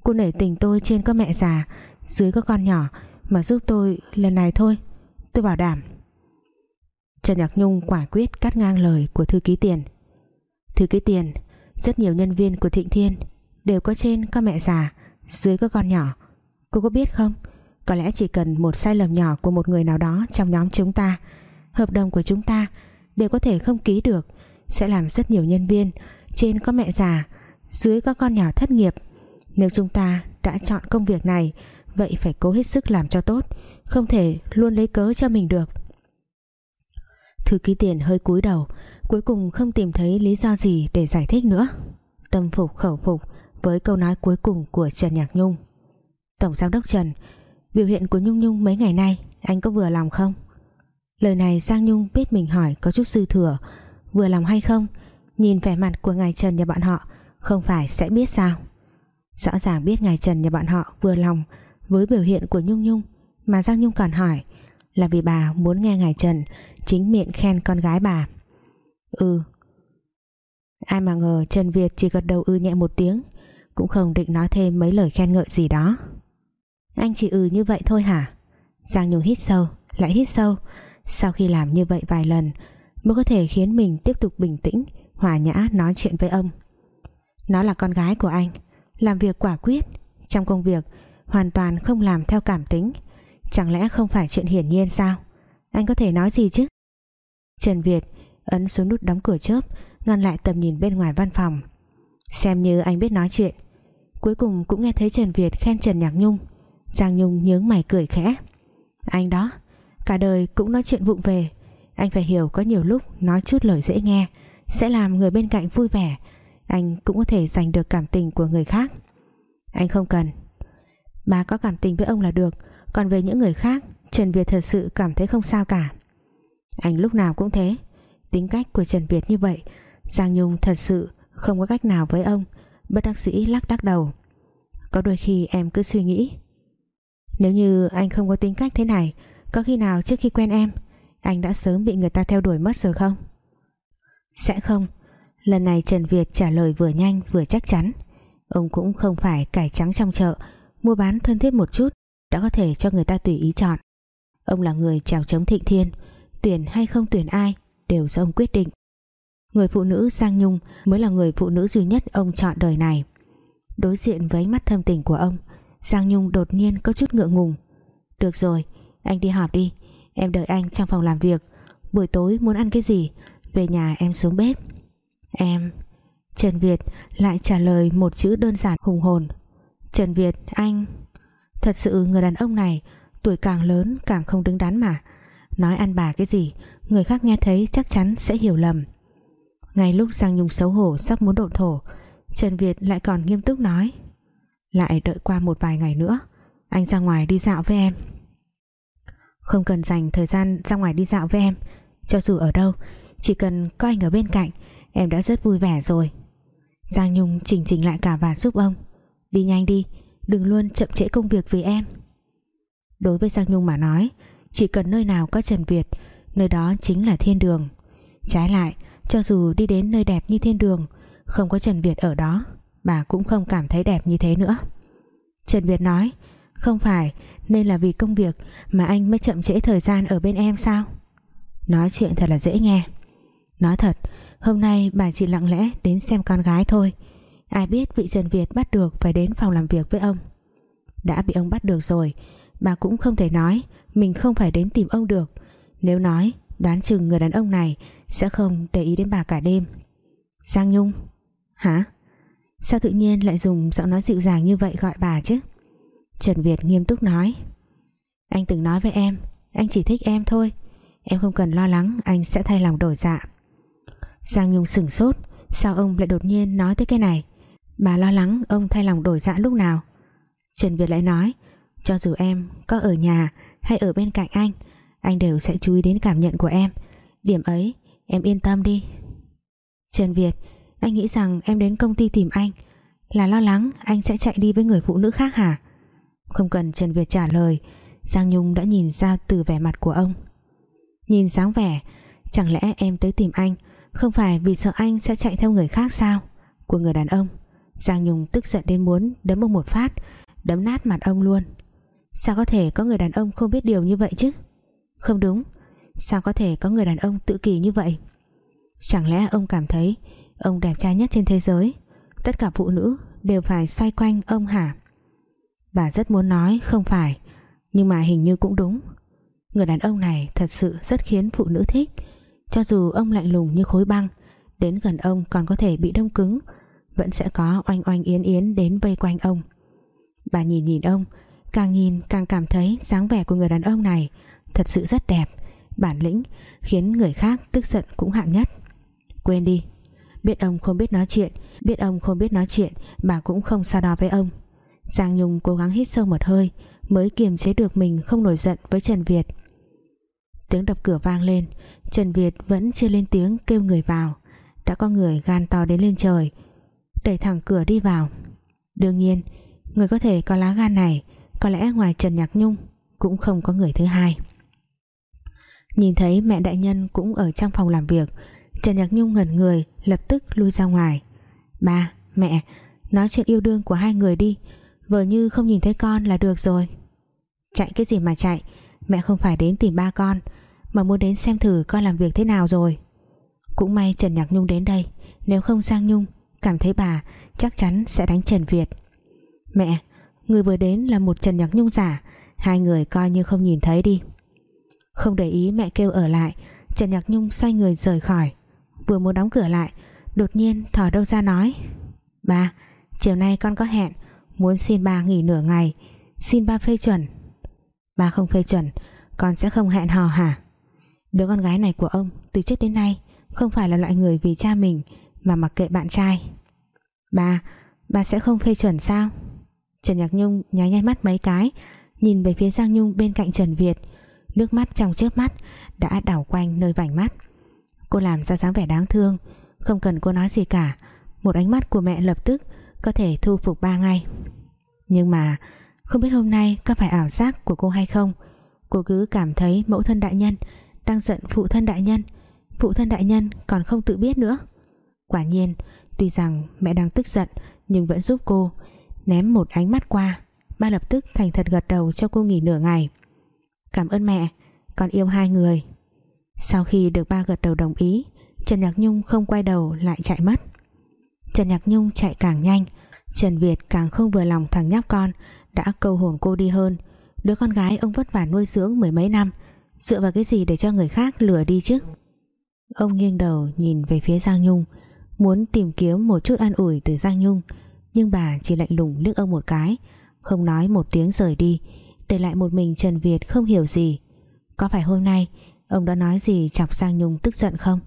Cô nể tình tôi trên có mẹ già dưới có con nhỏ, Mà giúp tôi lần này thôi. Tôi bảo đảm. Trần Nhạc Nhung quả quyết cắt ngang lời của thư ký tiền. Thư ký tiền, Rất nhiều nhân viên của Thịnh Thiên Đều có trên có mẹ già, Dưới có con nhỏ. Cô có biết không? Có lẽ chỉ cần một sai lầm nhỏ của một người nào đó Trong nhóm chúng ta, Hợp đồng của chúng ta đều có thể không ký được, Sẽ làm rất nhiều nhân viên Trên có mẹ già, Dưới có con nhỏ thất nghiệp. Nếu chúng ta đã chọn công việc này Vậy phải cố hết sức làm cho tốt, Không thể luôn lấy cớ cho mình được. Thư ký tiền hơi cúi đầu, Cuối cùng không tìm thấy lý do gì để giải thích nữa. Tâm phục khẩu phục Với câu nói cuối cùng của Trần Nhạc Nhung. Tổng giám đốc Trần, Biểu hiện của Nhung Nhung mấy ngày nay, Anh có vừa lòng không? Lời này Giang Nhung biết mình hỏi có chút dư thừa, Vừa lòng hay không? Nhìn vẻ mặt của ngài Trần nhà bạn họ, Không phải sẽ biết sao? Rõ ràng biết ngài Trần nhà bạn họ vừa lòng với biểu hiện của Nhung Nhung. Mà Giang Nhung còn hỏi Là vì bà muốn nghe ngài Trần Chính miệng khen con gái bà. Ừ. Ai mà ngờ Trần Việt chỉ gật đầu ư nhẹ một tiếng, Cũng không định nói thêm mấy lời khen ngợi gì đó. Anh chỉ ừ như vậy thôi hả? Giang Nhung hít sâu, Lại hít sâu. Sau khi làm như vậy vài lần, Mới có thể khiến mình tiếp tục bình tĩnh, Hòa nhã nói chuyện với ông. Nó là con gái của anh, Làm việc quả quyết. Trong công việc hoàn toàn không làm theo cảm tính. Chẳng lẽ không phải chuyện hiển nhiên sao? Anh có thể nói gì chứ? Trần Việt ấn xuống nút đóng cửa chớp, ngăn lại tầm nhìn bên ngoài văn phòng. Xem như anh biết nói chuyện. Cuối cùng cũng nghe thấy Trần Việt khen Trần Nhạc Nhung. Giang Nhung nhướng mày cười khẽ. Anh đó, cả đời cũng nói chuyện vụng về. Anh phải hiểu có nhiều lúc nói chút lời dễ nghe, sẽ làm người bên cạnh vui vẻ. Anh cũng có thể giành được cảm tình của người khác. Anh không cần bà có cảm tình với ông là được. Còn về những người khác, Trần Việt thật sự cảm thấy không sao cả. Anh lúc nào cũng thế. Tính cách của Trần Việt như vậy, Giang Nhung thật sự không có cách nào với ông. Bất đắc sĩ lắc đắc đầu. Có đôi khi em cứ suy nghĩ. Nếu như anh không có tính cách thế này, Có khi nào trước khi quen em, Anh đã sớm bị người ta theo đuổi mất rồi không? Sẽ không. Lần này Trần Việt trả lời vừa nhanh vừa chắc chắn. Ông cũng không phải cải trắng trong chợ Mua bán thân thiết một chút, Đã có thể cho người ta tùy ý chọn. Ông là người trèo chống thịnh thiên, Tuyển hay không tuyển ai Đều do ông quyết định. Người phụ nữ Giang Nhung Mới là người phụ nữ duy nhất ông chọn đời này. Đối diện với ánh mắt thâm tình của ông, Giang Nhung đột nhiên có chút ngượng ngùng. Được rồi, Anh đi họp đi, Em đợi anh trong phòng làm việc. Buổi tối muốn ăn cái gì, Về nhà em xuống bếp. Em. Trần Việt lại trả lời một chữ đơn giản hùng hồn. Trần Việt, anh. Thật sự người đàn ông này, Tuổi càng lớn càng không đứng đắn mà. Nói ăn bà cái gì, Người khác nghe thấy chắc chắn sẽ hiểu lầm. Ngay lúc Giang Nhung xấu hổ Sắp muốn độn thổ, Trần Việt lại còn nghiêm túc nói. Lại đợi qua một vài ngày nữa, Anh ra ngoài đi dạo với em. Không cần dành thời gian ra ngoài đi dạo với em, Cho dù ở đâu, Chỉ cần có anh ở bên cạnh, Em đã rất vui vẻ rồi. Giang Nhung chỉnh chỉnh lại cả và giúp ông. Đi nhanh đi, Đừng luôn chậm trễ công việc vì em. Đối với Giang Nhung mà nói, Chỉ cần nơi nào có Trần Việt, Nơi đó chính là thiên đường. Trái lại, cho dù đi đến nơi đẹp như thiên đường, Không có Trần Việt ở đó, Bà cũng không cảm thấy đẹp như thế nữa. Trần Việt nói, Không phải, nên là vì công việc Mà anh mới chậm trễ thời gian ở bên em sao? Nói chuyện thật là dễ nghe. Nói thật, Hôm nay bà chỉ lặng lẽ đến xem con gái thôi Ai biết vị Trần Việt bắt được Phải đến phòng làm việc với ông. Đã bị ông bắt được rồi, Bà cũng không thể nói Mình không phải đến tìm ông được. Nếu nói, đoán chừng người đàn ông này Sẽ không để ý đến bà cả đêm. Giang Nhung. Hả? Sao tự nhiên lại dùng giọng nói dịu dàng như vậy gọi bà chứ? Trần Việt nghiêm túc nói. Anh từng nói với em, Anh chỉ thích em thôi. Em không cần lo lắng, anh sẽ thay lòng đổi dạ. Giang Nhung sửng sốt, Sao ông lại đột nhiên nói tới cái này? Bà lo lắng, ông thay lòng đổi dạ lúc nào. Trần Việt lại nói, Cho dù em có ở nhà Hay ở bên cạnh anh Anh đều sẽ chú ý đến cảm nhận của em. Điểm ấy, em yên tâm đi. Trần Việt, Anh nghĩ rằng em đến công ty tìm anh Là lo lắng anh sẽ chạy đi với người phụ nữ khác hả? Không cần Trần Việt trả lời, Giang Nhung đã nhìn ra từ vẻ mặt của ông. Nhìn dáng vẻ, Chẳng lẽ em tới tìm anh Không phải vì sợ anh sẽ chạy theo người khác sao? Của người đàn ông. Giang Nhung tức giận đến muốn đấm ông một phát, Đấm nát mặt ông luôn. Sao có thể có người đàn ông không biết điều như vậy chứ? Không đúng. Sao có thể có người đàn ông tự kỳ như vậy? Chẳng lẽ ông cảm thấy Ông đẹp trai nhất trên thế giới? Tất cả phụ nữ đều phải xoay quanh ông hả? Bà rất muốn nói, không phải. Nhưng mà hình như cũng đúng. Người đàn ông này thật sự rất khiến phụ nữ thích. Cho dù ông lạnh lùng như khối băng, Đến gần ông còn có thể bị đông cứng. Vẫn sẽ có oanh oanh yến yến đến vây quanh ông. Bà nhìn nhìn ông, Càng nhìn càng cảm thấy dáng vẻ của người đàn ông này Thật sự rất đẹp, Bản lĩnh khiến người khác tức giận cũng hạng nhất. Quên đi, Biết ông không biết nói chuyện, Biết ông không biết nói chuyện, Bà cũng không so đo với ông. Giang Nhung cố gắng hít sâu một hơi Mới kiềm chế được mình không nổi giận với Trần Việt. Tiếng đập cửa vang lên, Trần Việt vẫn chưa lên tiếng kêu người vào. Đã có người gan to đến lên trời Đẩy thẳng cửa đi vào. Đương nhiên Người có thể có lá gan này Có lẽ ngoài Trần Nhạc Nhung Cũng không có người thứ hai. Nhìn thấy mẹ đại nhân cũng ở trong phòng làm việc Trần Nhạc Nhung ngẩn người Lập tức lui ra ngoài. Ba, mẹ Nói chuyện yêu đương của hai người đi Vợ như không nhìn thấy con là được rồi. Chạy cái gì mà chạy? Mẹ không phải đến tìm ba con Mà muốn đến xem thử con làm việc thế nào rồi. Cũng may Trần Nhạc Nhung đến đây Nếu không Giang Nhung Cảm thấy bà chắc chắn sẽ đánh Trần Việt. Mẹ, Người vừa đến là một Trần Nhạc Nhung giả, Hai người coi như không nhìn thấy đi. Không để ý mẹ kêu ở lại, Trần Nhạc Nhung xoay người rời khỏi. Vừa muốn đóng cửa lại, Đột nhiên thỏ đâu ra nói, Ba, chiều nay con có hẹn, Muốn xin ba nghỉ nửa ngày, Xin ba phê chuẩn. Ba không phê chuẩn, Con sẽ không hẹn hò hả? Đứa con gái này của ông từ trước đến nay Không phải là loại người vì cha mình mà mặc kệ bạn trai. Ba Ba sẽ không phê chuẩn sao? Trần Nhạc Nhung nháy nháy mắt mấy cái, Nhìn về phía Giang Nhung bên cạnh Trần Việt. Nước mắt trong chớp mắt Đã đảo quanh nơi vành mắt. Cô làm ra dáng vẻ đáng thương, Không cần cô nói gì cả. Một ánh mắt của mẹ lập tức Có thể thu phục ba ngay. Nhưng mà, không biết hôm nay có phải ảo giác của cô hay không? Cô cứ cảm thấy mẫu thân đại nhân Đang giận phụ thân đại nhân. Phụ thân đại nhân còn không tự biết nữa. Quả nhiên, Tuy rằng mẹ đang tức giận, nhưng vẫn giúp cô. Ném một ánh mắt qua, ba lập tức thành thật gật đầu cho cô nghỉ nửa ngày. Cảm ơn mẹ, con yêu hai người. Sau khi được ba gật đầu đồng ý, Trần Nhạc Nhung không quay đầu lại chạy mất. Trần Nhạc Nhung chạy càng nhanh, Trần Việt càng không vừa lòng thằng nhóc con, đã câu hồn cô đi hơn. Đứa con gái ông vất vả nuôi dưỡng mười mấy năm, dựa vào cái gì để cho người khác lừa đi chứ? Ông nghiêng đầu nhìn về phía Giang Nhung muốn tìm kiếm một chút an ủi từ Giang Nhung. Nhưng bà chỉ lạnh lùng liếc ông một cái, không nói một tiếng rời đi, để lại một mình Trần Việt không hiểu gì. Có phải hôm nay, ông đã nói gì chọc Giang Nhung tức giận không?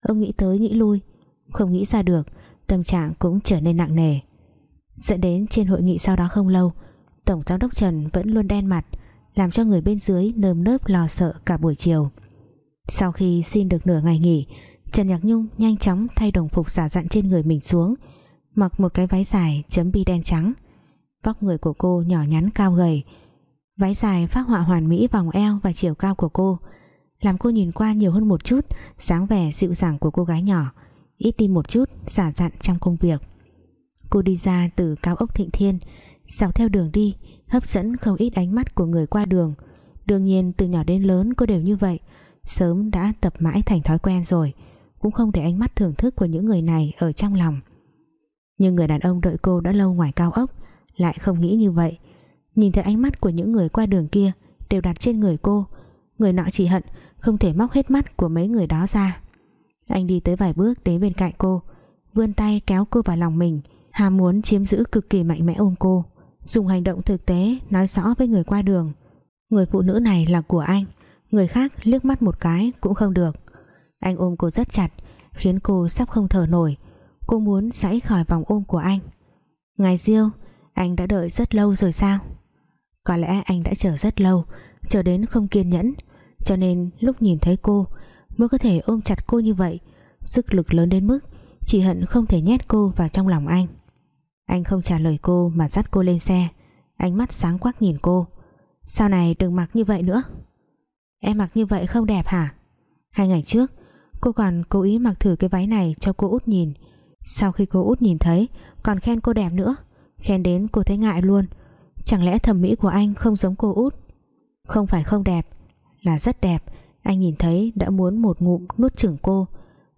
Ông nghĩ tới nghĩ lui, không nghĩ ra được, tâm trạng cũng trở nên nặng nề. Dẫn đến trên hội nghị sau đó không lâu, Tổng giám đốc Trần vẫn luôn đen mặt, làm cho người bên dưới nơm nớp lo sợ cả buổi chiều. Sau khi xin được nửa ngày nghỉ Trần Nhạc Nhung nhanh chóng thay đồng phục giả dặn trên người mình xuống, mặc một cái váy dài chấm bi đen trắng. Vóc người của cô nhỏ nhắn cao gầy, váy dài phát họa hoàn mỹ vòng eo và chiều cao của cô, làm cô nhìn qua nhiều hơn một chút, dáng vẻ dịu dàng của cô gái nhỏ, ít đi một chút giả dặn trong công việc. Cô đi ra từ cao ốc Thịnh Thiên, dọc theo đường đi, hấp dẫn không ít ánh mắt của người qua đường. Đương nhiên, từ nhỏ đến lớn cô đều như vậy, sớm đã tập mãi thành thói quen rồi cũng không để ánh mắt thưởng thức của những người này ở trong lòng. Nhưng người đàn ông đợi cô đã lâu ngoài cao ốc, lại không nghĩ như vậy. Nhìn thấy ánh mắt của những người qua đường kia đều đặt trên người cô, người nọ chỉ hận không thể móc hết mắt của mấy người đó ra. Anh đi tới vài bước đến bên cạnh cô, vươn tay kéo cô vào lòng mình ham muốn chiếm giữ cực kỳ mạnh mẽ ôm cô, dùng hành động thực tế nói rõ với người qua đường. Người phụ nữ này là của anh, người khác liếc mắt một cái cũng không được anh ôm cô rất chặt, khiến cô sắp không thở nổi. Cô muốn sãy khỏi vòng ôm của anh. Ngài diêu, anh đã đợi rất lâu rồi sao? Có lẽ anh đã chờ rất lâu, chờ đến không kiên nhẫn. Cho nên lúc nhìn thấy cô, mới có thể ôm chặt cô như vậy. Sức lực lớn đến mức chỉ hận không thể nhét cô vào trong lòng anh. Anh không trả lời cô mà dắt cô lên xe. Ánh mắt sáng quắc nhìn cô. Sau này đừng mặc như vậy nữa. Em mặc như vậy không đẹp hả? Hai ngày trước Cô còn cố ý mặc thử cái váy này cho cô út nhìn. Sau khi cô út nhìn thấy, Còn khen cô đẹp nữa. Khen đến cô thấy ngại luôn. Chẳng lẽ thẩm mỹ của anh không giống cô út? Không phải không đẹp, Là rất đẹp. Anh nhìn thấy đã muốn một ngụm nuốt chửng cô.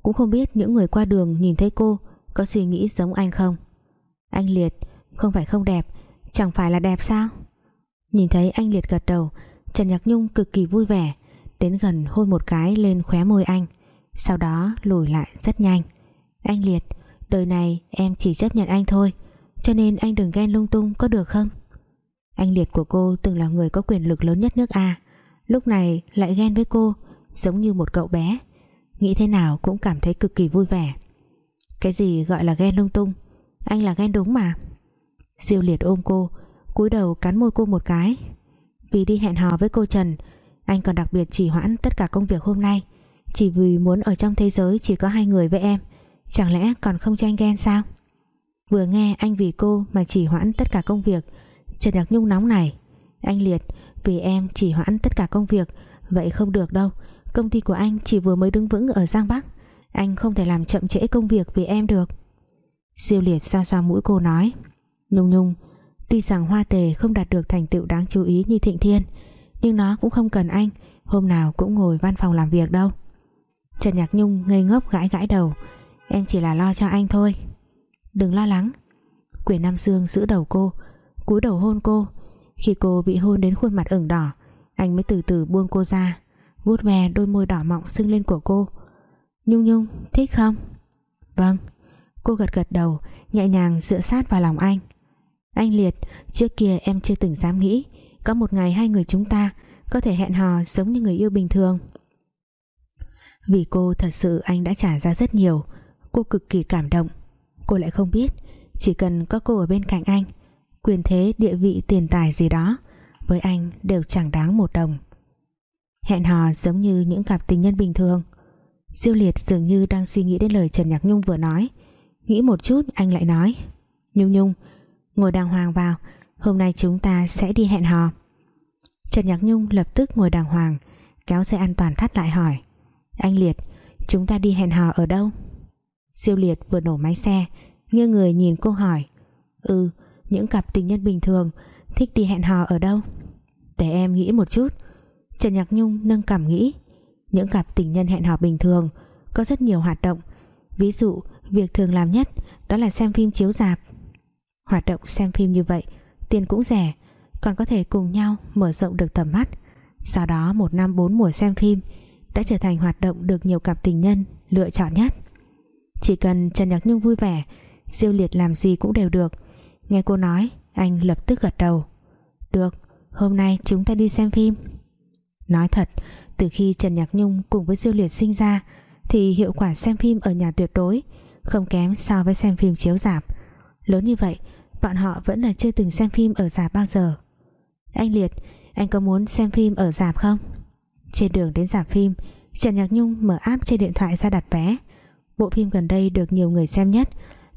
Cũng không biết những người qua đường nhìn thấy cô Có suy nghĩ giống anh không. Anh Liệt, không phải không đẹp, Chẳng phải là đẹp sao? Nhìn thấy anh Liệt gật đầu, Trần Nhạc Nhung cực kỳ vui vẻ, Đến gần hôn một cái lên khóe môi anh. Sau đó lùi lại rất nhanh. Anh Liệt, Đời này em chỉ chấp nhận anh thôi, Cho nên anh đừng ghen lung tung, có được không? Anh Liệt của cô từng là người có quyền lực lớn nhất nước A, Lúc này lại ghen với cô, Giống như một cậu bé. Nghĩ thế nào cũng cảm thấy cực kỳ vui vẻ. Cái gì gọi là ghen lung tung? Anh là ghen đúng mà. Diêu liệt ôm cô, cúi đầu cắn môi cô một cái. Vì đi hẹn hò với cô Trần, Anh còn đặc biệt chỉ hoãn tất cả công việc hôm nay. Chỉ vì muốn ở trong thế giới Chỉ có hai người với em, Chẳng lẽ còn không cho anh ghen sao? Vừa nghe anh vì cô mà chỉ hoãn tất cả công việc Trần đặc Nhung nóng này Anh Liệt, Vì em chỉ hoãn tất cả công việc, Vậy không được đâu, Công ty của anh chỉ vừa mới đứng vững ở Giang Bắc. Anh không thể làm chậm trễ công việc vì em được. Diêu liệt xoa xoa mũi cô nói, Nhung nhung, Tuy rằng hoa tề không đạt được thành tựu đáng chú ý như thịnh thiên, Nhưng nó cũng không cần anh, Hôm nào cũng ngồi văn phòng làm việc đâu. Trần Nhạc Nhung ngây ngốc gãi gãi đầu. Em chỉ là lo cho anh thôi. Đừng lo lắng. Quyền Nam Dương giữ đầu cô, cúi đầu hôn cô. Khi cô bị hôn đến khuôn mặt ửng đỏ, Anh mới từ từ buông cô ra, vuốt ve đôi môi đỏ mọng sưng lên của cô. Nhung Nhung, thích không? Vâng. Cô gật gật đầu, Nhẹ nhàng dựa sát vào lòng anh. Anh Liệt, Trước kia em chưa từng dám nghĩ, Có một ngày hai người chúng ta Có thể hẹn hò giống như người yêu bình thường. Vì cô thật sự anh đã trả ra rất nhiều. Cô cực kỳ cảm động. Cô lại không biết, Chỉ cần có cô ở bên cạnh anh, Quyền thế, địa vị, tiền tài gì đó, Với anh đều chẳng đáng một đồng. Hẹn hò giống như những cặp tình nhân bình thường. Diêu liệt dường như đang suy nghĩ đến lời Trần Nhạc Nhung vừa nói. Nghĩ một chút, anh lại nói, Nhung Nhung, Ngồi đàng hoàng vào, Hôm nay chúng ta sẽ đi hẹn hò. Trần Nhạc Nhung lập tức ngồi đàng hoàng, Kéo xe an toàn thắt lại hỏi anh Liệt, Chúng ta đi hẹn hò ở đâu? Siêu Liệt vừa nổ máy xe, Nghiêng người nhìn cô hỏi. Ừ những cặp tình nhân bình thường Thích đi hẹn hò ở đâu? Để em nghĩ một chút. Trần Nhạc Nhung nâng cảm nghĩ, Những cặp tình nhân hẹn hò bình thường Có rất nhiều hoạt động. Ví dụ, việc thường làm nhất Đó là xem phim chiếu dạp Hoạt động xem phim như vậy, Tiền cũng rẻ, Còn có thể cùng nhau mở rộng được tầm mắt. Sau đó một năm bốn mùa xem phim đã trở thành hoạt động được nhiều cặp tình nhân Lựa chọn nhất. Chỉ cần Trần Nhạc Nhung vui vẻ Diêu liệt làm gì cũng đều được. Nghe cô nói, anh lập tức gật đầu. Được, hôm nay chúng ta đi xem phim. Nói thật, Từ khi Trần Nhạc Nhung cùng với Diêu Liệt sinh ra, Thì hiệu quả xem phim ở nhà tuyệt đối, Không kém so với xem phim chiếu rạp. Lớn như vậy, Bọn họ vẫn là chưa từng xem phim ở rạp bao giờ. Anh Liệt, Anh có muốn xem phim ở rạp không? Trên đường đến giảm phim, Trần Nhạc Nhung mở app trên điện thoại ra đặt vé. Bộ phim gần đây được nhiều người xem nhất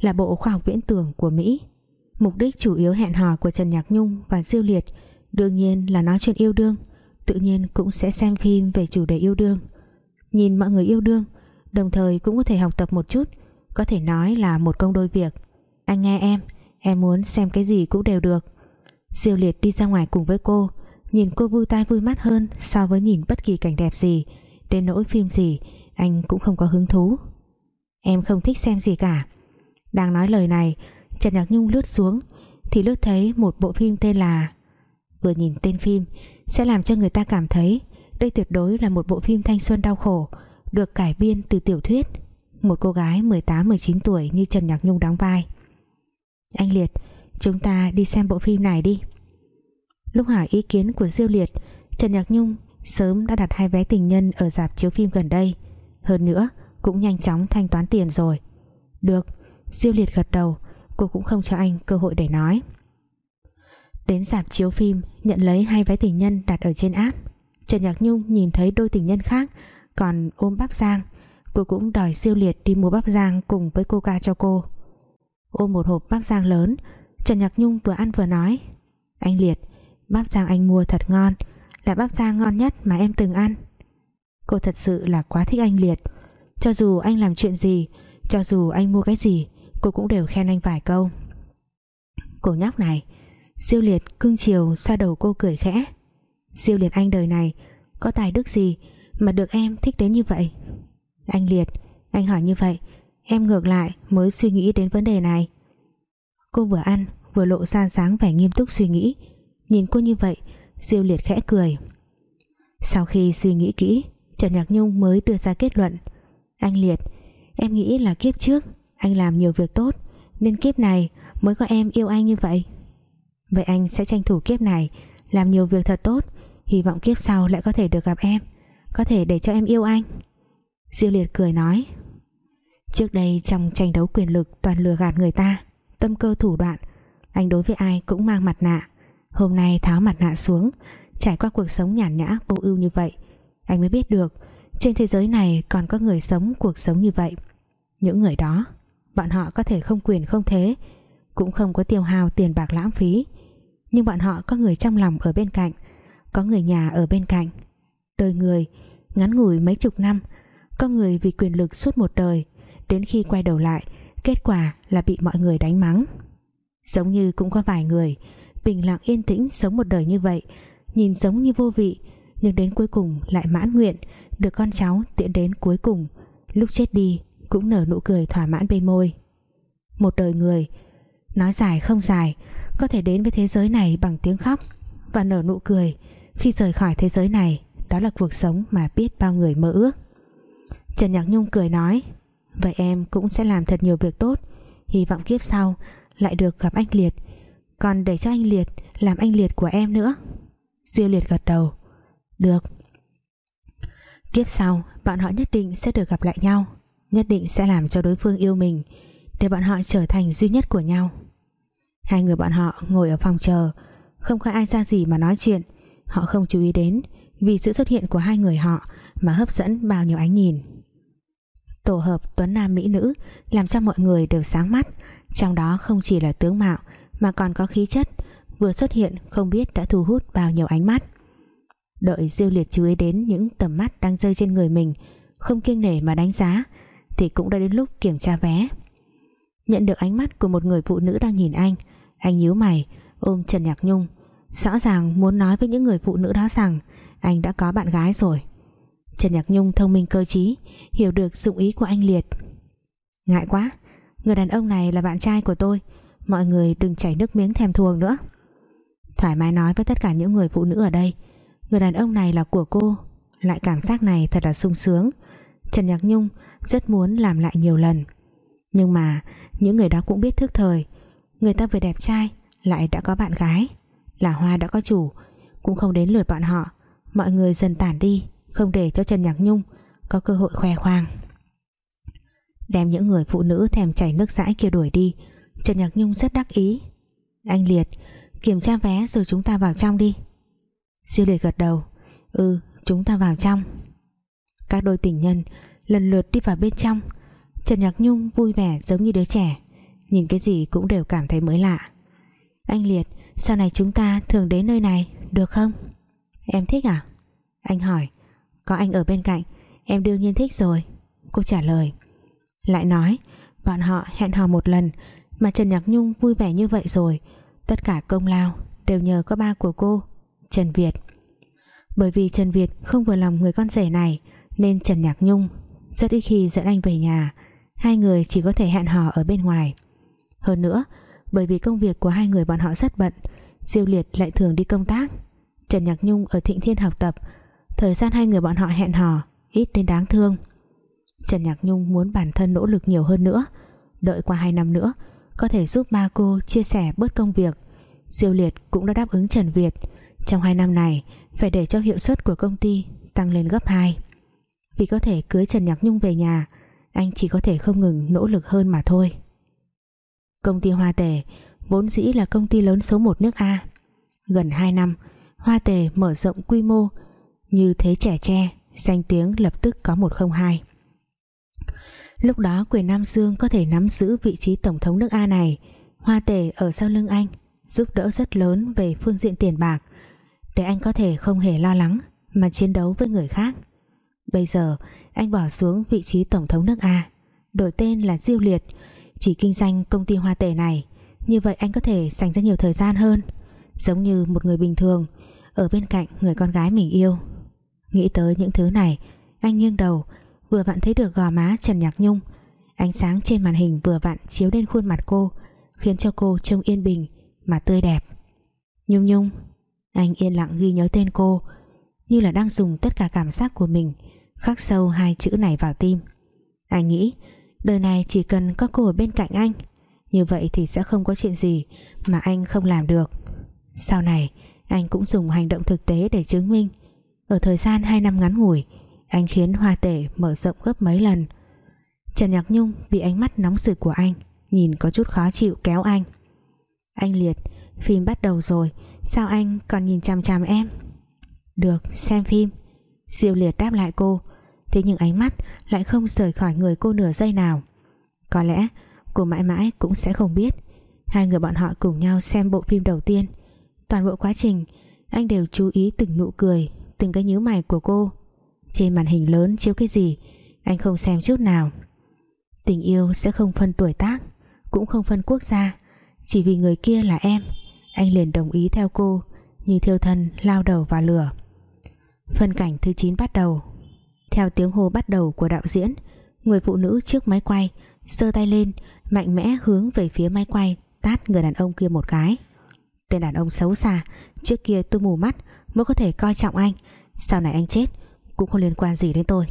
Là bộ khoa học viễn tưởng của Mỹ. Mục đích chủ yếu hẹn hò của Trần Nhạc Nhung và Diêu Liệt đương nhiên là nói chuyện yêu đương, tự nhiên cũng sẽ xem phim về chủ đề yêu đương. Nhìn mọi người yêu đương, đồng thời cũng có thể học tập một chút, có thể nói là một công đôi việc. Anh nghe em em muốn xem cái gì cũng đều được. Diêu Liệt đi ra ngoài cùng với cô nhìn cô vui tai vui mắt hơn so với nhìn bất kỳ cảnh đẹp gì. Đến nỗi phim gì, anh cũng không có hứng thú. Em không thích xem gì cả. Đang nói lời này, Trần Nhạc Nhung lướt xuống, thì lướt thấy một bộ phim tên là vừa nhìn tên phim, sẽ làm cho người ta cảm thấy đây tuyệt đối là một bộ phim thanh xuân đau khổ, được cải biên từ tiểu thuyết. Một cô gái 18-19 tuổi như Trần Nhạc Nhung đóng vai. Anh Liệt, chúng ta đi xem bộ phim này đi lúc hỏi ý kiến của Diêu Liệt, Trần Nhạc Nhung sớm đã đặt hai vé tình nhân ở dạp chiếu phim gần đây. Hơn nữa, cũng nhanh chóng thanh toán tiền rồi. Được, Diêu Liệt gật đầu, cô cũng không cho anh cơ hội để nói. Đến dạp chiếu phim, nhận lấy hai vé tình nhân đặt ở trên app. Trần Nhạc Nhung nhìn thấy đôi tình nhân khác, còn ôm bắp giang. Cô cũng đòi diêu liệt đi mua bắp giang cùng với coca cho cô. Ôm một hộp bắp giang lớn, Trần Nhạc Nhung vừa ăn vừa nói, anh liệt bắp rang anh mua thật ngon, là bắp rang ngon nhất mà em từng ăn. Cô thật sự là quá thích anh liệt. Cho dù anh làm chuyện gì, cho dù anh mua cái gì, cô cũng đều khen anh vài câu. Cô nhóc này Diêu liệt cưng chiều xoa đầu cô cười khẽ. Diêu liệt anh đời này, Có tài đức gì mà được em thích đến như vậy? Anh liệt, Anh hỏi như vậy, Em ngược lại mới suy nghĩ đến vấn đề này. Cô vừa ăn, vừa lộ ra dáng vẻ nghiêm túc suy nghĩ. Nhìn cô như vậy, Diêu liệt khẽ cười. Sau khi suy nghĩ kỹ, Trần Nhạc Nhung mới đưa ra kết luận. Anh liệt, Em nghĩ là kiếp trước Anh làm nhiều việc tốt, Nên kiếp này mới có em yêu anh như vậy. Vậy anh sẽ tranh thủ kiếp này, Làm nhiều việc thật tốt, Hy vọng kiếp sau lại có thể được gặp em, Có thể để cho em yêu anh. Diêu Liệt cười nói. Trước đây trong tranh đấu quyền lực Toàn lừa gạt người ta, Tâm cơ thủ đoạn, Anh đối với ai cũng mang mặt nạ. Hôm nay tháo mặt nạ xuống, Trải qua cuộc sống nhàn nhã vô ưu như vậy, Anh mới biết được Trên thế giới này còn có người sống cuộc sống như vậy. Những người đó, Bọn họ có thể không quyền không thế, Cũng không có tiêu hao tiền bạc lãng phí, nhưng bọn họ có người trong lòng ở bên cạnh, có người nhà ở bên cạnh. Đời người, ngắn ngủi mấy chục năm, có người vì quyền lực suốt một đời, đến khi quay đầu lại, kết quả là bị mọi người đánh mắng. Giống như cũng có vài người bình lặng yên tĩnh sống một đời như vậy, nhìn giống như vô vị, nhưng đến cuối cùng lại mãn nguyện, được con cháu tiện đến cuối cùng. Lúc chết đi, cũng nở nụ cười thỏa mãn bên môi. Một đời người, nói dài không dài, có thể đến với thế giới này bằng tiếng khóc và nở nụ cười khi rời khỏi thế giới này, đó là cuộc sống mà biết bao người mơ ước. Trần Nhạc Nhung cười nói, vậy em cũng sẽ làm thật nhiều việc tốt, hy vọng kiếp sau lại được gặp anh Liệt còn để cho anh Liệt làm anh Liệt của em nữa. Diêu Liệt gật đầu. Được. Kiếp sau, bọn họ nhất định sẽ được gặp lại nhau, nhất định sẽ làm cho đối phương yêu mình, để bọn họ trở thành duy nhất của nhau. Hai người bọn họ ngồi ở phòng chờ, Không có ai ra gì mà nói chuyện. Họ không chú ý đến Vì sự xuất hiện của hai người họ Mà hấp dẫn bao nhiêu ánh nhìn. Tổ hợp tuấn nam mỹ nữ Làm cho mọi người đều sáng mắt, Trong đó không chỉ là tướng mạo mà còn có khí chất, Vừa xuất hiện không biết đã thu hút bao nhiêu ánh mắt. Đợi Diêu Liệt chú ý đến những tầm mắt đang rơi trên người mình, Không kiêng nể mà đánh giá, Thì cũng đã đến lúc kiểm tra vé. Nhận được ánh mắt của một người phụ nữ đang nhìn anh Anh nhíu mày, ôm Trần Nhạc Nhung. Rõ ràng muốn nói với những người phụ nữ đó rằng Anh đã có bạn gái rồi. Trần Nhạc Nhung thông minh cơ trí, Hiểu được dụng ý của anh Liệt. Ngại quá, Người đàn ông này là bạn trai của tôi Mọi người đừng chảy nước miếng thèm thuồng nữa. Thoải mái nói với tất cả những người phụ nữ ở đây. Người đàn ông này là của cô. Lại cảm giác này thật là sung sướng. Trần Nhạc Nhung rất muốn làm lại nhiều lần. Nhưng mà, Những người đó cũng biết thức thời. Người ta vừa đẹp trai, Lại đã có bạn gái. Là Hoa đã có chủ, Cũng không đến lượt bọn họ. Mọi người dần tản đi, Không để cho Trần Nhạc Nhung Có cơ hội khoe khoang. Đem những người phụ nữ thèm chảy nước dãi kia đuổi đi. Trần Nhạc Nhung rất đắc ý. Anh Liệt, Kiểm tra vé rồi chúng ta vào trong đi. Diêu Liệt gật đầu. Ừ chúng ta vào trong. Các đôi tình nhân lần lượt đi vào bên trong. Trần Nhạc Nhung vui vẻ giống như đứa trẻ, Nhìn cái gì cũng đều cảm thấy mới lạ. Anh Liệt, Sau này chúng ta thường đến nơi này, Được không? Em thích à? Anh hỏi. Có anh ở bên cạnh, Em đương nhiên thích rồi. Cô trả lời. Lại nói, Bọn họ hẹn hò một lần mà Trần Nhạc Nhung vui vẻ như vậy rồi. Tất cả công lao đều nhờ có ba của cô, Trần Việt. Bởi vì Trần Việt không vừa lòng người con rể này, Nên Trần Nhạc Nhung Rất ít khi dẫn anh về nhà. Hai người chỉ có thể hẹn hò ở bên ngoài. Hơn nữa, Bởi vì công việc của hai người bọn họ rất bận, Diêu Liệt lại thường đi công tác. Trần Nhạc Nhung ở Thịnh Thiên học tập. Thời gian hai người bọn họ hẹn hò Ít đến đáng thương. Trần Nhạc Nhung muốn bản thân nỗ lực nhiều hơn nữa. Đợi qua hai năm nữa có thể giúp ba cô chia sẻ bớt công việc. Diêu Liệt cũng đã đáp ứng Trần Việt. Trong hai năm này, Phải để cho hiệu suất của công ty Tăng lên gấp 2 Vì có thể cưới Trần Nhạc Nhung về nhà, Anh chỉ có thể không ngừng nỗ lực hơn mà thôi. Công ty Hoa Tề Vốn dĩ là công ty lớn số 1 nước A. Gần 2 năm, Hoa Tề mở rộng quy mô Như thế trẻ tre, Danh tiếng lập tức có 102 Lúc đó quyền Nam Dương có thể nắm giữ vị trí Tổng thống nước A này Hoa Tề ở sau lưng anh, giúp đỡ rất lớn về phương diện tiền bạc, để anh có thể không hề lo lắng mà chiến đấu với người khác. Bây giờ, anh bỏ xuống vị trí Tổng thống nước A, đổi tên là Diêu Liệt, chỉ kinh doanh công ty hoa tể này như vậy anh có thể dành ra nhiều thời gian hơn, giống như một người bình thường, ở bên cạnh người con gái mình yêu. Nghĩ tới những thứ này, anh nghiêng đầu vừa vặn thấy được gò má Trần Nhạc Nhung. Ánh sáng trên màn hình vừa vặn chiếu lên khuôn mặt cô, khiến cho cô trông yên bình mà tươi đẹp. Nhung Nhung, Anh yên lặng ghi nhớ tên cô, Như là đang dùng tất cả cảm giác của mình Khắc sâu hai chữ này vào tim. Anh nghĩ, Đời này chỉ cần có cô ở bên cạnh anh, Như vậy thì sẽ không có chuyện gì Mà anh không làm được. Sau này, anh cũng dùng hành động thực tế để chứng minh. Ở thời gian 2 năm ngắn ngủi anh khiến hoa tể mở rộng gấp mấy lần. Trần Nhạc Nhung bị ánh mắt nóng rực của anh, Nhìn có chút khó chịu kéo anh. Anh Liệt, Phim bắt đầu rồi, Sao anh còn nhìn chằm chằm em? Được, xem phim. Diêu Liệt đáp lại cô, Thế nhưng ánh mắt lại không rời khỏi người cô nửa giây nào. Có lẽ cô mãi mãi cũng sẽ không biết, Hai người bọn họ cùng nhau xem bộ phim đầu tiên. Toàn bộ quá trình, Anh đều chú ý từng nụ cười, Từng cái nhíu mày của cô. Trên màn hình lớn chiếu cái gì? Anh không xem chút nào. Tình yêu sẽ không phân tuổi tác, Cũng không phân quốc gia. Chỉ vì người kia là em, Anh liền đồng ý theo cô, Như thiêu thân, lao đầu vào lửa. Phân cảnh thứ 9 bắt đầu. Theo tiếng hô bắt đầu của đạo diễn, Người phụ nữ trước máy quay giơ tay lên, Mạnh mẽ hướng về phía máy quay, Tát người đàn ông kia một cái. Tên đàn ông xấu xa, Trước kia tôi mù mắt, mới có thể coi trọng anh. Sau này anh chết cũng không liên quan gì đến tôi.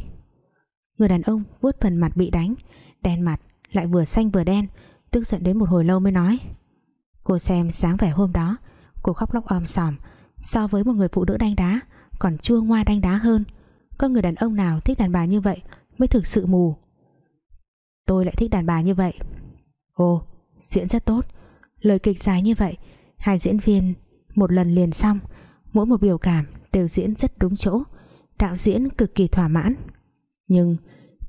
Người đàn ông vuốt phần mặt bị đánh, Đen mặt, lại vừa xanh vừa đen, Tức giận đến một hồi lâu mới nói, Cô xem sáng vẻ hôm đó, Cô khóc lóc om sòm, So với một người phụ nữ đánh đá, Còn chua ngoa đánh đá hơn. Có người đàn ông nào thích đàn bà như vậy Mới thực sự mù? Tôi lại thích đàn bà như vậy. Ồ, diễn rất tốt. Lời kịch dài như vậy, Hai diễn viên một lần liền xong, Mỗi một biểu cảm đều diễn rất đúng chỗ. Đạo diễn cực kỳ thỏa mãn. Nhưng,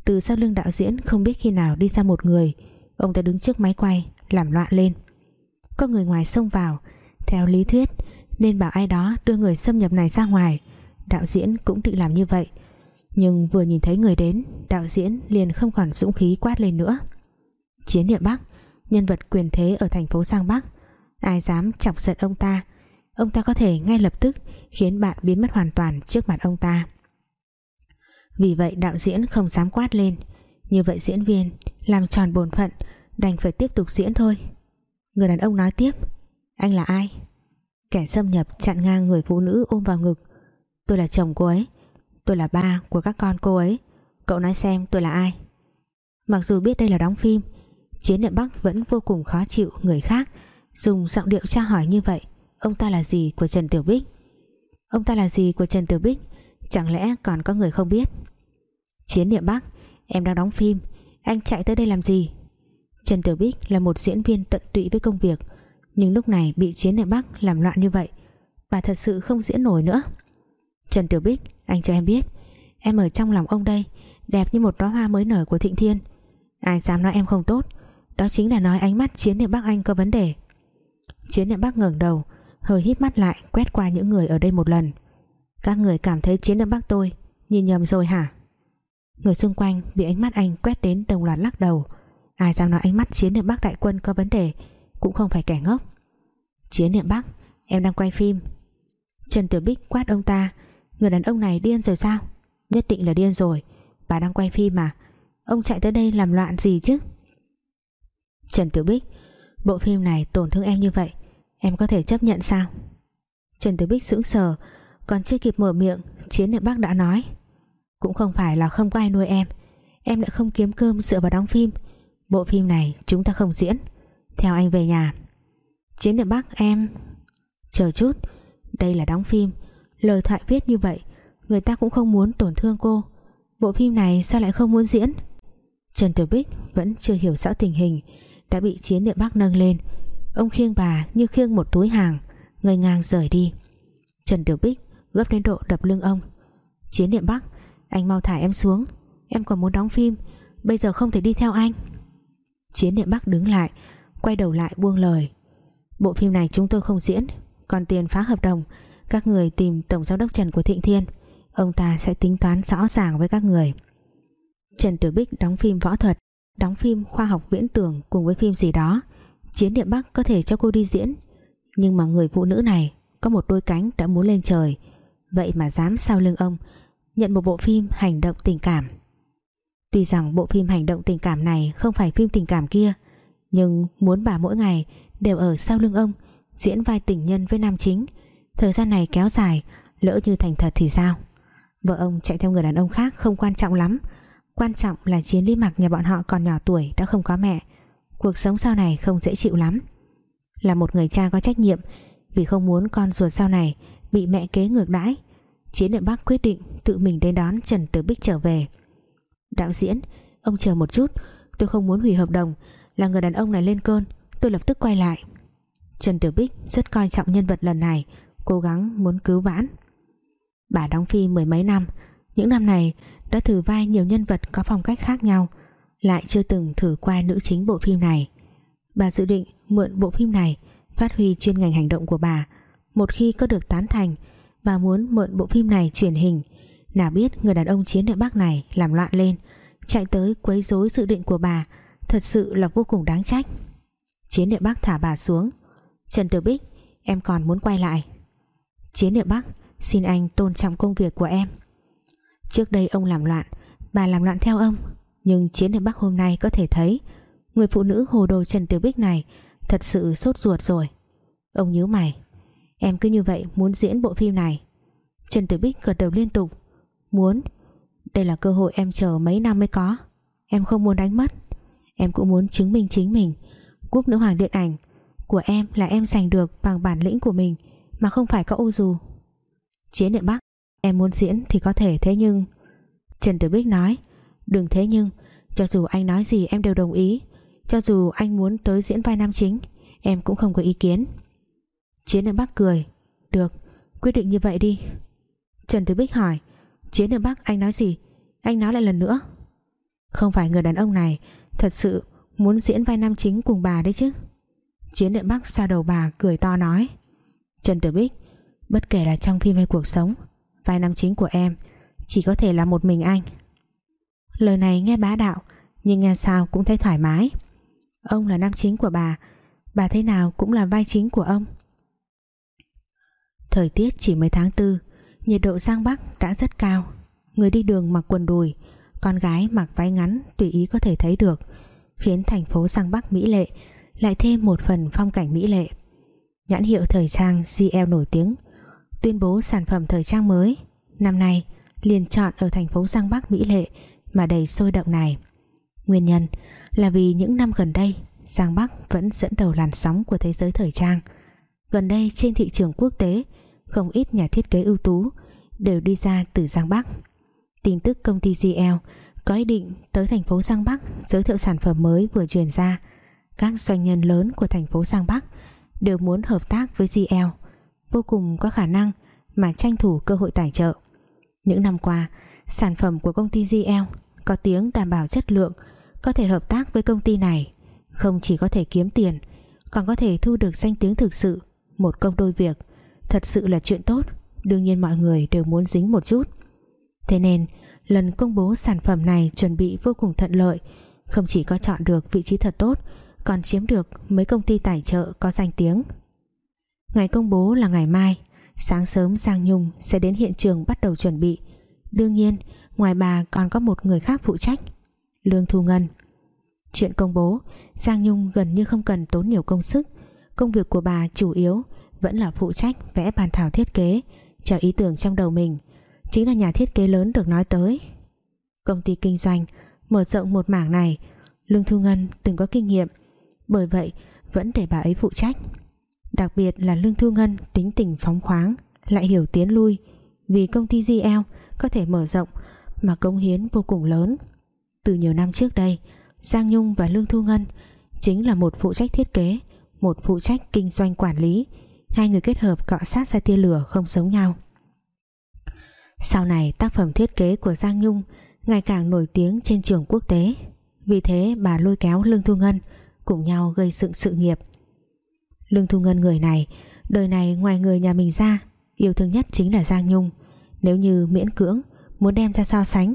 từ sau lưng đạo diễn không biết khi nào đi ra một người, Ông ta đứng trước máy quay, Làm loạn lên. Có người ngoài xông vào, theo lý thuyết, nên bảo ai đó đưa người xâm nhập này ra ngoài, đạo diễn cũng định làm như vậy. Nhưng vừa nhìn thấy người đến, đạo diễn liền không còn dũng khí quát lên nữa. Chiến địa Bắc, Nhân vật quyền thế ở thành phố Giang Bắc, Ai dám chọc giận ông ta? Ông ta có thể ngay lập tức Khiến bạn biến mất hoàn toàn trước mặt ông ta. Vì vậy đạo diễn không dám quát lên. Như vậy diễn viên Làm tròn bổn phận, Đành phải tiếp tục diễn thôi. Người đàn ông nói tiếp, Anh là ai? Kẻ xâm nhập chặn ngang người phụ nữ ôm vào ngực. Tôi là chồng cô ấy, Tôi là ba của các con cô ấy, Cậu nói xem tôi là ai? Mặc dù biết đây là đóng phim, Chiến niệm Bắc vẫn vô cùng khó chịu người khác, Dùng giọng điệu tra hỏi như vậy, Ông ta là gì của Trần Tiểu Bích? Ông ta là gì của Trần Tiểu Bích? Chẳng lẽ còn có người không biết? Chiến niệm Bắc Em đang đóng phim, Anh chạy tới đây làm gì? Trần Tiểu Bích là một diễn viên tận tụy với công việc, Nhưng lúc này bị Chiến niệm Bắc làm loạn như vậy, Bà thật sự không diễn nổi nữa. Trần Tiểu Bích, Anh cho em biết, Em ở trong lòng ông đây, Đẹp như một đóa hoa mới nở của Thịnh Thiên. Ai dám nói em không tốt, Đó chính là nói ánh mắt Chiến niệm Bắc Anh có vấn đề. Chiến niệm Bắc ngẩng đầu, Hơi hít mắt lại, quét qua những người ở đây một lần. Các người cảm thấy Chiến niệm bác tôi. Nhìn nhầm rồi hả? Người xung quanh bị ánh mắt anh quét đến đồng loạt lắc đầu. Ai dám nói ánh mắt Chiến niệm bác đại quân có vấn đề, Cũng không phải kẻ ngốc. Chiến niệm Bắc Em đang quay phim. Trần Tiểu Bích quát ông ta, Người đàn ông này điên rồi sao? Nhất định là điên rồi, Bà đang quay phim mà. Ông chạy tới đây làm loạn gì chứ? Trần Tiểu Bích, Bộ phim này tổn thương em như vậy, Em có thể chấp nhận sao? Trần Tiểu Bích sững sờ còn chưa kịp mở miệng, Chiến niệm bác đã nói, Cũng không phải là không có ai nuôi em Em lại không kiếm cơm dựa vào đóng phim. Bộ phim này chúng ta không diễn. Theo anh về nhà. Chiến niệm bác, em, Chờ chút, Đây là đóng phim. Lời thoại viết như vậy, Người ta cũng không muốn tổn thương cô. Bộ phim này sao lại không muốn diễn? Trần Tiểu Bích vẫn chưa hiểu rõ tình hình, Đã bị chiến niệm bác nâng lên. Ông khiêng bà như khiêng một túi hàng, Ngây ngang rời đi. Trần Tiểu Bích gấp đến độ đập lưng ông. Chiến niệm Bắc Anh mau thả em xuống. Em còn muốn đóng phim, Bây giờ không thể đi theo anh. Chiến niệm Bắc đứng lại, Quay đầu lại buông lời. Bộ phim này chúng tôi không diễn, Còn tiền phá hợp đồng. Các người tìm Tổng Giám đốc Trần của Thịnh Thiên, Ông ta sẽ tính toán rõ ràng với các người. Trần Tử Bích đóng phim võ thuật, Đóng phim khoa học viễn tưởng Cùng với phim gì đó. Chiến Điện Bắc có thể cho cô đi diễn. Nhưng mà người phụ nữ này Có một đôi cánh đã muốn lên trời. Vậy mà dám sau lưng ông, Nhận một bộ phim hành động tình cảm. Tuy rằng bộ phim hành động tình cảm này Không phải phim tình cảm kia, Nhưng muốn bà mỗi ngày Đều ở sau lưng ông, Diễn vai tình nhân với nam chính, Thời gian này kéo dài, Lỡ như thành thật thì sao? Vợ ông chạy theo người đàn ông khác không quan trọng lắm, Quan trọng là chiến lý mặc nhà bọn họ còn nhỏ tuổi đã không có mẹ. Cuộc sống sau này không dễ chịu lắm. Là một người cha có trách nhiệm, Vì không muốn con ruột sau này Bị mẹ kế ngược đãi. Chiến đội Bắc quyết định tự mình đến đón Trần Tử Bích trở về. Đạo diễn, Ông chờ một chút, Tôi không muốn hủy hợp đồng, Là người đàn ông này lên cơn, Tôi lập tức quay lại. Trần Tử Bích rất coi trọng nhân vật lần này, Cố gắng muốn cứu vãn. Bà đóng phim mười mấy năm, Những năm này đã thử vai nhiều nhân vật có phong cách khác nhau, Lại chưa từng thử qua nữ chính bộ phim này. Bà dự định mượn bộ phim này Phát huy chuyên ngành hành động của bà một khi có được tán thành Bà muốn mượn bộ phim này truyền hình. Nào biết người đàn ông chiến địa Bắc này Làm loạn lên, Chạy tới quấy rối dự định của bà, Thật sự là vô cùng đáng trách. Chiến địa Bắc thả bà xuống. Trần Tử Bích, Em còn muốn quay lại. Chiến địa Bắc, Xin anh tôn trọng công việc của em. Trước đây ông làm loạn, Bà làm loạn theo ông. Nhưng chiến địa Bắc hôm nay có thể thấy, Người phụ nữ hồ đồ Trần Tử Bích này Thật sự sốt ruột rồi. Ông nhớ mày. Em cứ như vậy muốn diễn bộ phim này. Trần Tử Bích gật đầu liên tục. Muốn. Đây là cơ hội em chờ mấy năm mới có. Em không muốn đánh mất. Em cũng muốn chứng minh chính mình. Quốc nữ hoàng điện ảnh Của em là em giành được bằng bản lĩnh của mình, Mà không phải có ô dù. Chiến điện Bắc, Em muốn diễn thì có thể thế nhưng, Trần Tử Bích nói, Đừng thế nhưng, Cho dù anh nói gì em đều đồng ý. Cho dù anh muốn tới diễn vai nam chính, Em cũng không có ý kiến. Chiến Nam Bắc cười. Được, quyết định như vậy đi. Trần Tử Bích hỏi, Chiến Nam Bắc anh nói gì? Anh nói lại lần nữa. Không phải người đàn ông này, Thật sự muốn diễn vai nam chính cùng bà đấy chứ. Chiến Nam Bắc xoa đầu bà, cười to nói, Trần Tử Bích, Bất kể là trong phim hay cuộc sống, Vai nam chính của em Chỉ có thể là một mình anh. Lời này nghe bá đạo, Nhưng nghe sao cũng thấy thoải mái. Ông là nam chính của bà Bà thế nào cũng là vai chính của ông. Thời tiết chỉ mới tháng tư, Nhiệt độ Giang Bắc đã rất cao. Người đi đường mặc quần đùi, Con gái mặc váy ngắn tùy ý có thể thấy được, Khiến thành phố Giang Bắc mỹ lệ, Lại thêm một phần phong cảnh mỹ lệ. Nhãn hiệu thời trang GL nổi tiếng, Tuyên bố sản phẩm thời trang mới. Năm nay, liền chọn ở thành phố Giang Bắc mỹ lệ Mà đầy sôi động này. Nguyên nhân là vì những năm gần đây, Giang Bắc vẫn dẫn đầu làn sóng của thế giới thời trang. Gần đây trên thị trường quốc tế không ít nhà thiết kế ưu tú, Đều đi ra từ Giang Bắc. Tin tức công ty GL Có ý định tới thành phố Giang Bắc Giới thiệu sản phẩm mới vừa truyền ra. Các doanh nhân lớn của thành phố Giang Bắc Đều muốn hợp tác với GL Vô cùng có khả năng Mà tranh thủ cơ hội tài trợ. Những năm qua, Sản phẩm của công ty GL Có tiếng đảm bảo chất lượng, Có thể hợp tác với công ty này. Không chỉ có thể kiếm tiền, còn có thể thu được danh tiếng thực sự, một công đôi việc thật sự là chuyện tốt. Đương nhiên mọi người đều muốn dính một chút. Thế nên, lần công bố sản phẩm này chuẩn bị vô cùng thuận lợi. Không chỉ có chọn được vị trí thật tốt, còn chiếm được mấy công ty tài trợ có danh tiếng. Ngày công bố là ngày mai. Sáng sớm Giang Nhung sẽ đến hiện trường bắt đầu chuẩn bị. Đương nhiên, ngoài bà còn có một người khác phụ trách, Lương Thu Ngân. Chuyện công bố, Giang Nhung gần như không cần tốn nhiều công sức. Công việc của bà chủ yếu vẫn là phụ trách vẽ bàn thảo thiết kế Cho ý tưởng trong đầu mình. Chính là nhà thiết kế lớn được nói tới. Công ty kinh doanh Mở rộng một mảng này, Lương Thu Ngân từng có kinh nghiệm. Bởi vậy, vẫn để bà ấy phụ trách. Đặc biệt là Lương Thu Ngân tính tình phóng khoáng, Lại hiểu tiến lui. Vì công ty GL có thể mở rộng Mà công hiến vô cùng lớn. Từ nhiều năm trước đây, Giang Nhung và Lương Thu Ngân chính là một phụ trách thiết kế, một phụ trách kinh doanh quản lý hai người kết hợp cọ sát ra tia lửa không giống nhau. Sau này, tác phẩm thiết kế của Giang Nhung ngày càng nổi tiếng trên trường quốc tế. Vì thế, bà lôi kéo Lương Thu Ngân cùng nhau gây dựng sự nghiệp. Lương Thu Ngân người này, đời này ngoài người nhà mình ra, yêu thương nhất chính là Giang Nhung. Nếu như miễn cưỡng muốn đem ra so sánh,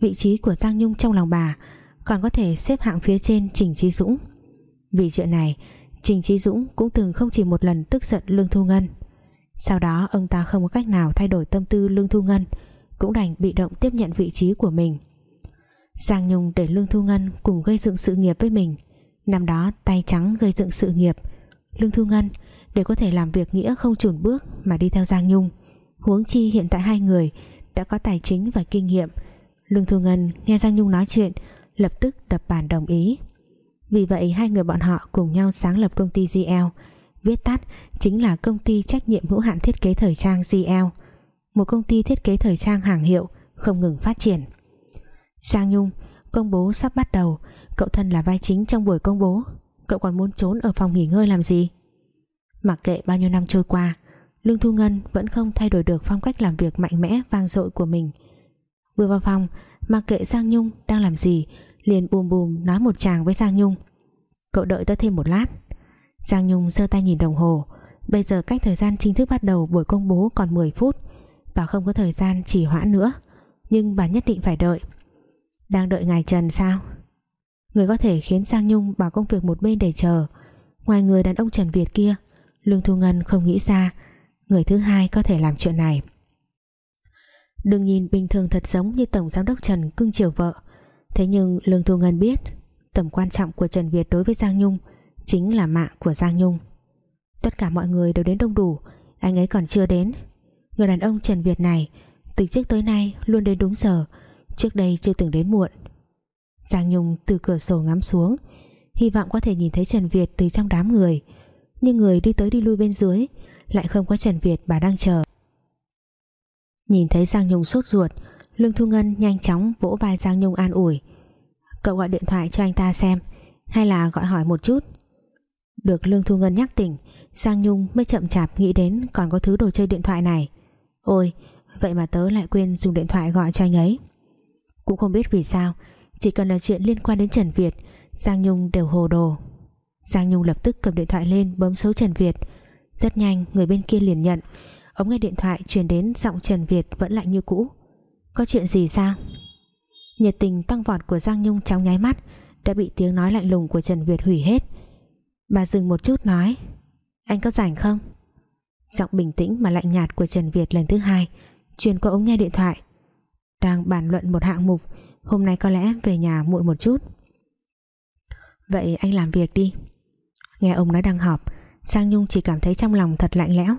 vị trí của Giang Nhung trong lòng bà còn có thể xếp hạng phía trên Trình Chi Dũng. Vì chuyện này Trình Trí Dũng cũng từng không chỉ một lần tức giận Lương Thu Ngân. Sau đó, ông ta không có cách nào thay đổi tâm tư Lương Thu Ngân, cũng đành bị động tiếp nhận vị trí của mình. Giang Nhung để Lương Thu Ngân cùng gây dựng sự nghiệp với mình. Năm đó, tay trắng gây dựng sự nghiệp. Lương Thu Ngân, để có thể làm việc nghĩa không chùn bước mà đi theo Giang Nhung, huống chi hiện tại hai người đã có tài chính và kinh nghiệm. Lương Thu Ngân nghe Giang Nhung nói chuyện, lập tức đập bàn đồng ý vì vậy, hai người bọn họ cùng nhau sáng lập công ty GL viết tắt chính là công ty trách nhiệm hữu hạn thiết kế thời trang GL một công ty thiết kế thời trang hàng hiệu, không ngừng phát triển. Giang Nhung, công bố sắp bắt đầu. Cậu thân là vai chính trong buổi công bố. Cậu còn muốn trốn ở phòng nghỉ ngơi làm gì? Mặc kệ bao nhiêu năm trôi qua, Lương Thu Ngân vẫn không thay đổi được phong cách làm việc mạnh mẽ vang dội của mình. Vừa vào phòng, mặc kệ Giang Nhung đang làm gì liền bùm bùm nói một chàng với Giang Nhung. Cậu đợi tớ thêm một lát. Giang Nhung giơ tay nhìn đồng hồ. Bây giờ cách thời gian chính thức bắt đầu buổi công bố còn 10 phút. Bà không có thời gian chỉ hoãn nữa, nhưng bà nhất định phải đợi. Đang đợi ngài Trần sao? Người có thể khiến Giang Nhung bỏ công việc một bên để chờ. Ngoài người đàn ông Trần Việt kia, Lương Thu Ngân không nghĩ ra người thứ hai có thể làm chuyện này. Đừng nhìn bình thường thật giống như Tổng Giám đốc Trần cưng chiều vợ. Thế nhưng Lương Thu Ngân biết tầm quan trọng của Trần Việt đối với Giang Nhung chính là mạng của Giang Nhung. Tất cả mọi người đều đến đông đủ, anh ấy còn chưa đến. Người đàn ông Trần Việt này từ trước tới nay luôn đến đúng giờ, trước đây chưa từng đến muộn. Giang Nhung từ cửa sổ ngắm xuống, hy vọng có thể nhìn thấy Trần Việt từ trong đám người, nhưng người đi tới đi lui bên dưới lại không có Trần Việt bà đang chờ. Nhìn thấy Giang Nhung sốt ruột, Lương Thu Ngân nhanh chóng vỗ vai Giang Nhung an ủi. Cậu gọi điện thoại cho anh ta xem, Hay là gọi hỏi một chút? Được Lương Thu Ngân nhắc tỉnh, Giang Nhung mới chậm chạp nghĩ đến Còn có thứ đồ chơi điện thoại này. Ôi, vậy mà tớ lại quên dùng điện thoại gọi cho anh ấy. Cũng không biết vì sao, Chỉ cần là chuyện liên quan đến Trần Việt, Giang Nhung đều hồ đồ. Giang Nhung lập tức cầm điện thoại lên bấm số Trần Việt. Rất nhanh, người bên kia liền nhận. Ống nghe điện thoại truyền đến giọng Trần Việt vẫn lại như cũ có chuyện gì sao? Nhiệt tình tăng vọt của Giang Nhung trong nháy mắt, đã bị tiếng nói lạnh lùng của Trần Việt hủy hết. Bà dừng một chút nói, Anh có rảnh không? Giọng bình tĩnh mà lạnh nhạt của Trần Việt lần thứ hai, Truyền qua ống nghe điện thoại. Đang bàn luận một hạng mục, Hôm nay có lẽ về nhà muộn một chút. Vậy anh làm việc đi. Nghe ông nói đang họp, Giang Nhung chỉ cảm thấy trong lòng thật lạnh lẽo.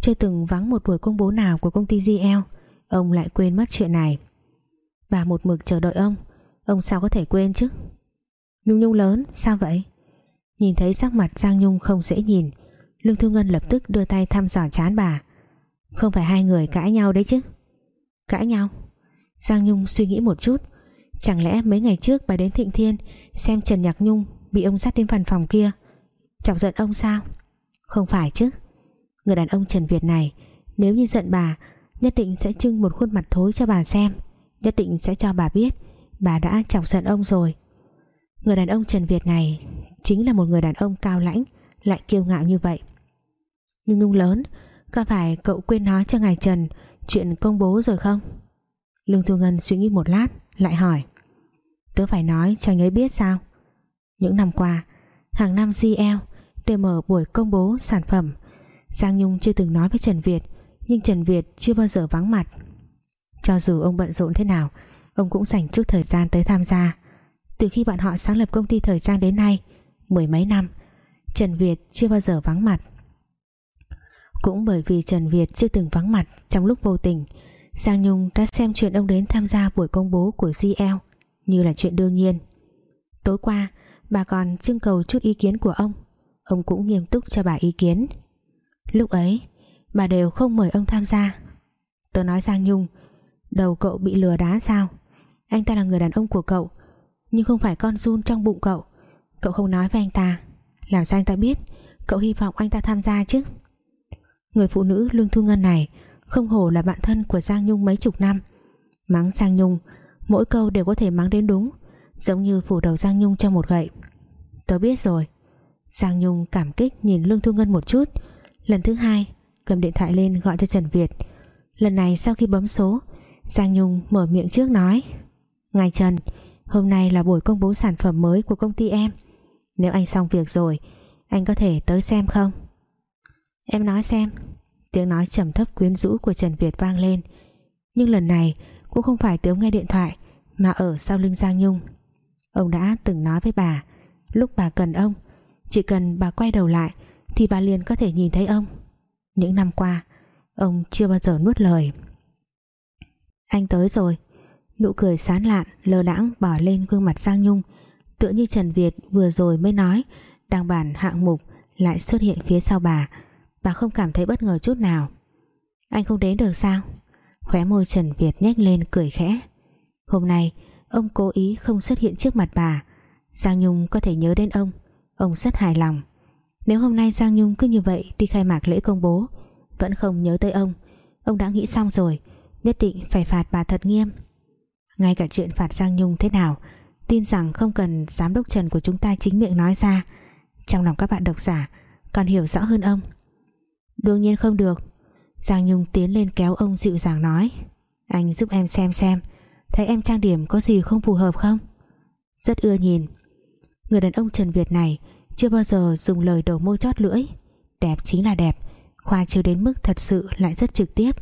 Chưa từng vắng một buổi công bố nào của công ty GL Ông lại quên mất chuyện này. Bà một mực chờ đợi ông. Ông sao có thể quên chứ? Nhung Nhung lớn, sao vậy? Nhìn thấy sắc mặt Giang Nhung không dễ nhìn, Lương Thu Ngân lập tức đưa tay thăm dò chán bà. Không phải hai người cãi nhau đấy chứ? Cãi nhau? Giang Nhung suy nghĩ một chút. Chẳng lẽ mấy ngày trước bà đến Thịnh Thiên Xem Trần Nhạc Nhung bị ông dắt đến văn phòng kia? Chọc giận ông sao? Không phải chứ. Người đàn ông Trần Việt này, Nếu như giận bà Nhất định sẽ trưng một khuôn mặt thối cho bà xem. Nhất định sẽ cho bà biết, Bà đã chọc giận ông rồi. Người đàn ông Trần Việt này Chính là một người đàn ông cao lãnh, Lại kiêu ngạo như vậy. Nhung nhung lớn, Có phải cậu quên nói cho ngài Trần Chuyện công bố rồi không? Lương Thu Ngân suy nghĩ một lát, Lại hỏi. Tớ phải nói cho anh ấy biết sao? Những năm qua, Hàng năm GL đều mở buổi công bố sản phẩm. Giang Nhung chưa từng nói với Trần Việt nhưng Trần Việt chưa bao giờ vắng mặt. Cho dù ông bận rộn thế nào, Ông cũng dành chút thời gian tới tham gia. Từ khi bọn họ sáng lập công ty thời trang đến nay, Mười mấy năm, Trần Việt chưa bao giờ vắng mặt. Cũng bởi vì Trần Việt chưa từng vắng mặt Trong lúc vô tình, Giang Nhung đã xem chuyện ông đến tham gia buổi công bố của GL Như là chuyện đương nhiên. Tối qua, Bà còn trưng cầu chút ý kiến của ông. Ông cũng nghiêm túc cho bà ý kiến. Lúc ấy Bà đều không mời ông tham gia. Tôi nói Giang Nhung, Đầu cậu bị lừa đá sao? Anh ta là người đàn ông của cậu, Nhưng không phải con run trong bụng cậu. Cậu không nói với anh ta. Làm sao anh ta biết? Cậu hy vọng anh ta tham gia chứ. Người phụ nữ Lương Thu Ngân này Không hổ là bạn thân của Giang Nhung mấy chục năm. Mắng Giang Nhung, Mỗi câu đều có thể mắng đến đúng, Giống như phủ đầu Giang Nhung trong một gậy. Tớ biết rồi. Giang Nhung cảm kích nhìn Lương Thu Ngân một chút. Lần thứ hai cầm điện thoại lên gọi cho Trần Việt. Lần này sau khi bấm số, Giang Nhung mở miệng trước nói, Ngài Trần, Hôm nay là buổi công bố sản phẩm mới của công ty em. Nếu anh xong việc rồi, Anh có thể tới xem không? Em nói xem. Tiếng nói trầm thấp quyến rũ của Trần Việt vang lên. Nhưng lần này Cũng không phải tiếng nghe điện thoại, Mà ở sau lưng Giang Nhung. Ông đã từng nói với bà, Lúc bà cần ông, Chỉ cần bà quay đầu lại Thì bà liền có thể nhìn thấy ông. Những năm qua. Ông chưa bao giờ nuốt lời. Anh tới rồi. Nụ cười sán lạn, lơ đãng bỏ lên gương mặt Giang Nhung, Tựa như Trần Việt vừa rồi mới nói, Đang bàn hạng mục Lại xuất hiện phía sau bà. Bà không cảm thấy bất ngờ chút nào. Anh không đến được sao? Khóe môi Trần Việt nhếch lên cười khẽ. Hôm nay, ông cố ý không xuất hiện trước mặt bà. Giang Nhung có thể nhớ đến ông. Ông rất hài lòng. Nếu hôm nay Giang Nhung cứ như vậy đi khai mạc lễ công bố, Vẫn không nhớ tới ông Ông đã nghĩ xong rồi, Nhất định phải phạt bà thật nghiêm. Ngay cả chuyện phạt Giang Nhung thế nào, Tin rằng không cần giám đốc Trần của chúng ta chính miệng nói ra. Trong lòng các bạn độc giả, Còn hiểu rõ hơn ông. Đương nhiên không được. Giang Nhung tiến lên kéo ông dịu dàng nói, Anh giúp em xem xem, Thấy em trang điểm có gì không phù hợp không? Rất ưa nhìn. Người đàn ông Trần Việt này chưa bao giờ dùng lời đầu môi chót lưỡi. Đẹp chính là đẹp, Khoa chưa đến mức thật sự lại rất trực tiếp.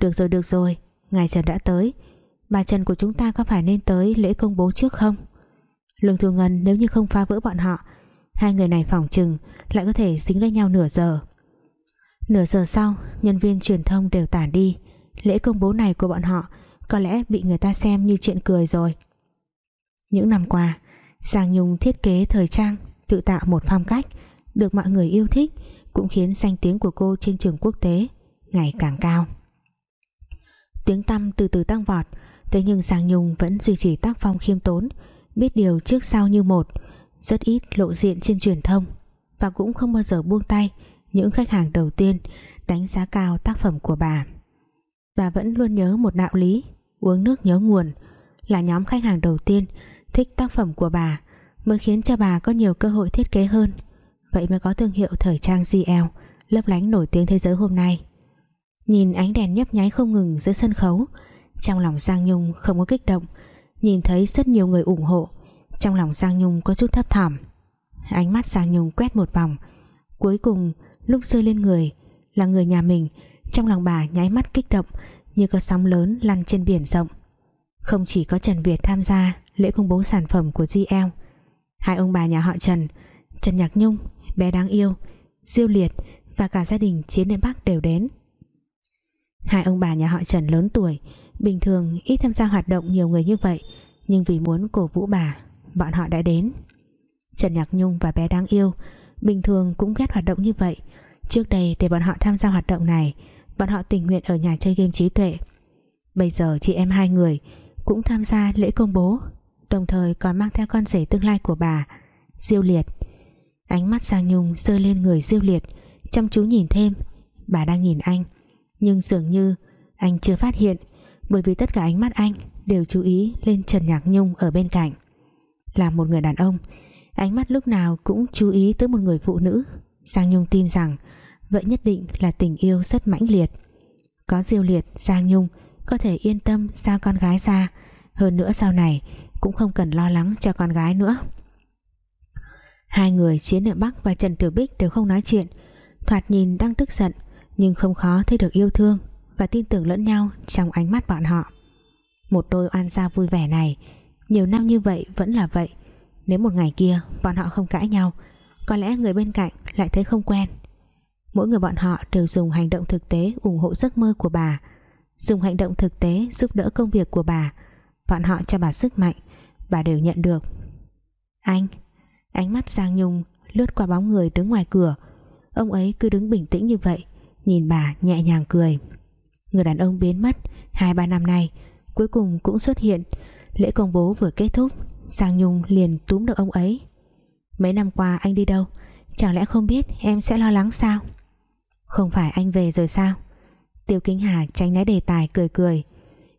Được rồi được rồi Ngài Trần đã tới. Bà Trần của chúng ta có phải nên tới lễ công bố trước không? Lương Thu Ngân, nếu như không phá vỡ bọn họ, Hai người này phỏng chừng Lại có thể dính lấy nhau nửa giờ. Nửa giờ sau, Nhân viên truyền thông đều tản đi. Lễ công bố này của bọn họ Có lẽ bị người ta xem như chuyện cười rồi. Những năm qua, Giang Nhung thiết kế thời trang Tự tạo một phong cách Được mọi người yêu thích, Cũng khiến danh tiếng của cô trên trường quốc tế Ngày càng cao. Tiếng tăm từ từ tăng vọt, Thế nhưng Giang Nhung vẫn duy trì tác phong khiêm tốn, Biết điều trước sau như một, Rất ít lộ diện trên truyền thông Và cũng không bao giờ buông tay Những khách hàng đầu tiên Đánh giá cao tác phẩm của bà. Bà vẫn luôn nhớ một đạo lý, Uống nước nhớ nguồn, Là nhóm khách hàng đầu tiên thích tác phẩm của bà mới khiến cho bà có nhiều cơ hội thiết kế hơn. Vậy mới có thương hiệu thời trang GL lấp lánh nổi tiếng thế giới hôm nay. Nhìn ánh đèn nhấp nháy không ngừng giữa sân khấu, trong lòng Giang Nhung không có kích động, nhìn thấy rất nhiều người ủng hộ. Trong lòng Giang Nhung có chút thấp thỏm. Ánh mắt Giang Nhung quét một vòng. Cuối cùng, lúc rơi lên người, Là người nhà mình, Trong lòng bà nháy mắt kích động, Như có sóng lớn lăn trên biển rộng. Không chỉ có Trần Việt tham gia Lễ công bố sản phẩm của GL Hai ông bà nhà họ Trần Trần Nhạc Nhung, bé đáng yêu Diêu Liệt và cả gia đình Chiến Đêm Bắc đều đến. Hai ông bà nhà họ Trần lớn tuổi Bình thường ít tham gia hoạt động nhiều người như vậy Nhưng vì muốn cổ vũ bà Bọn họ đã đến. Trần Nhạc Nhung và bé đáng yêu Bình thường cũng ghét hoạt động như vậy. Trước đây để bọn họ tham gia hoạt động này Bọn họ tình nguyện ở nhà chơi game trí tuệ. Bây giờ chị em hai người Cũng tham gia lễ công bố. Đồng thời còn mang theo con rể tương lai của bà, Diêu Liệt. Ánh mắt Giang Nhung rơi lên người Diêu Liệt, Chăm chú nhìn thêm. Bà đang nhìn anh, Nhưng dường như anh chưa phát hiện, Bởi vì tất cả ánh mắt anh Đều chú ý lên Trần Nhạc Nhung ở bên cạnh. Là một người đàn ông, Ánh mắt lúc nào cũng chú ý tới một người phụ nữ. Giang Nhung tin rằng Vậy nhất định là tình yêu rất mãnh liệt. Có diêu liệt, Giang Nhung Có thể yên tâm giao con gái ra. Hơn nữa sau này cũng không cần lo lắng cho con gái nữa. Hai người Chiến Niệm Bắc và Trần Tiểu Bích đều không nói chuyện. Thoạt nhìn đang tức giận, Nhưng không khó thấy được yêu thương Và tin tưởng lẫn nhau trong ánh mắt bọn họ. Một đôi oan gia vui vẻ này, Nhiều năm như vậy vẫn là vậy. Nếu một ngày kia bọn họ không cãi nhau, Có lẽ người bên cạnh lại thấy không quen. Mỗi người bọn họ đều dùng hành động thực tế ủng hộ giấc mơ của bà, Dùng hành động thực tế giúp đỡ công việc của bà. Bọn họ cho bà sức mạnh Bà đều nhận được. Anh, Ánh mắt Giang Nhung lướt qua bóng người đứng ngoài cửa. Ông ấy cứ đứng bình tĩnh như vậy, Nhìn bà nhẹ nhàng cười. Người đàn ông biến mất hai ba năm nay, Cuối cùng cũng xuất hiện. Lễ công bố vừa kết thúc, Giang Nhung liền túm được ông ấy. Mấy năm qua anh đi đâu? Chẳng lẽ không biết em sẽ lo lắng sao? Không phải anh về rồi sao? Tiêu Kính Hà tránh né đề tài cười cười.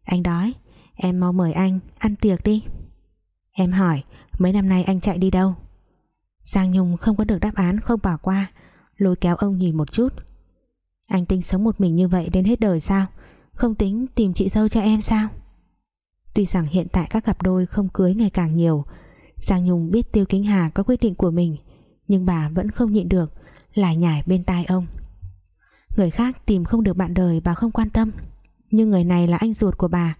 Anh đói, Em mau mời anh ăn tiệc đi. Em hỏi, mấy năm nay anh chạy đi đâu? Giang Nhung không có được đáp án, không bỏ qua. Lôi kéo ông nhìn một chút. Anh tính sống một mình như vậy đến hết đời sao? Không tính tìm chị dâu cho em sao? Tuy rằng hiện tại các cặp đôi không cưới ngày càng nhiều, Giang Nhung biết Tiêu Kính Hà có quyết định của mình, Nhưng bà vẫn không nhịn được, Lại nhải bên tai ông. Người khác tìm không được bạn đời, bà không quan tâm. Nhưng người này là anh ruột của bà.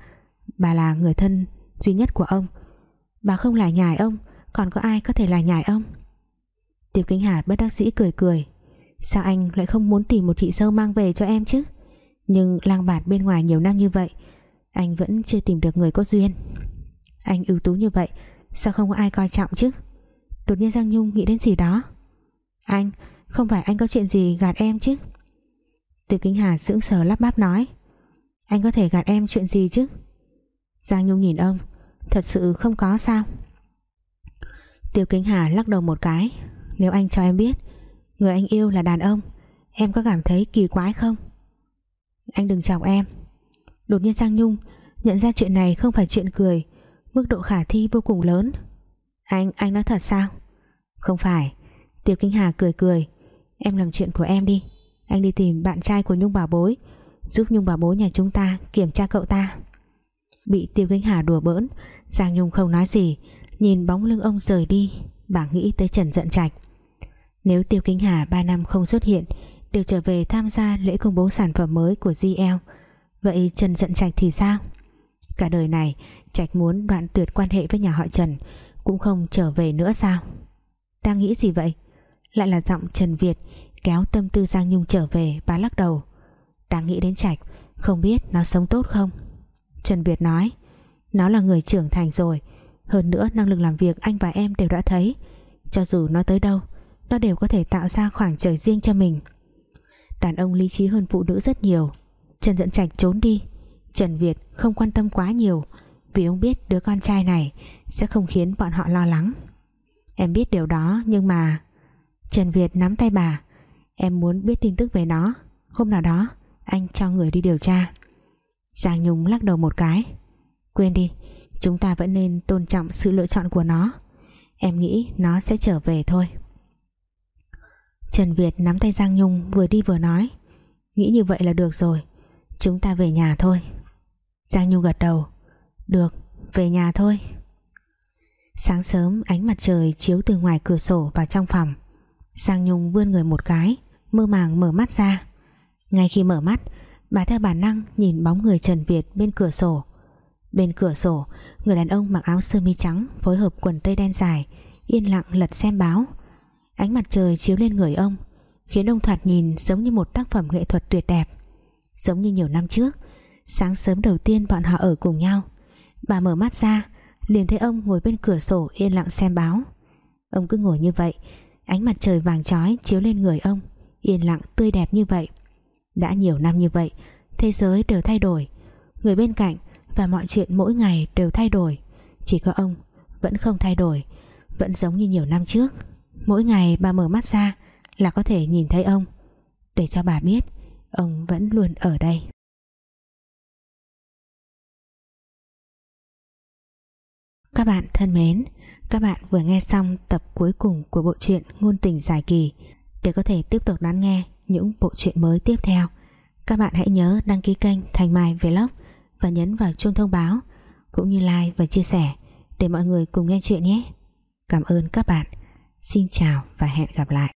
Bà là người thân duy nhất của ông. Bà không lại nhải ông, Còn có ai có thể lại nhải ông? Tiêu Kính Hà bất đắc dĩ cười cười. Sao anh lại không muốn tìm một chị dâu mang về cho em chứ? Nhưng lang bạt bên ngoài nhiều năm như vậy, Anh vẫn chưa tìm được người có duyên. Anh ưu tú như vậy, Sao không có ai coi trọng chứ? Đột nhiên Giang Nhung nghĩ đến gì đó. Anh, Không phải anh có chuyện gì gạt em chứ? Tiêu Kính Hà sững sờ lắp bắp nói. Anh có thể gạt em chuyện gì chứ? Giang Nhung nhìn ông. Thật sự không có sao. Tiêu Kính Hà lắc đầu một cái. Nếu anh cho em biết Người anh yêu là đàn ông Em có cảm thấy kỳ quái không? Anh đừng chọc em. Đột nhiên Giang Nhung nhận ra chuyện này không phải chuyện cười Mức độ khả thi vô cùng lớn. Anh, anh nói thật sao? Không phải. Tiêu Kính Hà cười cười. Em làm chuyện của em đi. Anh đi tìm bạn trai của Nhung bảo bối Giúp Nhung bảo bối nhà chúng ta kiểm tra cậu ta. Bị Tiêu Kinh Hà đùa bỡn. Giang Nhung không nói gì, Nhìn bóng lưng ông rời đi, Bà nghĩ tới Trần giận trạch. Nếu Tiêu Kính Hà 3 năm không xuất hiện Đều trở về tham gia lễ công bố sản phẩm mới của GL Vậy Trần giận Trạch thì sao? Cả đời này, Trạch muốn đoạn tuyệt quan hệ với nhà họ Trần, Cũng không trở về nữa sao? Đang nghĩ gì vậy? Lại là giọng Trần Việt, Kéo tâm tư Giang Nhung trở về, Bà lắc đầu. Đang nghĩ đến Trạch, Không biết nó sống tốt không? Trần Việt nói. Nó là người trưởng thành rồi. Hơn nữa, năng lực làm việc anh và em đều đã thấy. Cho dù nó tới đâu, nó đều có thể tạo ra khoảng trời riêng cho mình. Đàn ông lý trí hơn phụ nữ rất nhiều. Trần Dẫn Trạch trốn đi. Trần Việt không quan tâm quá nhiều, vì ông biết đứa con trai này sẽ không khiến bọn họ lo lắng. Em biết điều đó, nhưng mà Trần Việt nắm tay bà. Em muốn biết tin tức về nó. Hôm nào đó, anh cho người đi điều tra. Giang Nhung lắc đầu một cái. Quên đi chúng ta vẫn nên tôn trọng sự lựa chọn của nó. Em nghĩ nó sẽ trở về thôi. Trần Việt nắm tay Giang Nhung vừa đi vừa nói. Nghĩ như vậy là được rồi. Chúng ta về nhà thôi. Giang Nhung gật đầu. Được, về nhà thôi. Sáng sớm ánh mặt trời chiếu từ ngoài cửa sổ vào trong phòng. Giang Nhung vươn người một cái Mơ màng mở mắt ra. Ngay khi mở mắt Bà theo bản năng nhìn bóng người Trần Việt bên cửa sổ. Bên cửa sổ, Người đàn ông mặc áo sơ mi trắng Phối hợp quần tây đen dài, Yên lặng lật xem báo. Ánh mặt trời chiếu lên người ông, Khiến ông thoạt nhìn giống như một tác phẩm nghệ thuật tuyệt đẹp. Giống như nhiều năm trước, Sáng sớm đầu tiên bọn họ ở cùng nhau, Bà mở mắt ra, liền thấy ông ngồi bên cửa sổ yên lặng xem báo. Ông cứ ngồi như vậy, Ánh mặt trời vàng chói chiếu lên người ông, Yên lặng, tươi đẹp như vậy. Đã nhiều năm như vậy, Thế giới đều thay đổi. Người bên cạnh và mọi chuyện mỗi ngày đều thay đổi. Chỉ có ông vẫn không thay đổi, Vẫn giống như nhiều năm trước. Mỗi ngày bà mở mắt ra Là có thể nhìn thấy ông. Để cho bà biết, Ông vẫn luôn ở đây. Các bạn thân mến, Các bạn vừa nghe xong tập cuối cùng của bộ truyện Ngôn tình dài kỳ. Để có thể tiếp tục đón nghe những bộ truyện mới tiếp theo. Các bạn hãy nhớ đăng ký kênh Thành Mai Vlog Và nhấn vào chuông thông báo, Cũng như like và chia sẻ Để mọi người cùng nghe chuyện nhé. Cảm ơn các bạn. Xin chào và hẹn gặp lại.